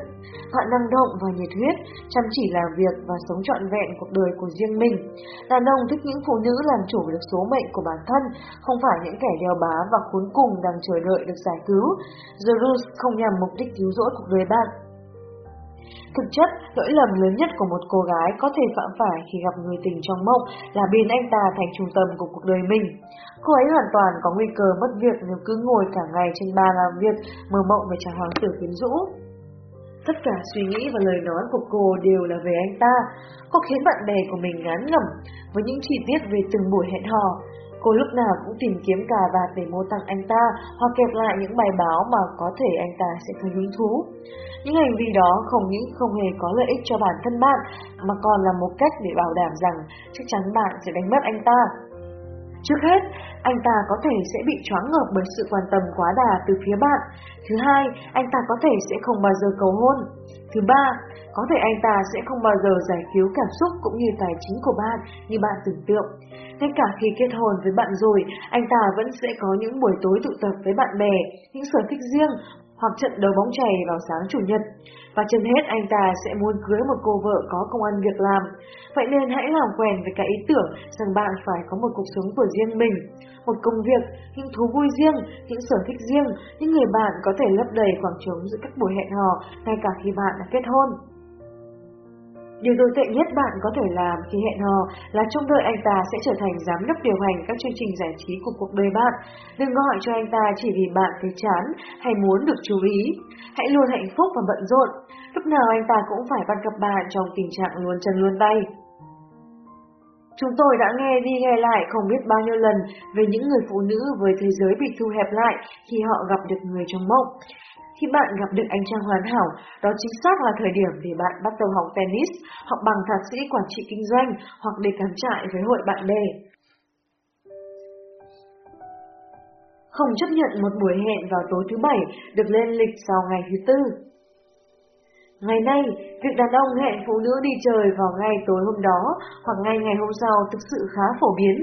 S1: Bạn năng động và nhiệt huyết, chăm chỉ làm việc và sống trọn vẹn cuộc đời của riêng mình. Đàn ông thích những phụ nữ làm chủ được số mệnh của bản thân, không phải những kẻ đeo bá và cuốn cùng đang chờ đợi được giải cứu. The Rules không nhằm mục đích cứu rỗi cuộc đời bạn, Thực chất, lỗi lầm lớn nhất của một cô gái có thể phạm phải khi gặp người tình trong mộng là biến anh ta thành trung tâm của cuộc đời mình. Cô ấy hoàn toàn có nguy cơ mất việc nếu cứ ngồi cả ngày trên bàn làm việc, mơ mộng về chàng hoàng tử quyến rũ. Tất cả suy nghĩ và lời nói của cô đều là về anh ta. Cô khiến bạn bè của mình ngán ngẩm với những chi tiết về từng buổi hẹn hò. Cô lúc nào cũng tìm kiếm cà vạt để mô tặng anh ta hoặc kẹp lại những bài báo mà có thể anh ta sẽ thấy hứng thú. Những hành vi đó không những không hề có lợi ích cho bản thân bạn, mà còn là một cách để bảo đảm rằng chắc chắn bạn sẽ đánh mất anh ta. Trước hết, anh ta có thể sẽ bị choáng ngợp bởi sự quan tâm quá đà từ phía bạn. Thứ hai, anh ta có thể sẽ không bao giờ cầu hôn. Thứ ba, có thể anh ta sẽ không bao giờ giải cứu cảm xúc cũng như tài chính của bạn như bạn tưởng tượng. Ngay cả khi kết hôn với bạn rồi, anh ta vẫn sẽ có những buổi tối tụ tập với bạn bè, những sở thích riêng hoặc trận đấu bóng chày vào sáng chủ nhật. Và trên hết anh ta sẽ muốn cưới một cô vợ có công ăn việc làm. Vậy nên hãy làm quen với cái ý tưởng rằng bạn phải có một cuộc sống của riêng mình, một công việc, những thú vui riêng, những sở thích riêng, những người bạn có thể lấp đầy khoảng trống giữa các buổi hẹn hò ngay cả khi bạn đã kết hôn. Điều tồi tệ nhất bạn có thể làm khi hẹn hò là trông đợi anh ta sẽ trở thành giám đốc điều hành các chương trình giải trí của cuộc đời bạn. Đừng gọi cho anh ta chỉ vì bạn thấy chán hay muốn được chú ý. Hãy luôn hạnh phúc và bận rộn. Lúc nào anh ta cũng phải bắt gặp bạn trong tình trạng luôn chân luôn tay. Chúng tôi đã nghe đi nghe lại không biết bao nhiêu lần về những người phụ nữ với thế giới bị thu hẹp lại khi họ gặp được người trong mộng. Khi bạn gặp được anh chàng hoàn hảo, đó chính xác là thời điểm để bạn bắt đầu học tennis, học bằng thạc sĩ quản trị kinh doanh hoặc để cắm trại với hội bạn bè. Không chấp nhận một buổi hẹn vào tối thứ bảy được lên lịch sau ngày thứ tư. Ngày nay, việc đàn ông hẹn phụ nữ đi chơi vào ngày tối hôm đó hoặc ngay ngày hôm sau thực sự khá phổ biến.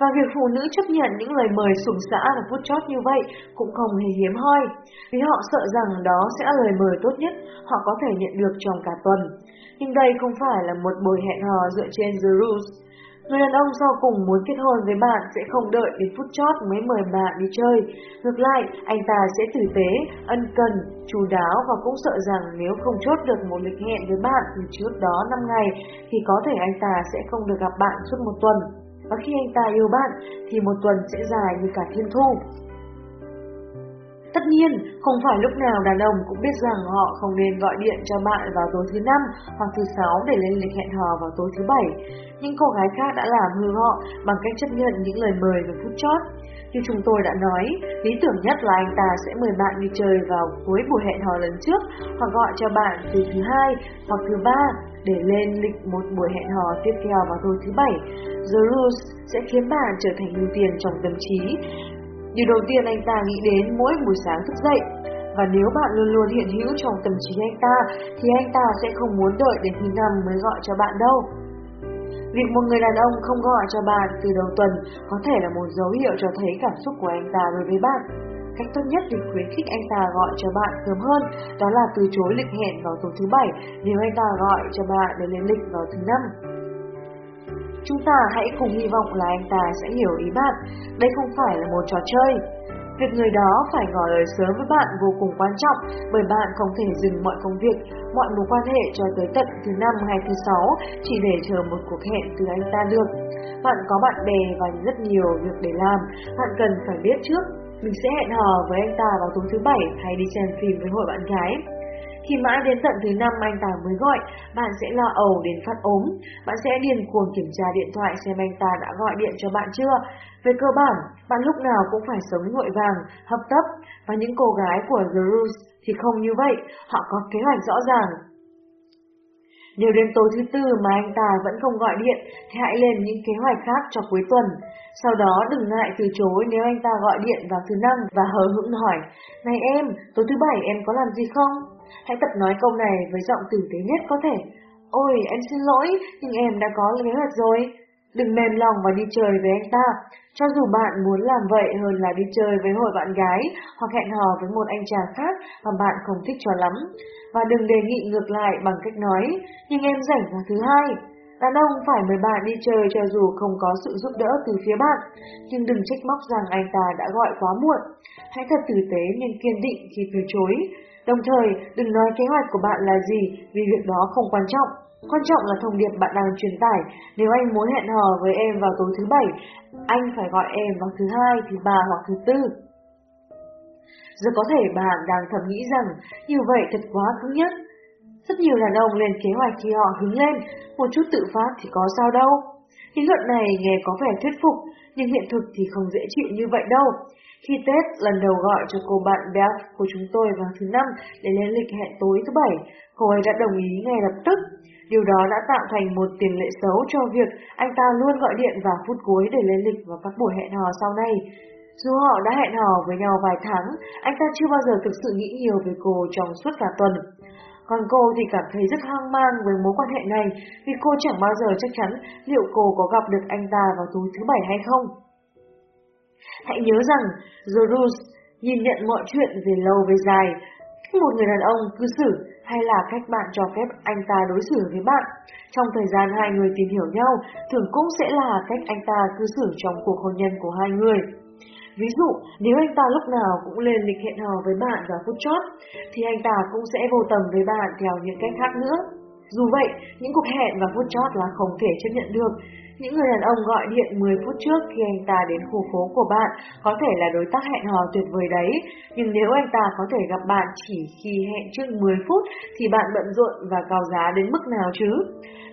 S1: Và việc phụ nữ chấp nhận những lời mời sủng xã và phút chót như vậy cũng không hề hiếm hoi, vì họ sợ rằng đó sẽ là lời mời tốt nhất họ có thể nhận được trong cả tuần. Nhưng đây không phải là một buổi hẹn hò dựa trên The Rules. Người đàn ông sau cùng muốn kết hôn với bạn sẽ không đợi đến phút chót mới mời bạn đi chơi. Ngược lại, anh ta sẽ tử tế, ân cần, chú đáo và cũng sợ rằng nếu không chốt được một lịch hẹn với bạn từ trước đó 5 ngày thì có thể anh ta sẽ không được gặp bạn suốt một tuần. Và khi anh ta yêu bạn thì một tuần sẽ dài như cả thiên thu. Tất nhiên, không phải lúc nào đàn ông cũng biết rằng họ không nên gọi điện cho bạn vào tối thứ năm hoặc thứ sáu để lên lịch hẹn hò vào tối thứ bảy. Nhưng cô gái khác đã làm hư họ bằng cách chấp nhận những lời mời và phút chót. Như chúng tôi đã nói, lý tưởng nhất là anh ta sẽ mời bạn đi chơi vào cuối buổi hẹn hò lần trước hoặc gọi cho bạn từ thứ hai hoặc thứ ba để lên lịch một buổi hẹn hò tiếp theo vào tối thứ bảy. The Rules sẽ khiến bạn trở thành ưu tiên trong tâm trí Điều đầu tiên anh ta nghĩ đến mỗi buổi sáng thức dậy, và nếu bạn luôn luôn hiện hữu trong tâm trí anh ta, thì anh ta sẽ không muốn đợi đến thứ năm mới gọi cho bạn đâu. Việc một người đàn ông không gọi cho bạn từ đầu tuần có thể là một dấu hiệu cho thấy cảm xúc của anh ta đối với bạn. Cách tốt nhất để khuyến khích anh ta gọi cho bạn sớm hơn đó là từ chối lịch hẹn vào tối thứ bảy nếu anh ta gọi cho bạn để lên lịch vào thứ năm. Chúng ta hãy cùng hy vọng là anh ta sẽ hiểu ý bạn, đây không phải là một trò chơi. Việc người đó phải ngỏ lời sớm với bạn vô cùng quan trọng bởi bạn không thể dừng mọi công việc, mọi mối quan hệ cho tới tận thứ năm hay thứ sáu chỉ để chờ một cuộc hẹn từ anh ta được. Bạn có bạn bè và rất nhiều việc để làm, bạn cần phải biết trước mình sẽ hẹn hò với anh ta vào tối thứ bảy hay đi xem phim với hội bạn gái. Khi mãi đến tận thứ năm anh ta mới gọi, bạn sẽ lo ầu đến phát ốm. Bạn sẽ điên cuồng kiểm tra điện thoại xem anh ta đã gọi điện cho bạn chưa. Về cơ bản, bạn lúc nào cũng phải sống vội vàng, hấp tấp, và những cô gái của The Rose thì không như vậy, họ có kế hoạch rõ ràng. Nếu đến tối thứ tư mà anh ta vẫn không gọi điện thì hãy lên những kế hoạch khác cho cuối tuần. Sau đó đừng ngại từ chối nếu anh ta gọi điện vào thứ năm và hờ hững hỏi Này em, tối thứ bảy em có làm gì không? Hãy tập nói câu này với giọng tử tế nhất có thể. Ôi, em xin lỗi, nhưng em đã có kế hoạch rồi. Đừng mềm lòng và đi chơi với anh ta. Cho dù bạn muốn làm vậy hơn là đi chơi với hội bạn gái hoặc hẹn hò với một anh chàng khác mà bạn không thích cho lắm. Và đừng đề nghị ngược lại bằng cách nói, nhưng em rảnh vào thứ hai. Đàn ông phải mời bạn đi chơi cho dù không có sự giúp đỡ từ phía bạn, nhưng đừng trách móc rằng anh ta đã gọi quá muộn. Hãy thật tử tế nhưng kiên định khi từ chối. Đồng thời, đừng nói kế hoạch của bạn là gì vì việc đó không quan trọng. Quan trọng là thông điệp bạn đang truyền tải. Nếu anh muốn hẹn hò với em vào tối thứ bảy, anh phải gọi em vào thứ hai, thứ ba hoặc thứ tư. Giờ có thể bạn đang thầm nghĩ rằng như vậy thật quá cứng nhất. Rất nhiều đàn ông lên kế hoạch khi họ hứng lên, một chút tự phát thì có sao đâu. Lý luận này nghe có vẻ thuyết phục, nhưng hiện thực thì không dễ chịu như vậy đâu. Khi Tết lần đầu gọi cho cô bạn Beth của chúng tôi vào thứ năm để lên lịch hẹn tối thứ bảy, cô ấy đã đồng ý ngay lập tức. Điều đó đã tạo thành một tiền lệ xấu cho việc anh ta luôn gọi điện vào phút cuối để lên lịch vào các buổi hẹn hò sau này. Dù họ đã hẹn hò với nhau vài tháng, anh ta chưa bao giờ thực sự nghĩ nhiều về cô trong suốt cả tuần. Còn cô thì cảm thấy rất hoang mang với mối quan hệ này vì cô chẳng bao giờ chắc chắn liệu cô có gặp được anh ta vào tối thứ bảy hay không. Hãy nhớ rằng, The Rules nhìn nhận mọi chuyện về lâu về dài. Một người đàn ông cư xử hay là cách bạn cho phép anh ta đối xử với bạn. Trong thời gian hai người tìm hiểu nhau, thường cũng sẽ là cách anh ta cư xử trong cuộc hôn nhân của hai người. Ví dụ, nếu anh ta lúc nào cũng lên lịch hẹn hò với bạn vào phút chót, thì anh ta cũng sẽ vô tầm với bạn theo những cách khác nữa. Dù vậy, những cuộc hẹn và phút chót là không thể chấp nhận được, những người đàn ông gọi điện 10 phút trước khi anh ta đến khu phố của bạn có thể là đối tác hẹn hò tuyệt vời đấy, nhưng nếu anh ta có thể gặp bạn chỉ khi hẹn trước 10 phút thì bạn bận rộn và cao giá đến mức nào chứ?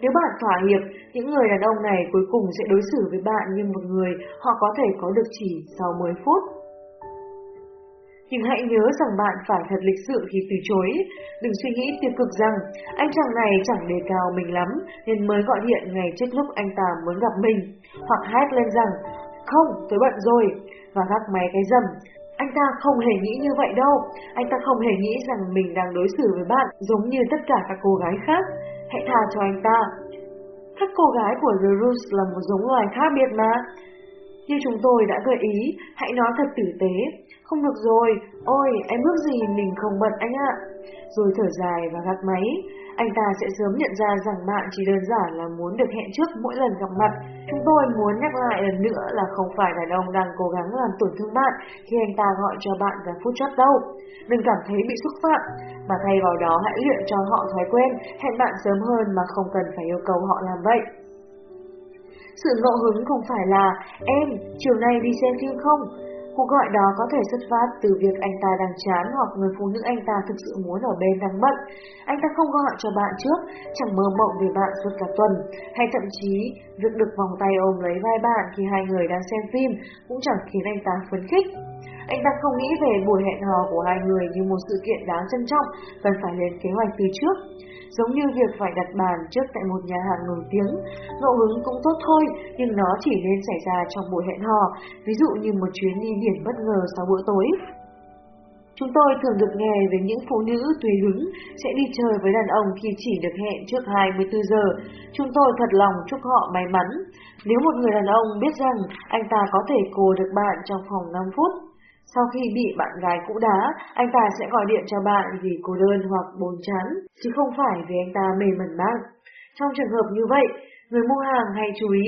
S1: Nếu bạn thỏa hiệp, những người đàn ông này cuối cùng sẽ đối xử với bạn như một người họ có thể có được chỉ sau 10 phút. Nhưng hãy nhớ rằng bạn phải thật lịch sự khi từ chối. Đừng suy nghĩ tiêu cực rằng anh chàng này chẳng đề cao mình lắm nên mới gọi điện ngày trước lúc anh ta muốn gặp mình. Hoặc hét lên rằng không, tôi bận rồi và gác máy cái dầm. Anh ta không hề nghĩ như vậy đâu, anh ta không hề nghĩ rằng mình đang đối xử với bạn giống như tất cả các cô gái khác. Hãy tha cho anh ta. Các cô gái của The Roots là một giống loài khác biệt mà. Như chúng tôi đã gợi ý, hãy nói thật tử tế. Không được rồi, ôi, em ước gì mình không bận anh ạ. Rồi thở dài và gạt máy. Anh ta sẽ sớm nhận ra rằng bạn chỉ đơn giản là muốn được hẹn trước mỗi lần gặp mặt. Chúng tôi muốn nhắc lại lần nữa là không phải đàn ông đang cố gắng làm tổn thương bạn khi anh ta gọi cho bạn vào phút chót đâu. Đừng cảm thấy bị xúc phạm, mà thay vào đó hãy luyện cho họ thói quen hẹn bạn sớm hơn mà không cần phải yêu cầu họ làm vậy. Sự ngẫu hứng không phải là em, chiều nay đi xem phim không? Cuộc gọi đó có thể xuất phát từ việc anh ta đang chán hoặc người phụ nữ anh ta thực sự muốn ở bên đang bận. Anh ta không gọi cho bạn trước, chẳng mơ mộng về bạn suốt cả tuần, hay thậm chí việc được vòng tay ôm lấy vai bạn khi hai người đang xem phim cũng chẳng khiến anh ta phấn khích. Anh ta không nghĩ về buổi hẹn hò của hai người như một sự kiện đáng trân trọng, cần phải lên kế hoạch từ trước. Giống như việc phải đặt bàn trước tại một nhà hàng nổi tiếng, ngẫu hứng cũng tốt thôi, nhưng nó chỉ nên xảy ra trong buổi hẹn hò, ví dụ như một chuyến đi biển bất ngờ sau bữa tối. Chúng tôi thường được nghe về những phụ nữ tùy hứng sẽ đi chơi với đàn ông khi chỉ được hẹn trước 24 giờ. Chúng tôi thật lòng chúc họ may mắn. Nếu một người đàn ông biết rằng anh ta có thể cô được bạn trong phòng 5 phút, sau khi bị bạn gái cũ đá, anh ta sẽ gọi điện cho bạn vì cô đơn hoặc bồn chán, chứ không phải vì anh ta mê mẩn mang. Trong trường hợp như vậy, người mua hàng hãy chú ý.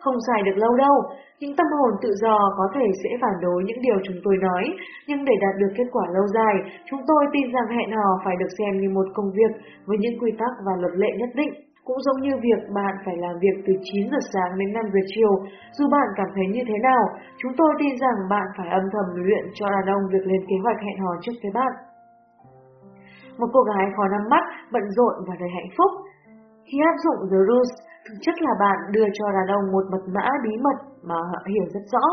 S1: Không xài được lâu đâu, những tâm hồn tự do có thể sẽ phản đối những điều chúng tôi nói, nhưng để đạt được kết quả lâu dài, chúng tôi tin rằng hẹn hò phải được xem như một công việc với những quy tắc và luật lệ nhất định. Cũng giống như việc bạn phải làm việc từ 9 giờ sáng đến 5 giờ chiều, dù bạn cảm thấy như thế nào, chúng tôi tin rằng bạn phải âm thầm luyện cho đàn ông việc lên kế hoạch hẹn hò trước với bạn. Một cô gái khó nắm mắt, bận rộn và đầy hạnh phúc. Khi áp dụng The Rules, thực chất là bạn đưa cho đàn ông một mật mã bí mật mà họ hiểu rất rõ.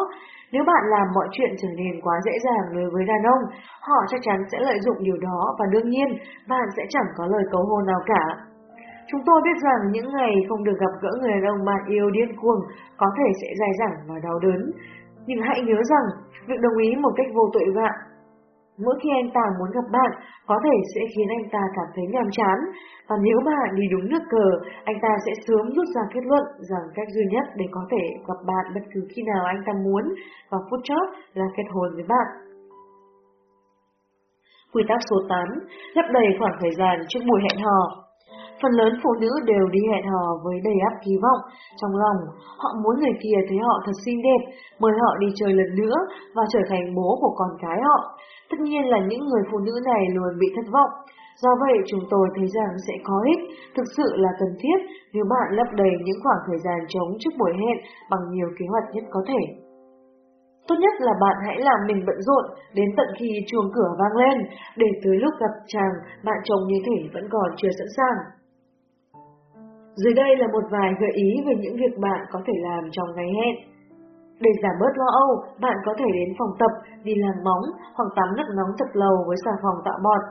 S1: Nếu bạn làm mọi chuyện trở nên quá dễ dàng đối với đàn ông, họ chắc chắn sẽ lợi dụng điều đó và đương nhiên bạn sẽ chẳng có lời cầu hôn nào cả. Chúng tôi biết rằng những ngày không được gặp gỡ người đàn ông bạn yêu điên cuồng có thể sẽ dài dẳng và đau đớn. Nhưng hãy nhớ rằng, việc đồng ý một cách vô tội vạ Mỗi khi anh ta muốn gặp bạn, có thể sẽ khiến anh ta cảm thấy nhàm chán, và nếu bạn đi đúng nước cờ, anh ta sẽ sớm rút ra kết luận rằng cách duy nhất để có thể gặp bạn bất cứ khi nào anh ta muốn và phút chót là kết hôn với bạn. Quy tắc số 8, lấp đầy khoảng thời gian trước buổi hẹn hò. Phần lớn phụ nữ đều đi hẹn hò với đầy áp kỳ vọng. Trong lòng, họ muốn người kia thấy họ thật xinh đẹp, mời họ đi chơi lần nữa và trở thành bố của con cái họ. Tất nhiên là những người phụ nữ này luôn bị thất vọng. Do vậy, chúng tôi thấy rằng sẽ có ích, thực sự là cần thiết nếu bạn lấp đầy những khoảng thời gian trống trước buổi hẹn bằng nhiều kế hoạch nhất có thể. Tốt nhất là bạn hãy làm mình bận rộn đến tận khi chuông cửa vang lên, để tới lúc gặp chàng, bạn chồng như thể vẫn còn chưa sẵn sàng. Dưới đây là một vài gợi ý về những việc bạn có thể làm trong ngày hẹn. Để giảm bớt lo âu, bạn có thể đến phòng tập, đi làm móng hoặc tắm nước nóng thật lâu với xà phòng tạo bọt.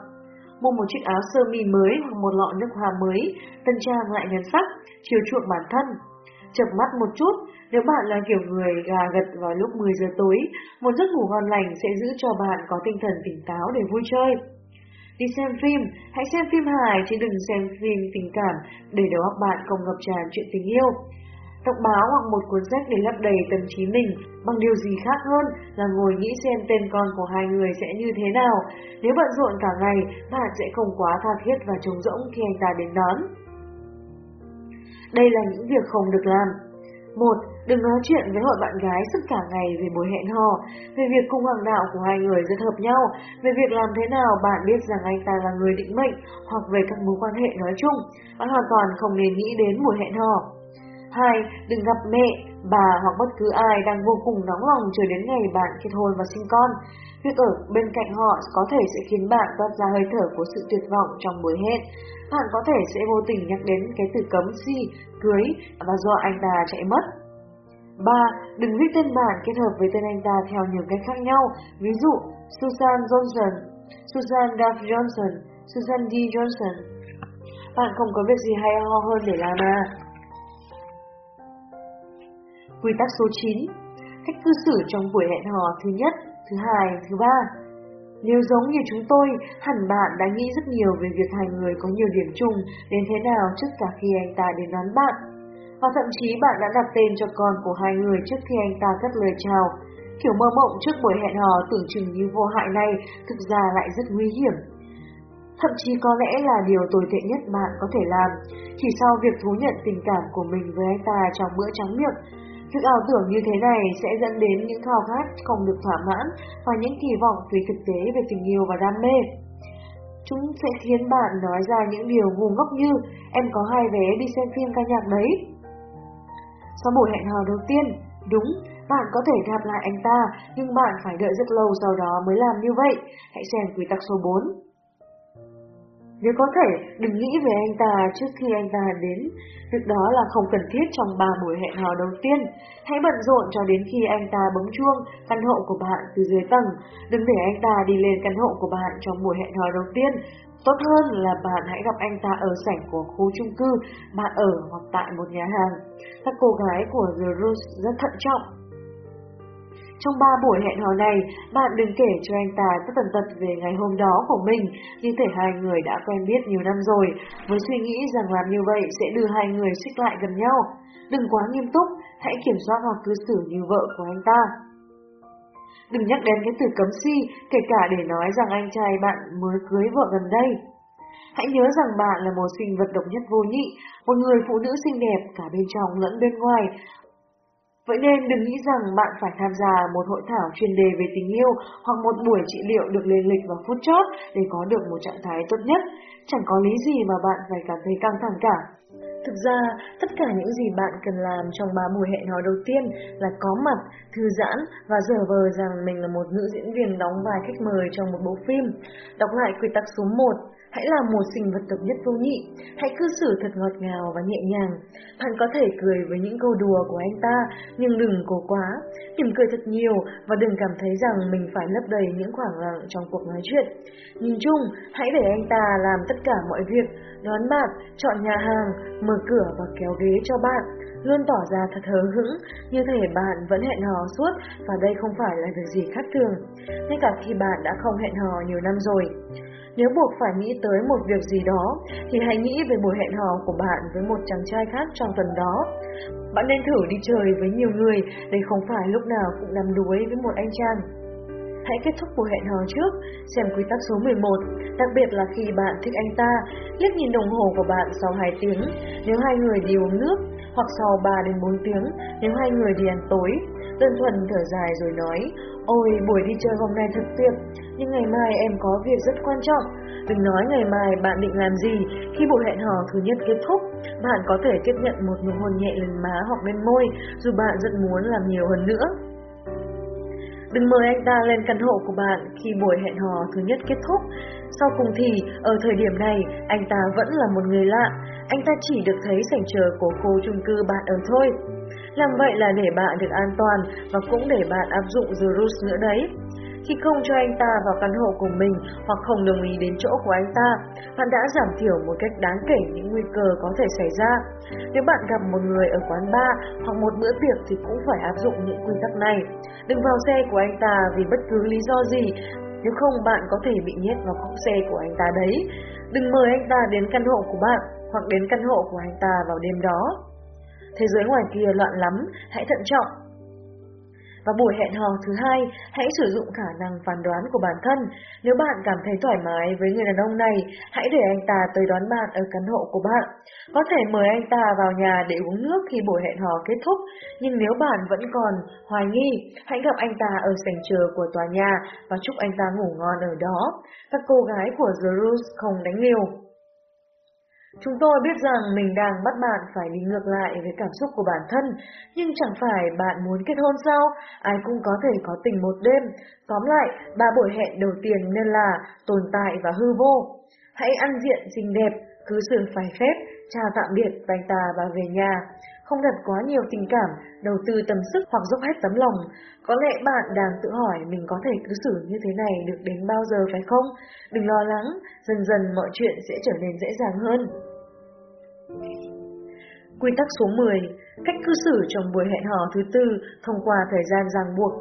S1: Mua một chiếc áo sơ mi mới hoặc một lọ nước hoa mới, tân trang lại nhan sắc, chiều chuộng bản thân. Chập mắt một chút, nếu bạn là kiểu người gà gật vào lúc 10 giờ tối, một giấc ngủ ngon lành sẽ giữ cho bạn có tinh thần tỉnh táo để vui chơi. Đi xem phim, hãy xem phim hài chứ đừng xem phim tình cảm để đầu óc bạn không ngập tràn chuyện tình yêu. Đọc báo hoặc một cuốn sách để lấp đầy tâm trí mình bằng điều gì khác hơn là ngồi nghĩ xem tên con của hai người sẽ như thế nào. Nếu bận rộn cả ngày, bạn sẽ không quá tha thiết và trống rỗng khi anh ta đến đón. Đây là những việc không được làm một Đừng nói chuyện với hội bạn gái suốt cả ngày về buổi hẹn hò, về việc cung hoàng đạo của hai người rất hợp nhau, về việc làm thế nào bạn biết rằng anh ta là người định mệnh, hoặc về các mối quan hệ nói chung. Bạn hoàn toàn không nên nghĩ đến buổi hẹn hò. 2. Đừng gặp mẹ, bà hoặc bất cứ ai đang vô cùng nóng lòng chờ đến ngày bạn kết hôn và sinh con. Việc ở bên cạnh họ có thể sẽ khiến bạn toát ra hơi thở của sự tuyệt vọng trong buổi hẹn. Bạn có thể sẽ vô tình nhắc đến cái từ cấm si, cưới và do anh ta chạy mất. 3. Đừng viết tên bạn kết hợp với tên anh ta theo nhiều cách khác nhau, ví dụ Susan Johnson, Susan Duff Johnson, Susan D. Johnson. Bạn không có việc gì hay ho hơn để làm à? Quy tắc số 9 Cách cư xử trong buổi hẹn hò thứ nhất, Thứ hai, thứ ba, nếu giống như chúng tôi, hẳn bạn đã nghĩ rất nhiều về việc hai người có nhiều điểm chung đến thế nào trước cả khi anh ta đến đón bạn. Và thậm chí bạn đã đặt tên cho con của hai người trước khi anh ta cất lời chào. Kiểu mơ mộng trước buổi hẹn hò tưởng chừng như vô hại này thực ra lại rất nguy hiểm. Thậm chí có lẽ là điều tồi tệ nhất bạn có thể làm, chỉ sau việc thú nhận tình cảm của mình với anh ta trong bữa trắng miệng, Việc ảo tưởng như thế này sẽ dẫn đến những khao khát không được thỏa mãn và những kỳ vọng về thực tế về tình yêu và đam mê. Chúng sẽ khiến bạn nói ra những điều ngu ngốc như em có hai vé đi xem phim ca nhạc đấy. Sau buổi hẹn hò đầu tiên, đúng, bạn có thể gặp lại anh ta, nhưng bạn phải đợi rất lâu sau đó mới làm như vậy. Hãy xem quy tắc số 4. Nếu có thể, đừng nghĩ về anh ta trước khi anh ta đến. Việc đó là không cần thiết trong ba buổi hẹn hò đầu tiên. Hãy bận rộn cho đến khi anh ta bấm chuông căn hộ của bạn từ dưới tầng. Đừng để anh ta đi lên căn hộ của bạn trong buổi hẹn hò đầu tiên. Tốt hơn là bạn hãy gặp anh ta ở sảnh của khu chung cư bạn ở hoặc tại một nhà hàng. Các cô gái của The Rose rất thận trọng trong ba buổi hẹn hò này, bạn đừng kể cho anh ta tất tần tật về ngày hôm đó của mình, như thể hai người đã quen biết nhiều năm rồi, với suy nghĩ rằng làm như vậy sẽ đưa hai người xích lại gần nhau. Đừng quá nghiêm túc, hãy kiểm soát hoặc cư xử như vợ của anh ta. Đừng nhắc đến cái từ cấm si, kể cả để nói rằng anh trai bạn mới cưới vợ gần đây. Hãy nhớ rằng bạn là một sinh vật độc nhất vô nhị, một người phụ nữ xinh đẹp cả bên trong lẫn bên ngoài, Vậy nên đừng nghĩ rằng bạn phải tham gia một hội thảo chuyên đề về tình yêu hoặc một buổi trị liệu được lên lịch vào phút chót để có được một trạng thái tốt nhất. Chẳng có lý gì mà bạn phải cảm thấy căng thẳng cả. Thực ra, tất cả những gì bạn cần làm trong ba buổi hẹn hò đầu tiên là có mặt, thư giãn và dở vờ rằng mình là một nữ diễn viên đóng vai khách mời trong một bộ phim. Đọc lại quy tắc số 1, Hãy là một sinh vật độc nhất vô nhị, hãy cư xử thật ngọt ngào và nhẹ nhàng. Bạn có thể cười với những câu đùa của anh ta, nhưng đừng cố quá. Mỉm cười thật nhiều và đừng cảm thấy rằng mình phải lấp đầy những khoảng lặng trong cuộc nói chuyện. Nhìn chung, hãy để anh ta làm tất cả mọi việc, đón bạn, chọn nhà hàng, mở cửa và kéo ghế cho bạn luôn tỏ ra thật hờ hững, như thể bạn vẫn hẹn hò suốt và đây không phải là việc gì khác thường, ngay cả khi bạn đã không hẹn hò nhiều năm rồi. Nếu buộc phải nghĩ tới một việc gì đó, thì hãy nghĩ về buổi hẹn hò của bạn với một chàng trai khác trong tuần đó. Bạn nên thử đi chơi với nhiều người để không phải lúc nào cũng nằm đuối với một anh chàng. Hãy kết thúc buổi hẹn hò trước, xem quy tắc số 11, đặc biệt là khi bạn thích anh ta, liếc nhìn đồng hồ của bạn sau 2 tiếng, nếu hai người đi uống nước, hoặc sau 3 đến 4 tiếng, nếu hai người đi ăn tối. Đơn thuần thở dài rồi nói, ôi buổi đi chơi hôm nay thật tuyệt, nhưng ngày mai em có việc rất quan trọng. Đừng nói ngày mai bạn định làm gì, khi buổi hẹn hò thứ nhất kết thúc, bạn có thể tiếp nhận một nụ hôn nhẹ lên má hoặc bên môi, dù bạn rất muốn làm nhiều hơn nữa. Đừng mời anh ta lên căn hộ của bạn khi buổi hẹn hò thứ nhất kết thúc. Sau cùng thì, ở thời điểm này, anh ta vẫn là một người lạ. Anh ta chỉ được thấy sảnh chờ của khu chung cư bạn ở thôi. Làm vậy là để bạn được an toàn và cũng để bạn áp dụng The Rules nữa đấy. Khi không cho anh ta vào căn hộ của mình hoặc không đồng ý đến chỗ của anh ta, bạn đã giảm thiểu một cách đáng kể những nguy cơ có thể xảy ra. Nếu bạn gặp một người ở quán bar hoặc một bữa tiệc thì cũng phải áp dụng những quy tắc này. Đừng vào xe của anh ta vì bất cứ lý do gì, nếu không bạn có thể bị nhét vào cốc xe của anh ta đấy. Đừng mời anh ta đến căn hộ của bạn hoặc đến căn hộ của anh ta vào đêm đó. Thế giới ngoài kia loạn lắm, hãy thận trọng và buổi hẹn hò thứ hai, hãy sử dụng khả năng phán đoán của bản thân. Nếu bạn cảm thấy thoải mái với người đàn ông này, hãy để anh ta tới đón bạn ở căn hộ của bạn. Có thể mời anh ta vào nhà để uống nước khi buổi hẹn hò kết thúc, nhưng nếu bạn vẫn còn hoài nghi, hãy gặp anh ta ở sảnh chờ của tòa nhà và chúc anh ta ngủ ngon ở đó. Các cô gái của The Rose không đánh liều. Chúng tôi biết rằng mình đang bắt bạn phải đi ngược lại với cảm xúc của bản thân, nhưng chẳng phải bạn muốn kết hôn sao? Ai cũng có thể có tình một đêm. Tóm lại, ba buổi hẹn đầu tiên nên là tồn tại và hư vô. Hãy ăn diện xinh đẹp, cứ xử phải phép, chào tạm biệt anh ta và về nhà. Không đặt quá nhiều tình cảm, đầu tư tâm sức hoặc dốc hết tấm lòng. Có lẽ bạn đang tự hỏi mình có thể cứ xử như thế này được đến bao giờ phải không? Đừng lo lắng, dần dần mọi chuyện sẽ trở nên dễ dàng hơn. Quy tắc số 10. Cách cư xử trong buổi hẹn hò thứ tư thông qua thời gian ràng buộc.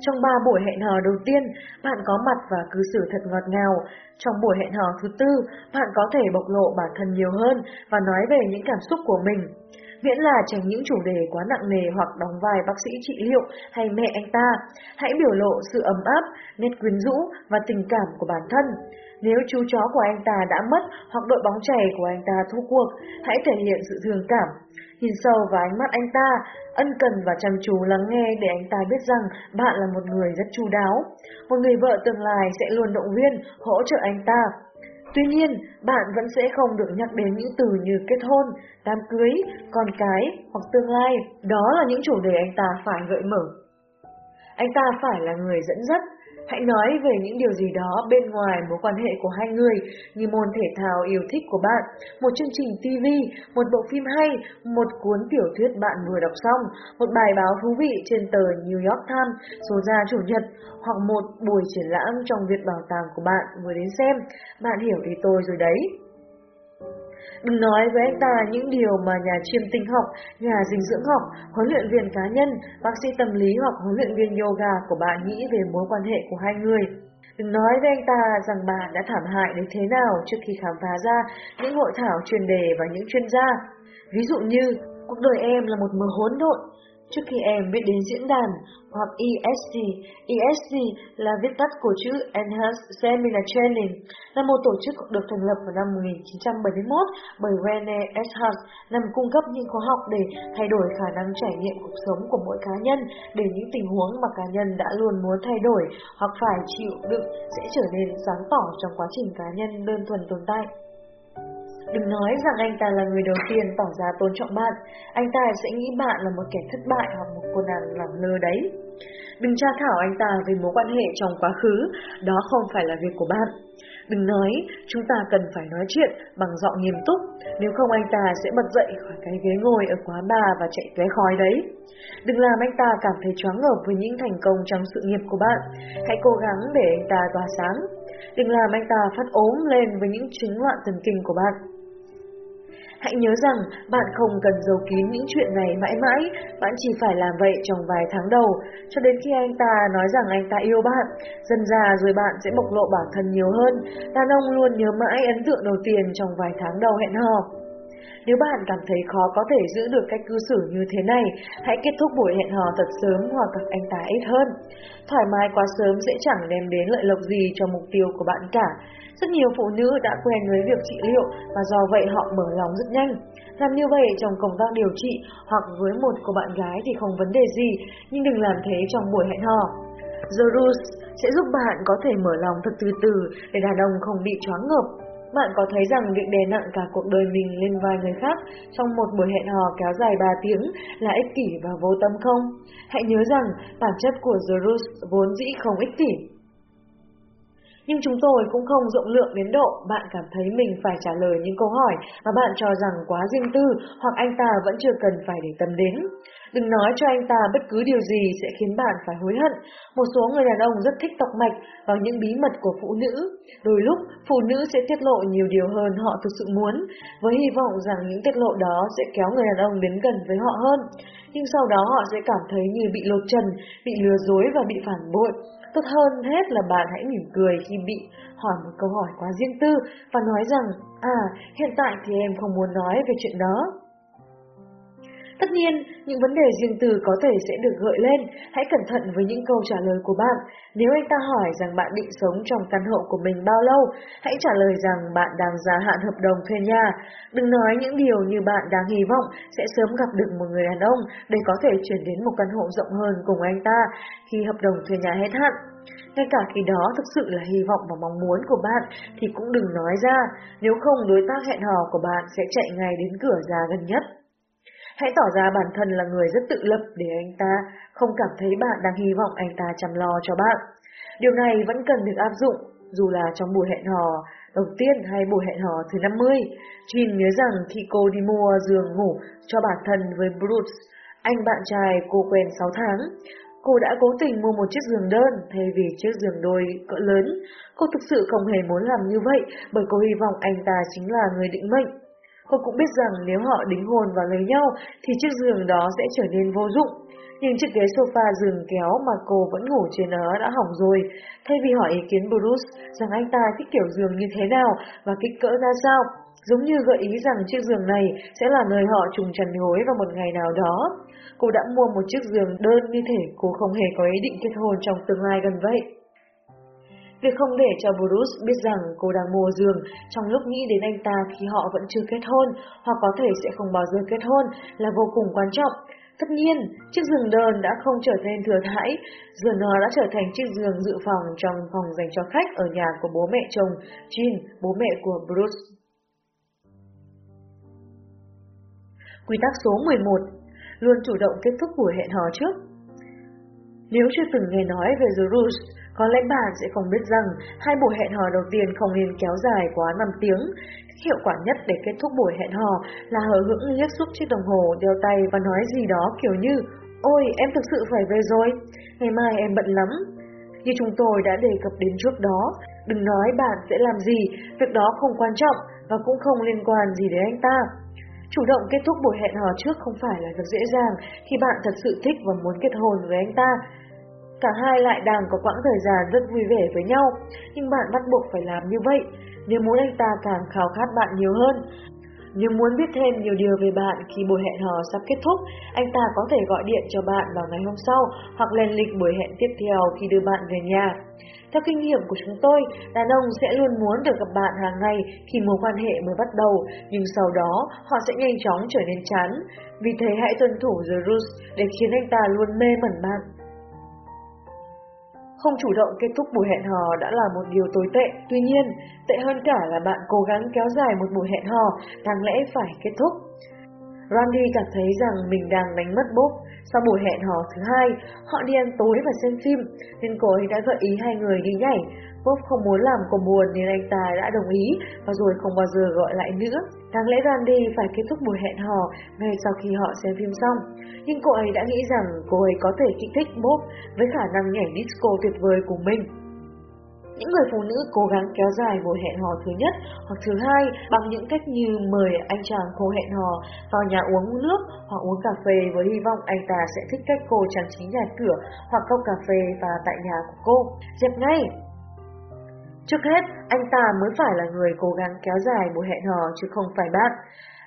S1: Trong ba buổi hẹn hò đầu tiên, bạn có mặt và cư xử thật ngọt ngào. Trong buổi hẹn hò thứ tư, bạn có thể bộc lộ bản thân nhiều hơn và nói về những cảm xúc của mình. Miễn là tránh những chủ đề quá nặng nề hoặc đóng vai bác sĩ trị liệu hay mẹ anh ta, hãy biểu lộ sự ấm áp, nét quyến rũ và tình cảm của bản thân. Nếu chú chó của anh ta đã mất hoặc đội bóng chày của anh ta thua cuộc, hãy thể hiện sự thương cảm. Nhìn sâu vào ánh mắt anh ta, ân cần và chăm chú lắng nghe để anh ta biết rằng bạn là một người rất chu đáo. Một người vợ tương lai sẽ luôn động viên, hỗ trợ anh ta. Tuy nhiên, bạn vẫn sẽ không được nhắc đến những từ như kết hôn, đám cưới, con cái hoặc tương lai. Đó là những chủ đề anh ta phải gợi mở. Anh ta phải là người dẫn dắt, Hãy nói về những điều gì đó bên ngoài mối quan hệ của hai người như môn thể thao yêu thích của bạn, một chương trình TV, một bộ phim hay, một cuốn tiểu thuyết bạn vừa đọc xong, một bài báo thú vị trên tờ New York Times số ra chủ nhật hoặc một buổi triển lãm trong viện bảo tàng của bạn vừa đến xem. Bạn hiểu ý tôi rồi đấy. Đừng nói với anh ta những điều mà nhà chiêm tinh học, nhà dinh dưỡng học, huấn luyện viên cá nhân, bác sĩ tâm lý hoặc huấn luyện viên yoga của bạn nghĩ về mối quan hệ của hai người. Đừng nói với anh ta rằng bạn đã thảm hại đến thế nào trước khi khám phá ra những hội thảo chuyên đề và những chuyên gia. Ví dụ như, cuộc đời em là một mớ hỗn độn, Trước khi em biết đến diễn đàn hoặc ESG, ESG là viết tắt của chữ Enhanced Seminar Training, là một tổ chức được thành lập vào năm 1971 bởi Rene Eschardt nhằm cung cấp những khóa học để thay đổi khả năng trải nghiệm cuộc sống của mỗi cá nhân để những tình huống mà cá nhân đã luôn muốn thay đổi hoặc phải chịu đựng sẽ trở nên sáng tỏ trong quá trình cá nhân đơn thuần tồn tại. Đừng nói rằng anh ta là người đầu tiên tỏ ra tôn trọng bạn, anh ta sẽ nghĩ bạn là một kẻ thất bại hoặc một cô nàng làm lơ đấy. Đừng tra thảo anh ta về mối quan hệ trong quá khứ, đó không phải là việc của bạn. Đừng nói, chúng ta cần phải nói chuyện bằng giọng nghiêm túc, nếu không anh ta sẽ bật dậy khỏi cái ghế ngồi ở quán bar và chạy vé khói đấy. Đừng làm anh ta cảm thấy choáng ngợp với những thành công trong sự nghiệp của bạn. Hãy cố gắng để anh ta tỏa sáng. Đừng làm anh ta phát ốm lên với những chứng loạn thần kinh của bạn. Hãy nhớ rằng bạn không cần giấu kín những chuyện này mãi mãi, bạn chỉ phải làm vậy trong vài tháng đầu, cho đến khi anh ta nói rằng anh ta yêu bạn. Dần già rồi bạn sẽ bộc lộ bản thân nhiều hơn. Đàn ông luôn nhớ mãi ấn tượng đầu tiên trong vài tháng đầu hẹn hò. Nếu bạn cảm thấy khó có thể giữ được cách cư xử như thế này, hãy kết thúc buổi hẹn hò thật sớm hoặc gặp anh ta ít hơn. Thoải mái quá sớm sẽ chẳng đem đến lợi lộc gì cho mục tiêu của bạn cả. Rất nhiều phụ nữ đã quen với việc trị liệu và do vậy họ mở lòng rất nhanh. Làm như vậy trong công tác điều trị hoặc với một cô bạn gái thì không vấn đề gì, nhưng đừng làm thế trong buổi hẹn hò. The Rules sẽ giúp bạn có thể mở lòng thật từ từ để đàn ông không bị choáng ngợp. Bạn có thấy rằng việc đè nặng cả cuộc đời mình lên vai người khác trong một buổi hẹn hò kéo dài 3 tiếng là ích kỷ và vô tâm không? Hãy nhớ rằng bản chất của The Rules vốn dĩ không ích kỷ. Nhưng chúng tôi cũng không rộng lượng đến độ bạn cảm thấy mình phải trả lời những câu hỏi mà bạn cho rằng quá riêng tư hoặc anh ta vẫn chưa cần phải để tâm đến. Đừng nói cho anh ta bất cứ điều gì sẽ khiến bạn phải hối hận. Một số người đàn ông rất thích tọc mạch vào những bí mật của phụ nữ. Đôi lúc, phụ nữ sẽ tiết lộ nhiều điều hơn họ thực sự muốn, với hy vọng rằng những tiết lộ đó sẽ kéo người đàn ông đến gần với họ hơn. Nhưng sau đó họ sẽ cảm thấy như bị lột trần, bị lừa dối và bị phản bội. Tốt hơn hết là bạn hãy mỉm cười khi bị hỏi một câu hỏi quá riêng tư và nói rằng, à, hiện tại thì em không muốn nói về chuyện đó. Tất nhiên, những vấn đề riêng từ có thể sẽ được gợi lên, hãy cẩn thận với những câu trả lời của bạn. Nếu anh ta hỏi rằng bạn định sống trong căn hộ của mình bao lâu, hãy trả lời rằng bạn đang gia hạn hợp đồng thuê nhà. Đừng nói những điều như bạn đang hy vọng sẽ sớm gặp được một người đàn ông để có thể chuyển đến một căn hộ rộng hơn cùng anh ta khi hợp đồng thuê nhà hết hạn. Ngay cả khi đó thực sự là hy vọng và mong muốn của bạn thì cũng đừng nói ra, nếu không đối tác hẹn hò của bạn sẽ chạy ngay đến cửa ra gần nhất. Hãy tỏ ra bản thân là người rất tự lập để anh ta không cảm thấy bạn đang hy vọng anh ta chăm lo cho bạn. Điều này vẫn cần được áp dụng, dù là trong buổi hẹn hò đầu tiên hay buổi hẹn hò thứ 50. Jean nhớ rằng khi cô đi mua giường ngủ cho bản thân với Bruce, anh bạn trai cô quen 6 tháng, cô đã cố tình mua một chiếc giường đơn thay vì chiếc giường đôi cỡ lớn. Cô thực sự không hề muốn làm như vậy bởi cô hy vọng anh ta chính là người định mệnh. Cô cũng biết rằng nếu họ đính hôn và lấy nhau thì chiếc giường đó sẽ trở nên vô dụng. Nhưng chiếc ghế sofa giường kéo mà cô vẫn ngủ trên nó đã hỏng rồi. Thay vì hỏi ý kiến Bruce rằng anh ta thích kiểu giường như thế nào và kích cỡ ra sao, giống như gợi ý rằng chiếc giường này sẽ là nơi họ trùng trần gối vào một ngày nào đó. Cô đã mua một chiếc giường đơn như thể cô không hề có ý định kết hôn trong tương lai gần vậy. Việc không để cho Bruce biết rằng cô đang mua giường trong lúc nghĩ đến anh ta khi họ vẫn chưa kết hôn hoặc có thể sẽ không bao giờ kết hôn là vô cùng quan trọng. Tất nhiên, chiếc giường đơn đã không trở nên thừa thãi, giờ nó đã trở thành chiếc giường dự phòng trong phòng dành cho khách ở nhà của bố mẹ chồng, Jean, bố mẹ của Bruce. Quy tắc số 11 Luôn chủ động kết thúc buổi hẹn hò trước Nếu chưa từng nghe nói về The Rules, có lẽ bạn sẽ không biết rằng hai buổi hẹn hò đầu tiên không nên kéo dài quá 5 tiếng. Hiệu quả nhất để kết thúc buổi hẹn hò là hờ hững liếc xúc chiếc đồng hồ, đeo tay và nói gì đó kiểu như Ôi, em thực sự phải về rồi, ngày mai em bận lắm. Như chúng tôi đã đề cập đến trước đó, đừng nói bạn sẽ làm gì, việc đó không quan trọng và cũng không liên quan gì đến anh ta. Chủ động kết thúc buổi hẹn hò trước không phải là việc dễ dàng khi bạn thật sự thích và muốn kết hôn với anh ta. Cả hai lại đang có quãng thời gian rất vui vẻ với nhau, nhưng bạn bắt buộc phải làm như vậy nếu muốn anh ta càng khao khát bạn nhiều hơn. Nếu muốn biết thêm nhiều điều về bạn khi buổi hẹn hò sắp kết thúc, anh ta có thể gọi điện cho bạn vào ngày hôm sau hoặc lên lịch buổi hẹn tiếp theo khi đưa bạn về nhà. Theo kinh nghiệm của chúng tôi, đàn ông sẽ luôn muốn được gặp bạn hàng ngày khi mối quan hệ mới bắt đầu, nhưng sau đó họ sẽ nhanh chóng trở nên chán. Vì thế hãy tuân thủ The Rules để khiến anh ta luôn mê mẩn bạn. Không chủ động kết thúc buổi hẹn hò đã là một điều tồi tệ, tuy nhiên, tệ hơn cả là bạn cố gắng kéo dài một buổi hẹn hò, đáng lẽ phải kết thúc. Randy cảm thấy rằng mình đang đánh mất Bob. Sau buổi hẹn hò thứ hai, họ đi ăn tối và xem phim, nên cô ấy đã gợi ý hai người đi nhảy. Bob không muốn làm cô buồn nên anh ta đã đồng ý, và rồi không bao giờ gọi lại nữa. Đáng lẽ Randy phải kết thúc buổi hẹn hò ngay sau khi họ xem phim xong. Nhưng cô ấy đã nghĩ rằng cô ấy có thể kích thích Bob với khả năng nhảy disco tuyệt vời của mình. Những người phụ nữ cố gắng kéo dài buổi hẹn hò thứ nhất hoặc thứ hai bằng những cách như mời anh chàng cô hẹn hò vào nhà uống nước hoặc uống cà phê với hy vọng anh ta sẽ thích cách cô trang trí nhà cửa hoặc cốc cà phê và tại nhà của cô. Dẹp ngay! Trước hết, anh ta mới phải là người cố gắng kéo dài buổi hẹn hò chứ không phải bạn.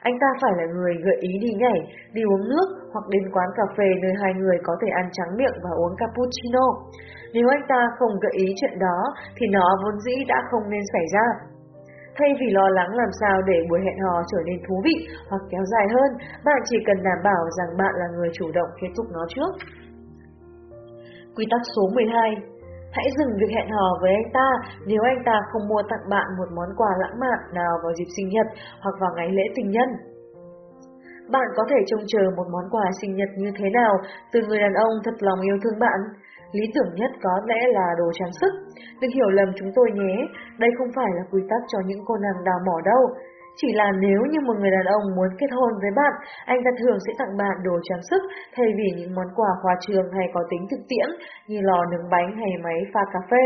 S1: Anh ta phải là người gợi ý đi nhảy, đi uống nước hoặc đến quán cà phê nơi hai người có thể ăn trắng miệng và uống cappuccino. Nếu anh ta không gợi ý chuyện đó thì nó vốn dĩ đã không nên xảy ra. Thay vì lo lắng làm sao để buổi hẹn hò trở nên thú vị hoặc kéo dài hơn, bạn chỉ cần đảm bảo rằng bạn là người chủ động kết thúc nó trước. Quy tắc số 12 Hãy dừng việc hẹn hò với anh ta nếu anh ta không mua tặng bạn một món quà lãng mạn nào vào dịp sinh nhật hoặc vào ngày lễ tình nhân. Bạn có thể trông chờ một món quà sinh nhật như thế nào từ người đàn ông thật lòng yêu thương bạn. Lý tưởng nhất có lẽ là đồ trang sức. Đừng hiểu lầm chúng tôi nhé, đây không phải là quy tắc cho những cô nàng đào mỏ đâu. Chỉ là nếu như một người đàn ông muốn kết hôn với bạn, anh ta thường sẽ tặng bạn đồ trang sức thay vì những món quà khoa trường hay có tính thực tiễn như lò nướng bánh hay máy pha cà phê.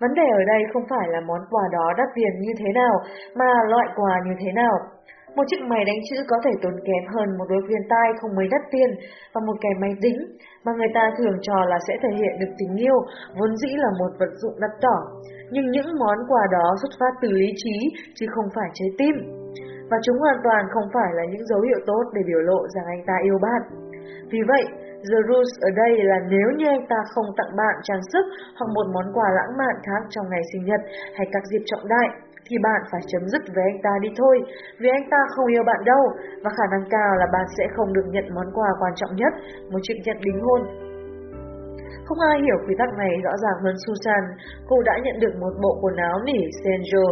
S1: Vấn đề ở đây không phải là món quà đó đắt tiền như thế nào, mà loại quà như thế nào. Một chiếc máy đánh chữ có thể tốn kém hơn một đôi viên tai không mấy đắt tiền và một cái máy tính mà người ta thường cho là sẽ thể hiện được tình yêu, vốn dĩ là một vật dụng đắt đỏ. Nhưng những món quà đó xuất phát từ lý trí chứ không phải trái tim. Và chúng hoàn toàn không phải là những dấu hiệu tốt để biểu lộ rằng anh ta yêu bạn. Vì vậy, The rules ở đây là nếu như anh ta không tặng bạn trang sức hoặc một món quà lãng mạn khác trong ngày sinh nhật hay các dịp trọng đại, thì bạn phải chấm dứt với anh ta đi thôi, vì anh ta không yêu bạn đâu, và khả năng cao là bạn sẽ không được nhận món quà quan trọng nhất, một chiếc nhẫn đính hôn. Không ai hiểu quy tắc này rõ ràng hơn Susan, cô đã nhận được một bộ quần áo nỉ Senjo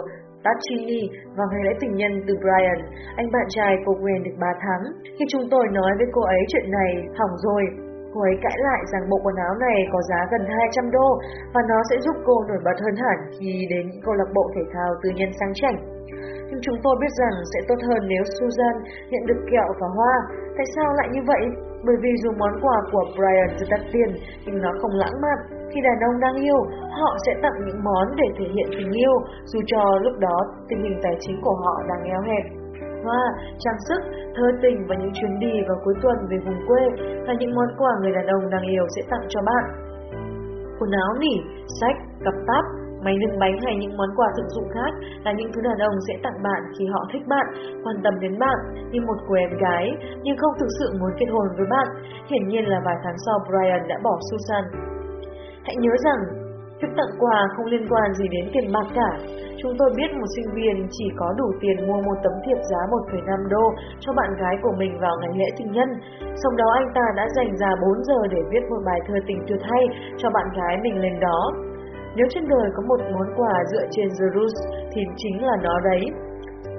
S1: Tachini vào ngày lễ tình nhân từ Brian, anh bạn trai cô quen được 3 tháng. Khi chúng tôi nói với cô ấy chuyện này, hỏng rồi, Cô ấy cãi lại rằng bộ quần áo này có giá gần 200 đô và nó sẽ giúp cô nổi bật hơn hẳn khi đến những câu lạc bộ thể thao tư nhân sang chảnh. Nhưng chúng tôi biết rằng sẽ tốt hơn nếu Susan nhận được kẹo và hoa. Tại sao lại như vậy? Bởi vì dù món quà của Brian rất đắt tiền, nhưng nó không lãng mạn. Khi đàn ông đang yêu, họ sẽ tặng những món để thể hiện tình yêu, dù cho lúc đó tình hình tài chính của họ đang eo hẹp. Hoa, trang sức, thơ tình và những chuyến đi vào cuối tuần về vùng quê là những món quà người đàn ông đang yêu sẽ tặng cho bạn. Quần áo nỉ, sách, cặp táp, máy nướng bánh hay những món quà thực dụng khác là những thứ đàn ông sẽ tặng bạn khi họ thích bạn, quan tâm đến bạn như một cô em gái, nhưng không thực sự muốn kết hôn với bạn. Hiển nhiên là vài tháng sau Brian đã bỏ Susan. Hãy nhớ rằng, việc tặng quà không liên quan gì đến tiền bạc cả. Chúng tôi biết một sinh viên chỉ có đủ tiền mua một tấm thiệp giá 1,5 đô cho bạn gái của mình vào ngày lễ tình nhân. Sau đó anh ta đã dành ra 4 giờ để viết một bài thơ tình tuyệt hay cho bạn gái mình lên đó. Nếu trên đời có một món quà dựa trên The Roots thì chính là nó đấy.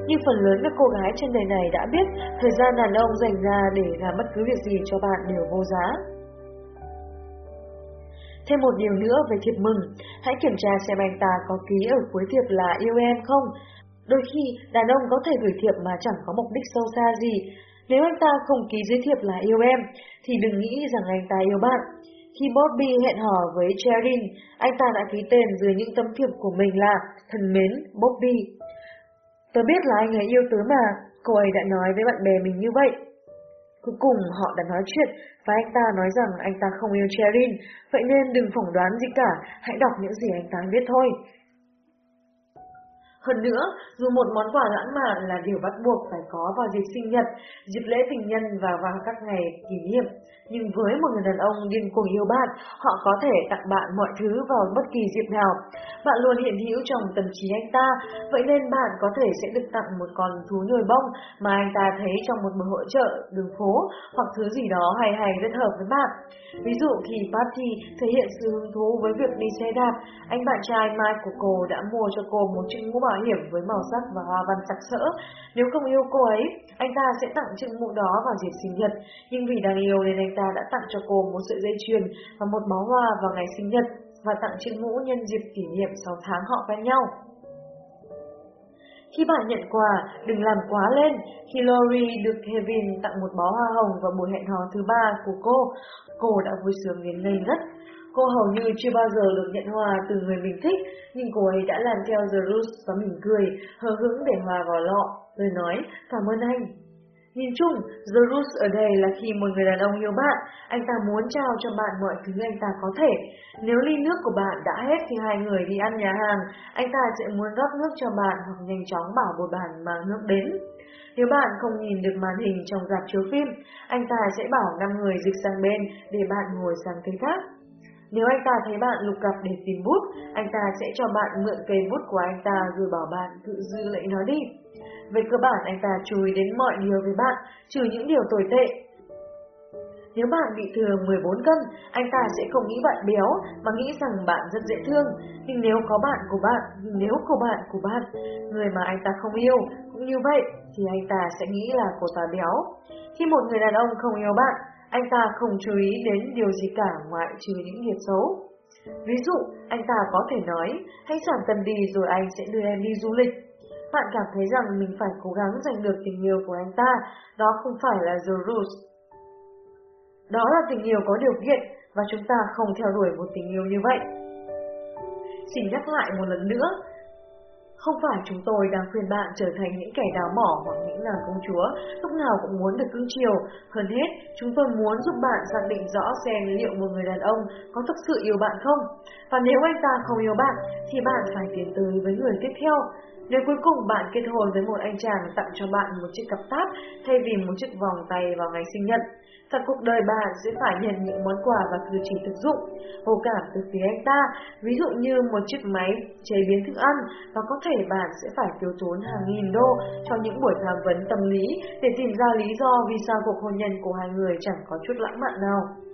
S1: Nhưng phần lớn các cô gái trên đời này đã biết thời gian đàn ông dành ra để làm bất cứ việc gì cho bạn đều vô giá. Thêm một điều nữa về thiệp mừng, hãy kiểm tra xem anh ta có ký ở cuối thiệp là yêu em không. Đôi khi, đàn ông có thể gửi thiệp mà chẳng có mục đích sâu xa gì. Nếu anh ta không ký dưới thiệp là yêu em, thì đừng nghĩ rằng anh ta yêu bạn. Khi Bobby hẹn hò với Cherin, anh ta đã ký tên dưới những tấm thiệp của mình là Thân mến, Bobby. Tớ biết là anh ấy yêu tớ mà, cô ấy đã nói với bạn bè mình như vậy. Cuối cùng họ đã nói chuyện và anh ta nói rằng anh ta không yêu Cherin, vậy nên đừng phỏng đoán gì cả, hãy đọc những gì anh ta viết thôi. Hơn nữa, dù một món quà lãng mạn là điều bắt buộc phải có vào dịp sinh nhật, dịp lễ tình nhân và vào các ngày kỷ niệm, nhưng với một người đàn ông điên cuồng yêu bạn, họ có thể tặng bạn mọi thứ vào bất kỳ dịp nào. Bạn luôn hiện hữu trong tâm trí anh ta, vậy nên bạn có thể sẽ được tặng một con thú nhồi bông mà anh ta thấy trong một buổi hội trợ, đường phố hoặc thứ gì đó hay hay rất hợp với bạn. Ví dụ khi Patty thể hiện sự hứng thú với việc đi xe đạp, anh bạn trai Mike của cô đã mua cho cô một chiếc mũ bảo hiểm với màu sắc và hoa văn sặc sỡ. Nếu không yêu cô ấy, anh ta sẽ tặng chiếc mũ đó vào dịp sinh nhật, nhưng vì đang yêu nên anh ta đã tặng cho cô một sợi dây chuyền và một bó hoa vào ngày sinh nhật và tặng chiếc mũ nhân dịp kỷ niệm 6 tháng họ quen nhau. Khi bạn nhận quà, đừng làm quá lên. Khi Lori được Kevin tặng một bó hoa hồng vào buổi hẹn hò thứ ba của cô, cô đã vui sướng đến ngây ngất. Cô hầu như chưa bao giờ được nhận hoa từ người mình thích, nhưng cô ấy đã làm theo The Rules và mỉm cười, hờ hững để hòa vào lọ, rồi nói, cảm ơn anh. Nhìn chung, The Rules ở đây là khi một người đàn ông yêu bạn, anh ta muốn trao cho bạn mọi thứ anh ta có thể. Nếu ly nước của bạn đã hết khi hai người đi ăn nhà hàng, anh ta sẽ muốn rót nước cho bạn hoặc nhanh chóng bảo bồi bàn mang nước đến. Nếu bạn không nhìn được màn hình trong dạp chiếu phim, anh ta sẽ bảo năm người dịch sang bên để bạn ngồi sang cây khác. Nếu anh ta thấy bạn lục cặp để tìm bút, anh ta sẽ cho bạn mượn cây bút của anh ta rồi bảo bạn tự dư lấy nó đi. Về cơ bản anh ta chú ý đến mọi điều về bạn, trừ những điều tồi tệ. Nếu bạn bị thừa 14 cân, anh ta sẽ không nghĩ bạn béo mà nghĩ rằng bạn rất dễ thương. Nhưng nếu có bạn của bạn, nếu có bạn của bạn, người mà anh ta không yêu cũng như vậy, thì anh ta sẽ nghĩ là cô ta béo. Khi một người đàn ông không yêu bạn, anh ta không chú ý đến điều gì cả ngoại trừ những điều xấu. Ví dụ, anh ta có thể nói, hãy giảm cân đi rồi anh sẽ đưa em đi du lịch. Bạn cảm thấy rằng mình phải cố gắng giành được tình yêu của anh ta, đó không phải là The Rules. Đó là tình yêu có điều kiện và chúng ta không theo đuổi một tình yêu như vậy. Xin nhắc lại một lần nữa, không phải chúng tôi đang khuyên bạn trở thành những kẻ đào mỏ hoặc những nàng công chúa, lúc nào cũng muốn được cưng chiều. Hơn hết, chúng tôi muốn giúp bạn xác định rõ xem liệu một người đàn ông có thực sự yêu bạn không. Và nếu anh ta không yêu bạn, thì bạn phải tiến tới với người tiếp theo. Nếu cuối cùng bạn kết hôn với một anh chàng tặng cho bạn một chiếc cặp táp thay vì một chiếc vòng tay vào ngày sinh nhật, Cả cuộc đời bạn sẽ phải nhận những món quà và cử chỉ thực dụng, vô cảm từ phía anh ta, ví dụ như một chiếc máy chế biến thức ăn và có thể bạn sẽ phải tiêu tốn hàng nghìn đô cho những buổi tham vấn tâm lý để tìm ra lý do vì sao cuộc hôn nhân của hai người chẳng có chút lãng mạn nào.